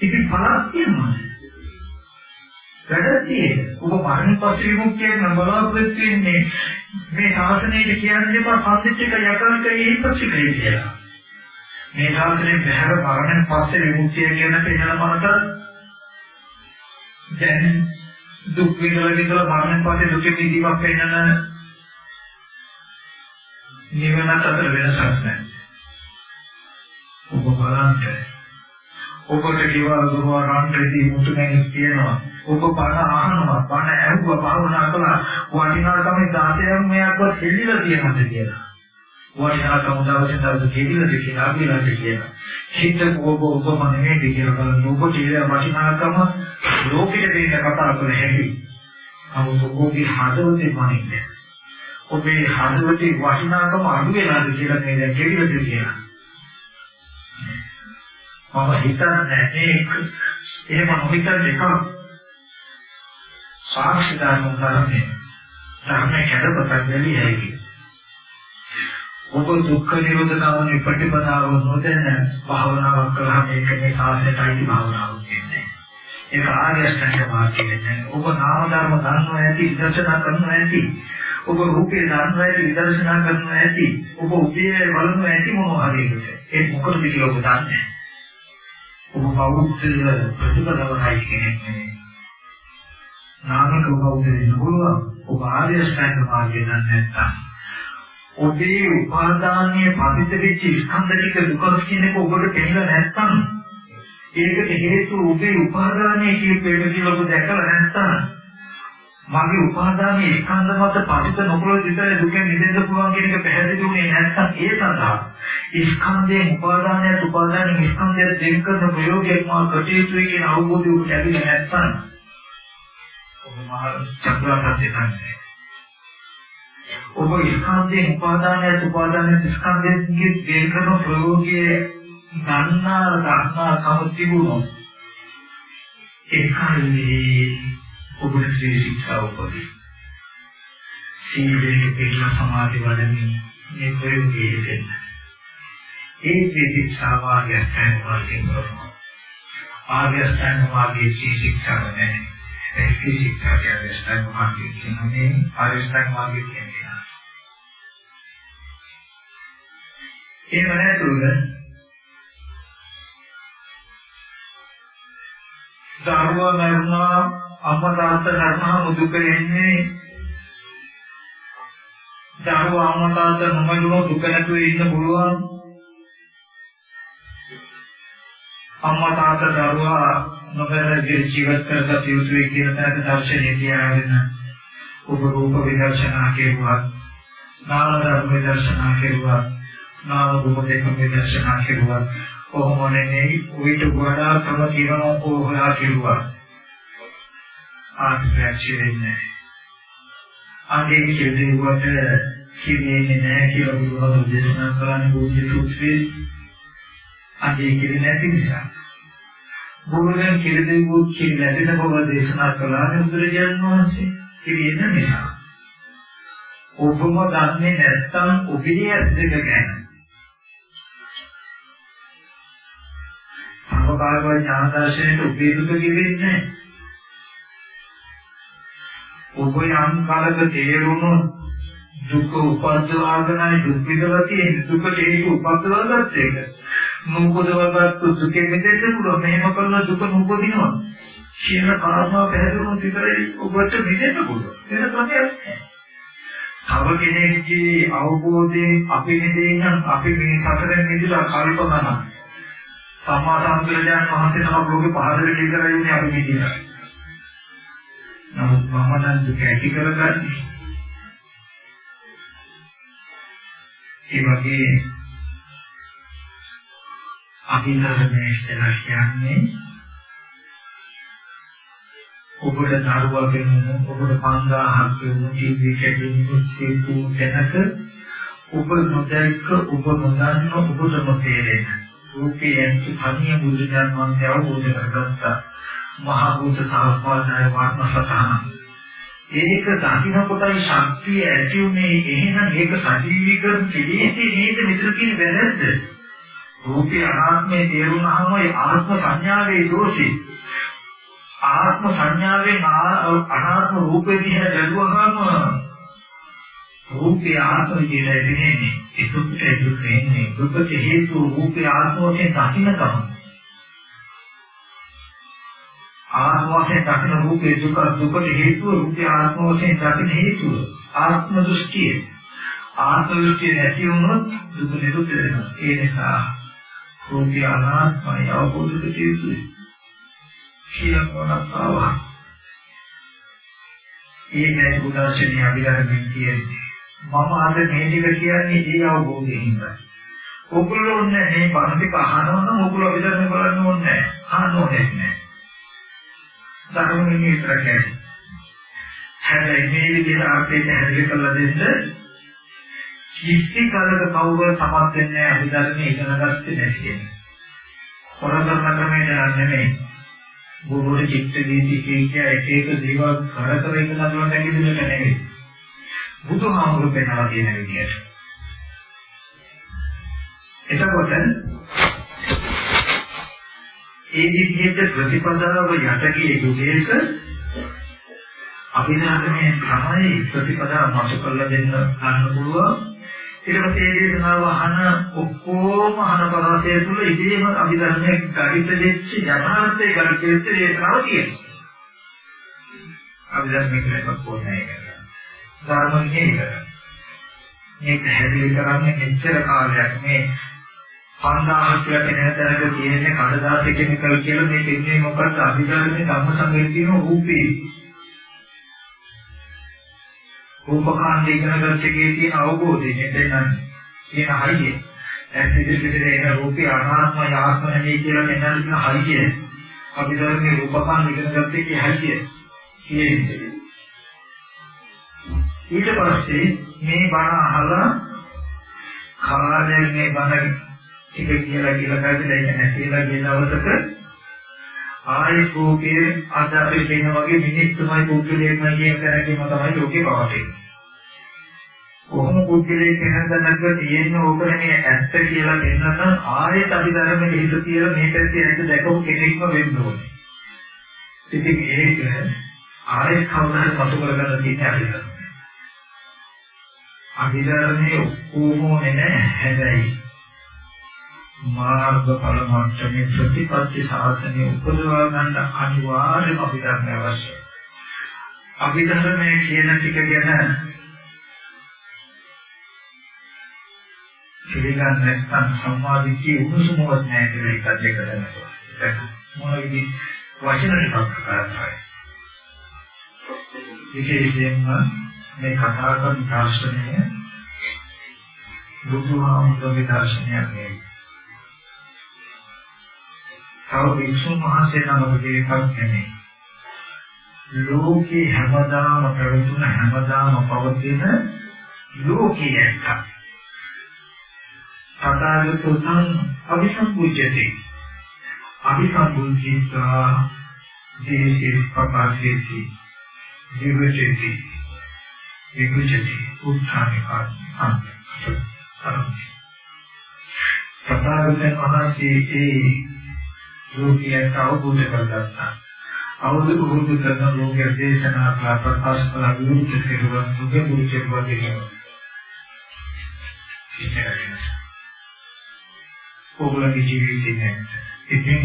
ඉතින් පලක් තියෙනවා. වැඩතියේ ඔබ මරණ පස්සේ විමුක්තිය නම් බලාපොරොත්තු වෙන්නේ මේ ශාසනයේ කියන්නේ පා පස්සිට යකනක ඊපස්සිකයි කියලා. මේ ශාසනයේ බහැර මරණයෙන් පස්සේ විමුක්තිය කියන පේන මනස දැන් දුක් විඳලා විඳලා මරණයෙන් පස්සේ දුක විඳීමක් වෙනන නිවන අතර වෙනසක් නැහැ. ඔබ බලන්න. ඔබට කිව්වා දුරවා රාන්ටේදී මුතුමැණික් තියෙනවා. ඔබ බණ අහනවා, බණ ඇහුවා, භාවනා කළා. වටිනාකම 16ක් මෙයක්වත් හෙල්ලිලා තියෙනවද කියලා. වටිනාකම දවසින් දවස හෙල්ලිලාද කියලා අපිලාද කියලා. හිත ඔබ ඔබම නෙමෙයි කියලා බලන්න. ඔබ කියන වටිනාකම ලෝකෙට දෙන්න කතා කරන හැටි. නමුත් ඔබගේ හදවතේ මනින්නේ. ඔබේ හදවතේ වටිනාකම අඩු වෙලාද කියලා මේ දැන් කෙවිලද කියලා. මම හිතන්නේ ඒක එහෙම නොහිතන එක සාක්ෂිදාන තරමේ ධර්මයේ කැඩපතක් වෙලී හැකි. ඔබ දුක්ඛ නිරෝධ ගමනේ ප්‍රතිපදාව නොදැන භාවනාවක් කළාම ඒක මේ සාසනයයි භාවනාවක් කියන්නේ. ඒක ආර්ය අෂ්ටාංග මාර්ගය කියන්නේ. ඔබ නාම ධර්ම දන්නවා ඇති, දර්ශනා කරනවා ඇති. ඔබ රූපේ දන්නවා ඇති, විදර්ශනා කරනවා ඇති. ඔබ උපේ බලනවා ඇති මොනවා හරි ඒ මොකද කියලා ඔබ දන්නේ. ඔබ බෞද්ධ ප්‍රතිපදාවයි කියන්නේ. නාමික බෞද්ධ වෙන්න පුළුවන්. ඔබ ආර්ය අෂ්ටාංග මාර්ගය දන්නේ නැත්නම් ඔබේ උපාදානීය පතිත වෙච්ච ස්කන්ධ ටික දුක කියන එක ඔබට තේරෙලා නැත්නම් ඒකට හේතු ඔබේ උපාදානයේ කියපේක කියලා ඔබ දැකලා නැත්නම් මගේ උපාදානයේ ස්කන්ධ මත පතිත නොකළ විතර දුකෙන් මිදෙන්න පුළුවන් කියන එක පැහැදිලි වුණේ නැත්නම් ඒ සඳහා ස්කන්ධයෙන් උපාදානයට උපාදානයෙන් ස්කන්ධයට දෙක කරන ප්‍රයෝගයක් මා කටයුතුයි කියන අවබෝධය ඔබට ලැබෙන්නේ නැත්නම් ඔබ මහා චක්‍රවර්තී නැහැ ඔබ ස්කන්ධයෙන් උපාදානයට උපාදානයට ස්කන්ධයෙන් දෙක කරන ප්‍රයෝගයේ ගන්නා ගන්නා කම තිබුණොත් ඒකල්ලි ඔබට ශ්‍රී ශික්ෂා උපදී සීලයේ පිළිලා සමාධි වඩමින් මේ ප්‍රයෝගයේ දෙන්න ඒ ශ්‍රී ශික්ෂා වාග්ය ස්ථාන වාග්යෙන් ආර්ය ස්ථාන වාග්යේ ශ්‍රී ශික්ෂා නැහැ. ඒ ශ්‍රී ශික්ෂා කියන්නේ ස්ථාන වාග්ය කියන්නේ ආර්ය ස්ථාන වාග්ය කියන්නේ. එහෙම නැතුව දරුවා මරුණා අම්මා තාත්තා මරුණා දුක එන්නේ දරුවා අම්මා තාත්තා නොමරුණොත් දුක නැතුව ඉන්න පුළුවන්. අම්මා තාත්තා දරුවා නොබැර ජීවත් කරගත යුතුයි කියන තැනක දර්ශනය තියාගෙන ඔබ රූප විදර්ශනා කෙරුවා නාම ධර්ම විදර්ශනා කෙරුවා නාම රූප දෙක විදර්ශනා කෙරුවා කොහොම නෙමෙයි උවිත වඩා තම තිරනෝ කොහොලා කෙරුවා ආස්පැචි වෙන්නේ අගේ කෙරෙව්වට කියෙන්නේ නැහැ කියලා බුදුහාමුදුරු දේශනා කරන්නේ බුද්ධ සූත්‍රයේ. අගේ කෙරෙන්නේ නැති නිසා. බුදුරජාණන් කෙරෙව්වොත් කිරි නැතින බව දේශනා කළානේ බුදුරජාණන් වහන්සේ කිරින්න නිසා. ඔබම දන්නේ නැත්නම් ඔබේ ඇස් දෙක ගැන. සමකාලීන ඥාන දර්ශනයට උපේදුක කියෙන්නේ ඔබ යම් කාලක තේරුණු දුක උපද්දවාගෙනයි දුක් විඳලා තියෙන දුකට ඒක උපද්දවගත්ත එක. නූපදවගත්තු දුකෙ මෙතෙට පුළුවන්. මෙහෙම කළා දුක නූපදිනවා. කියන කාරණාව පැහැදිලිවම විතරයි ඔබට මිදෙන්න පුළුවන්. වෙන ක්‍රමයක් තව කෙනෙක්ගේ අවබෝධයෙන් අපි මෙතෙන් අපි මේ සතරෙන් මිදලා කල්පනා සම්මා සම්බුද්ධයන් වහන්සේ නමක් ලෝකේ පහළ වෙලී කරලා ඉන්නේ අපි විදියට. නමුත් මම දැන් දුක ඇති කරගන්නේ. ඒ වගේ අභිනර්මයේ ඉස්සලා කියන්නේ ඔබට දරුවා වෙනුන ඔබට 5000ක් වෙනුන ජීවිතේ කැඩෙන්නේ සිතු තැනක ඔබ නොදැක්ක ඔබ නොදන්න ඔබට නොතේරෙන රූපේ ඇති තනිය බුදුදහම වහන්සේ අවබෝධ කරගත්තා. මහා භූත සහස්පාදාය වර්ණ සතහන ඒක දකින්නකොටයි ශක්තිය ඇති උනේ. එහෙනම් ඒක සජීවීකරණ කෙලෙසේ නේද? මෙතන කියන වැරද්ද. රූපේ අනාත්මයේ තේරුණාම ඒ ආත්ම සංඥාවේ දෝෂේ. ආත්ම සංඥාවෙන් අනාත්ම රූපේ දිහා බැලුවහම රූපේ ආත්ම කියලා එන්නේ. ඒකට ඒක වෙන්නේ දුකට හේතු රූපේ ආත්ම වශයෙන් දකින්නකම. ආත්ම වශයෙන් දකින්න රූපේ දුක දුකට හේතුව රූපේ ආත්ම වශයෙන් දකින්න හේතුව ආත්ම දෘෂ්ටිය. ආත්ම දෘෂ්ටිය නැති වුණොත් දුක නිරුද්ධ වෙනවා. ඒ නිසා රූපය අනාත්මයි අවබෝධ කර යුතුයි. කියලා කොනස්සාවා ඒ මේ උදාසීන අභිධර්මයෙන් කියන්නේ මම අද මේ ටික කියන්නේ ඒ අවබෝධයෙන් ඉඳලා. ඔගොල්ලෝ ඔන්නේ මේ පන්ති කහනවා නම් ඔගොල්ලෝ අභිධර්ම බලන්න ඕනේ නැහැ. අහන්න ඕනේ නැහැ. ධර්මයෙන් විතර කියන්නේ. හැබැයි මේ විදිහට අර්ථයෙන් පැහැදිලි කරලා දෙන්න කිසි කලක කවුරුත් සමත් වෙන්නේ නැහැ අභිධර්මයේ ඉගෙන ගත්තේ නැති කෙනෙක්. හොරගන්න ක්‍රමයට නෙමෙයි. බොහෝ චිත්ත දීති කිය එක එක දේවල් කර කර ඉන්න නතුන නැගිටින්න නෙමෙයි. බුදුහාමුදුරු පෙන්වලා තියෙන විදිහට. එතකොට ඒ විදිහට ප්‍රතිපදාව යටකේ යුගයක අභිනාමයේ තමයි ප්‍රතිපදාව මතු කරලා දෙන්න ගන්න පුළුවන්. ඊට පස්සේ ඒ දේශනාව අහන ඔක්කොම අහන පරාසය තුළ ඉදීම අභිධර්මයේ ගණිත දෙච්ච යථාර්ථයේ ගණිත දෙච්ච දේශනාව තියෙනවා. අභිධර්මයේ කියලා කොහොමද ඒක? ධර්මයේ ඒක. මේක හැදෙලි කරන්නේ මෙච්චර කාලයක් මේ 5000 කියලා කෙනෙක් දැනග තියෙන්නේ කඩදාසි කෙනෙක්ල් කියලා මේ දෙන්නේ මොකක්ද අභිධර්මයේ ධම්ම සංගීත කියන රූපේ. රූපකාණ්ඩ ඉගෙන ගන්න එකේ තියෙන අවබෝධය මෙතන කියන හරිය ඇස් ඉදිරියට එන රූපේ අනාත්ම යාත්ම නෙමෙයි කියලා මෙතන තියෙන හරිය අභිධර්මයේ රූපකාණ්ඩ ඉගෙන ගන්න එකේ හරිය කියන්නේ. ඊට පස්සේ මේ බණ අහලා කාලයෙන් මේ බණ ටික කියලා කියලා කරලා ඒක නැතිලා ගිය දවසක ආයි කෝපයේ අද අපි කියන වගේ මිනිස්සුමයි පුද්ගලයෙක්මයි කියන තැනකම තමයි ලෝකේ පවතින්නේ. කොහොම පුද්ගලයෙක් වෙනද නැත්නම් තියෙන ඕකනේ ඇත්ත කියලා දෙන්නනම් ආයෙත් අපි ධර්මයේ හිත කියලා මේ පැත්තේ ඇත්ත දැකපු කෙනෙක්ම වෙන්න ඕනේ. ඉතින් ඒක ආයෙත් කවදාවත් මතු කරගන්න තියෙන අපිට. අභිධර්මයේ ඔක්කොම නෑ හැබැයි මාර්ගඵල මට්ටමේ ප්‍රතිපත්ති ශාසනය උපදවා ගන්න අනිවාර්යම අභිධර්මය අවශ්‍යයි. අභිධර්මයේ කියන ටික ගැන පිළිගන්න නැත්නම් සම්මාදිට්ඨිය උණුසුමවත් නැහැ කියලා එකත් දෙක දැනගන්න. මොන විදි වචන ටිකක් කරන්නේ. විශේෂයෙන්ම මේ කතා කරන දර්ශනය බුදුහාමුදුරගේ දර්ශනයක් නෙවෙයි. තව වික්ෂුන් වහන්සේ නමකගේ එකක් නෙමෙයි. ලෝකේ හැමදාම ප්‍රවතුන හැමදාම පවතින ලෝකයේ එකක්. තථාගතයන් අபிසම්පූජ්‍යති. අபிසම්පූජිතා දේශේ පපාසේති. ජීවිතේති. විකුචති උත්සාහකාරී අන්ත. තථාගතයන් වහන්සේ ඒ ලෝකයට අවබෝධ කරගත්තා. අවුරුදු පුරුදු කරන ලෝකයේ දේශනා කළ ප්‍රකාශ කළ විරුද්ධ කෙරුවන් සුගේ මුචේ වගේ ඔගලගේ ජීවිතේ නෑ. ඉතින්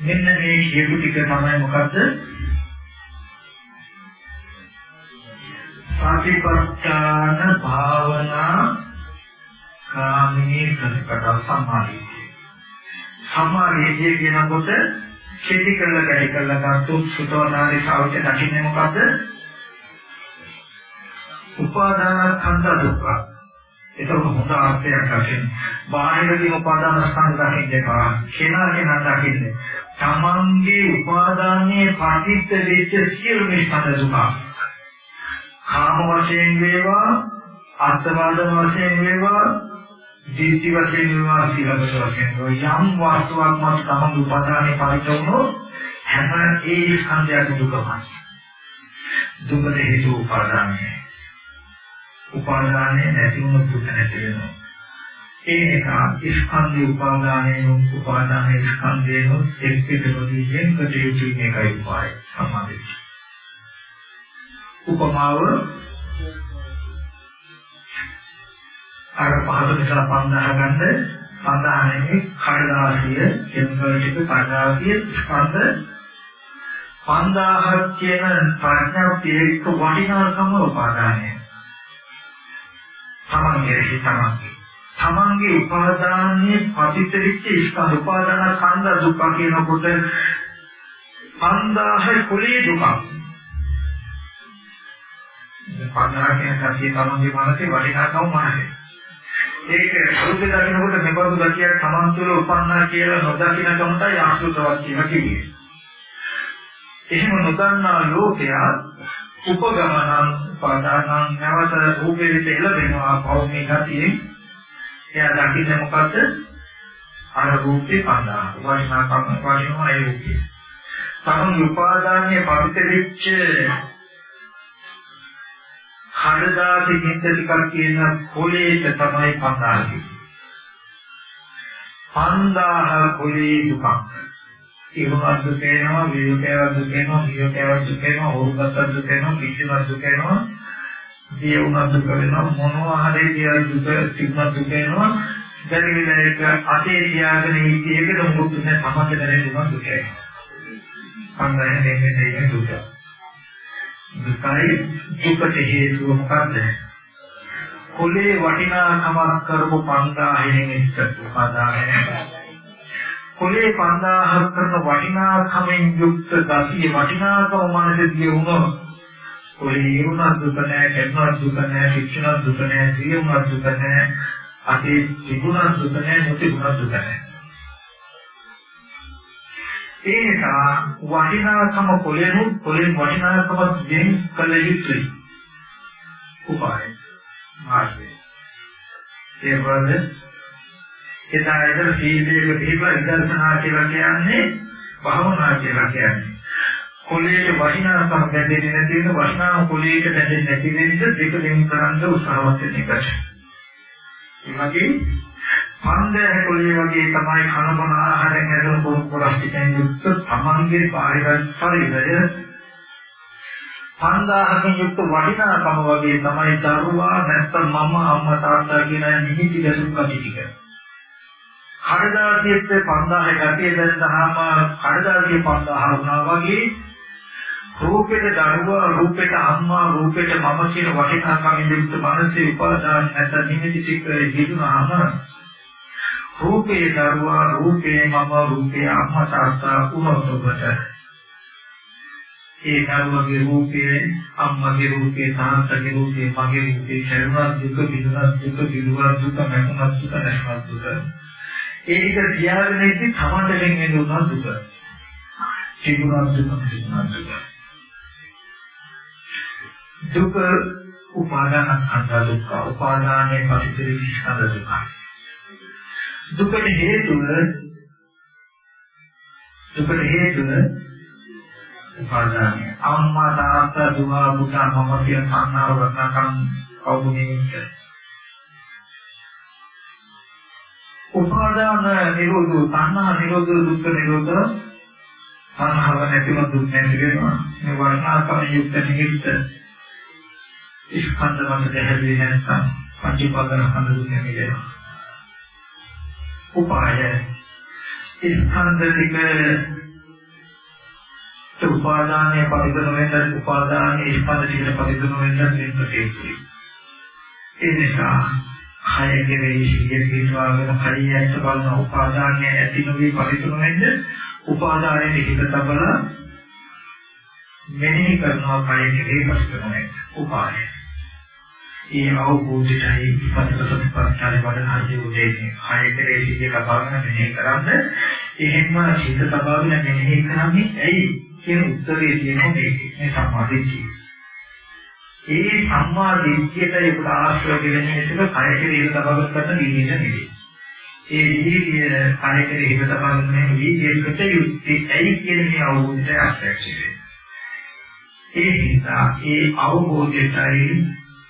මෙන්න මේ කියපු ටික තමයි මොකද්ද? සාතිපට්ඨාන භාවනා කාමයේ ප්‍රතිපදාව සම්මාදිට්ඨිය. සම්මාදිට්ඨිය කියනකොට කෙටි කරලා ගැටි කරලා ගත්තොත් සුතවනාදී ශාවකය දකින්නේ මොකද්ද? උපාදාන ස්කන්ධ දුක්ඛ. ඒක හොඳ අර්ථයක් දකින්න. බාහිරදී උපාදාන ස්කන්ධ දකින්න එපා. කෙනා කෙනා දකින්න. තමන්ගේ උපාදානයේ පටිච්ච වෙච්ච සියලු ස්කන්ධ දුක්ඛ. කාම වශයෙන් වේවා, අත්වාද වශයෙන් වේවා, දීර්ඝ වශයෙන් වේවා සීලබස වශයෙන් යම් වස්තුවක් මත තමයි උපදානේ පරිච වුණොත් හැම ඒ ස්කන්ධයක් දුකමයි. දුකට හේතු උපාදානයි. උපාදානය නැති වුණොත් දුක නැති වෙනවා. ඒ නිසා ස්කන්ධ උපාදානයෙන් උපාදානයේ ස්කන්ධයෙන් එක් පිටකොදී වෙනකට යුතු මේකයි උපාය සමාධිය. උපමාව අර පහළ නිසා පන්දාහ ගන්න පන්දාහනේ කඩදාසිය කෙම්කල් ටික කඩදාසිය ස්කන්ධ 5000ක් කියන ප්‍රඥාප්තියේ එක්ක වටිනාකම උපාදානය. තමන්ගේ හිතමගේ. තමන්ගේ උපාදානයේ පතිතරිච්ච ස්කන්ධ උපාදාන කන්ද දුක කියනකොට 5000 කුලී දුකක්. 5000 කියන කතිය තමන්ගේ මනසේ වටිනාකම මනසේ. ඒක අරුත් දකින්නකොට මෙබඳු ගතියක් තමන් තුළ උපන්නා කියලා නොදකින්න කමටයි ආශ්‍රිතවත් කියලා කිව්වේ. එහෙම නොදන්නා ලෝකයා උපගමනං පාදානං නැවත රූපේ විට එළවෙනවා පෞමේ ගතියෙන්. එයා දකින්නේ මොකද්ද? අර රූපේ පන්දා. වටිනාකම වටිනවා ඒ රූපේ. තමන් උපාදානයේ පරිතෙච්ච හදදාති හිතලිකක් කියන කොලේට තමයි පන්දා කියන්නේ පන්දාහ කොලේ දුකක්. ඉරුණක් දුක වෙනවා වියෝකයක් දුක වෙනවා වියෝකයක් දුක වෙනවා ඕරුගතක් දුක වෙනවා කිසිවක් දුක වෙනවා දිය උනක් දුක වෙනවා මොනවා හරි දිය දුක තිබුණක් දුක වෙනවා දැන් මේක අතේ තියාගෙන ඉතියේකට මුකුත් නැහැ සමහර දැනෙන දුක දුක වෙනවා අන්න එහෙම දෙන්නේ දුක. දුකයි දුකට හේතුව මොකද්ද කොලේ වටිනාකමක් කරපු 5000 එකට උපාදානය කොලේ 5000 කරන වටිනාකමෙන් යුක්ත දසිය වටිනාකම මනසදී වුණොත් කොලේ ඉරුණක් දුක නැහැ, කැඩුණක් දුක නැහැ, පිච්චුණක් දුක නැහැ, සියුමක් දුක නැහැ, අතේ තිබුණක් දුක නැහැ, නොතිබුණක් දුක නැහැ. ඒ නිසා වටිනාකම කොලේනු කොලේ වටිනාකම දෙන් කළ යුතුයි. උපාය මාර්ගය. ඒ වගේ එදා ඉඳලා සීලයේ පිළිබඳ විදර්ශනා කියලා කියන්නේ භවනා කියලා කියන්නේ. කොලේට වටිනාකම දැනෙන්නේ නැති වෙන වටිනා කොලේට දැනෙන්නේ නැති වෙනද දෙක දෙන්න කරන්න උත්සාහවත් වෙන එකට. ඒ වගේ පන්දේ කොලේ වගේ තමයි කන බන ආහාරයෙන් ඇතුළු පොරොස් පොරස් ටිකෙන් යුක්ත තමන්ගේ බාහිර ශරීරය පන්දාහකින් යුක්ත වටිනාකම වගේ තමයි දරුවා නැත්නම් මම අම්මා තාත්තා කියන නිමිති ගැසුම් ටික. කඩදාසියෙත් 5000 ගැටිය දැන්නාම කඩදාසිය 5000 වුණා වගේ රූපෙට දරුවා රූපෙට අම්මා රූපෙට මම කියන වටිනාකම් ඉදිරියට මනසේ උපාදාන නැත්නම් නිමිති ටික හිතුනහම රූපේ දරුවා රූපේ මම රූපේ අම්මා තාත්තා වුණොත් ඔබට ඒ දරුවගේ රූපේ අම්මගේ රූපේ තාත්තගේ රූපේ මගේ රූපේ ශරීරවත් දුක විඳුනත් දුක විඳුනත් දුක නැත්නම් දුක නැත්නම් දුක ඒක තියාගෙන ඉති තමන්ට වෙන්නේ උනා දුක. තිබුණා දුක තිබුණා දුක. දුක උපාදාන සංකා දුක්ඛ උපාදානයේ පරිපූර්ණ ස්කන්ධ දුක්ඛ. දුකට හේතුව දුකට හේතුව උපාදානය. අම්මා තාත්තා දුව පුතා මම කියන සංනාව රත්නකම් කවුරුනේ උපාදාන නිරෝධ තණ්හා නිරෝධ දුක්ඛ නිරෝධ තණ්හාව නැතිව දුක් නැති වෙනවා. මේ වර්ණාකම යුක්ත නිහිත ස්කන්ධ මත දෙහැදී නැත්නම් පටිපදන කඳ දුක් නැති වෙනවා. උපාය ස්කන්ධ ටික උපාදානයේ පරිදන වෙන උපාදානයේ ස්කන්ධ ටික පරිදන වෙන දෙන්න ඒ නිසා කය කෙරෙහි සිහිය පිටවාගෙන කය ඇත්ත බලන උපාදානය ඇති නොවි පරිතුන වෙන්න උපාදානයේ හිත තබලා මෙනෙහි කරනවා කය කෙරෙහි පරිතුන උපාය. ඒ අවබෝධයයි පසුපසු පරිචාරය වඩන හරිය උදේනේ කය කෙරෙහි සිහිය තබාගෙන මෙනෙහි කරන්න එහෙම හිත තබාගෙන මෙනෙහි කරන්නේ ඇයි කියන උත්තරේ තියෙනවා මේකේ මේ සම්මාදිට්ඨිය. ඒ සම්මා දිට්ඨියට ඒක ආශ්‍රය දෙන්නේ ඒක කය කෙරෙහි තබාගත් කරන නිදීන නෙවෙයි. ඒ වීර්ය කායකේ හිත තබන්නේ වීර්යයකට යුක්ති ඇයි කියන මේ අවබෝධය අත්‍යවශ්‍යයි. ඒ නිසා ඒ අවබෝධයටයි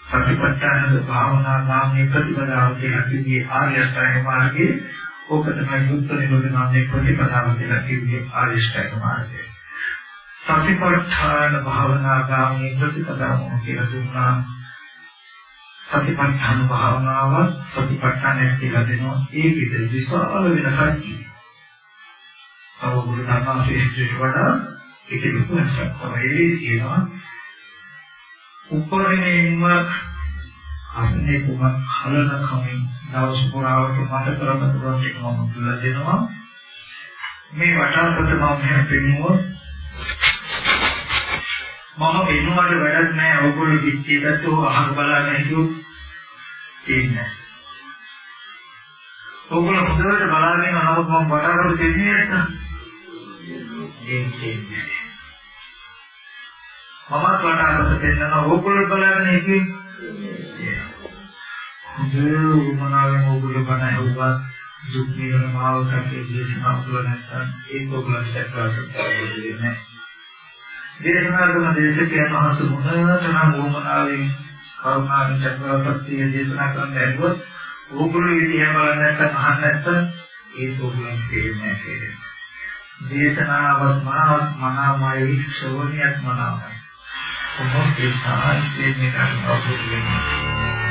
සතිපට්ඨාන භාවනා නාමයේ ප්‍රතිපදාව කියලා කිව්වේ ආර්ය අෂ්ටාංග මාර්ගයේ ඕක තමයි යුක්ත නිරෝධ නාමයේ ප්‍රතිපදාව කියලා කිව්වේ ආර්ය අෂ්ටාංග මාර්ගය. සතිපට්ඨාන භාවනා නාමයේ ප්‍රතිපදාව කියලා දුන්නා. සතිපට්ඨාන භාවනාව සතිපට්ඨානය කියලා දෙනවා. ඒකෙද විශාල වෙනසක් තියෙනවා. අවබෝධ කරගන්න ශ්‍රේෂ්ඨ වඩා ඒක ලොකු වෙනසක් තමයි. ඒ කියනවා උපරිමයෙන්ම අස්නේ කුමක් කලන කමින් දවස් පුරාවට මත කරගන්න පුළුවන් එක මම කියලා දෙනවා. මේ වටාපත මම මෙහෙම පෙන්නුවොත් මම වෙනුවට වැඩක් නැහැ. ඕගොල්ලෝ පිටියට අහන් බලාගෙන හිටියොත් ඉන්නේ ඕගොල්ලෝ හොඳට බලාගෙන නමුත් මම වටාපත දෙන්නේ නැත්නම්? ඒ මමත් වටාකට දෙන්නන ඕගොල්ලෝ බලන්න ඉතින්. දුරුමනාවෙන් ඕගොල්ලෝ බණ ඇහුවා දුක් නිවන මාවකගේ දේශනා කළ නැත්නම් ඒක ඔයගොල්ලන්ට දැක්වාට දෙන්නේ දේශනා කරන දේශකයන් වහන්සේ මොනතරම් ඕමනාවෙන් කරුණාවෙන් චක්‍රවර්ති දේශනා කරන්න ඇහුවොත් ඕගොල්ලෝ ඉතිහාස බලන්න නැත්නම් අහන්න නැත්නම් ඒක ඔයගොල්ලන්ට තේරෙන්නේ නැහැ. දේශනාවත් මනාවත් මනාමයි ශ්‍රවණියත් මනාමයි කොහොමද ඒ සාහිත්‍යයෙන් මේක අවබෝධ වෙන්නේ.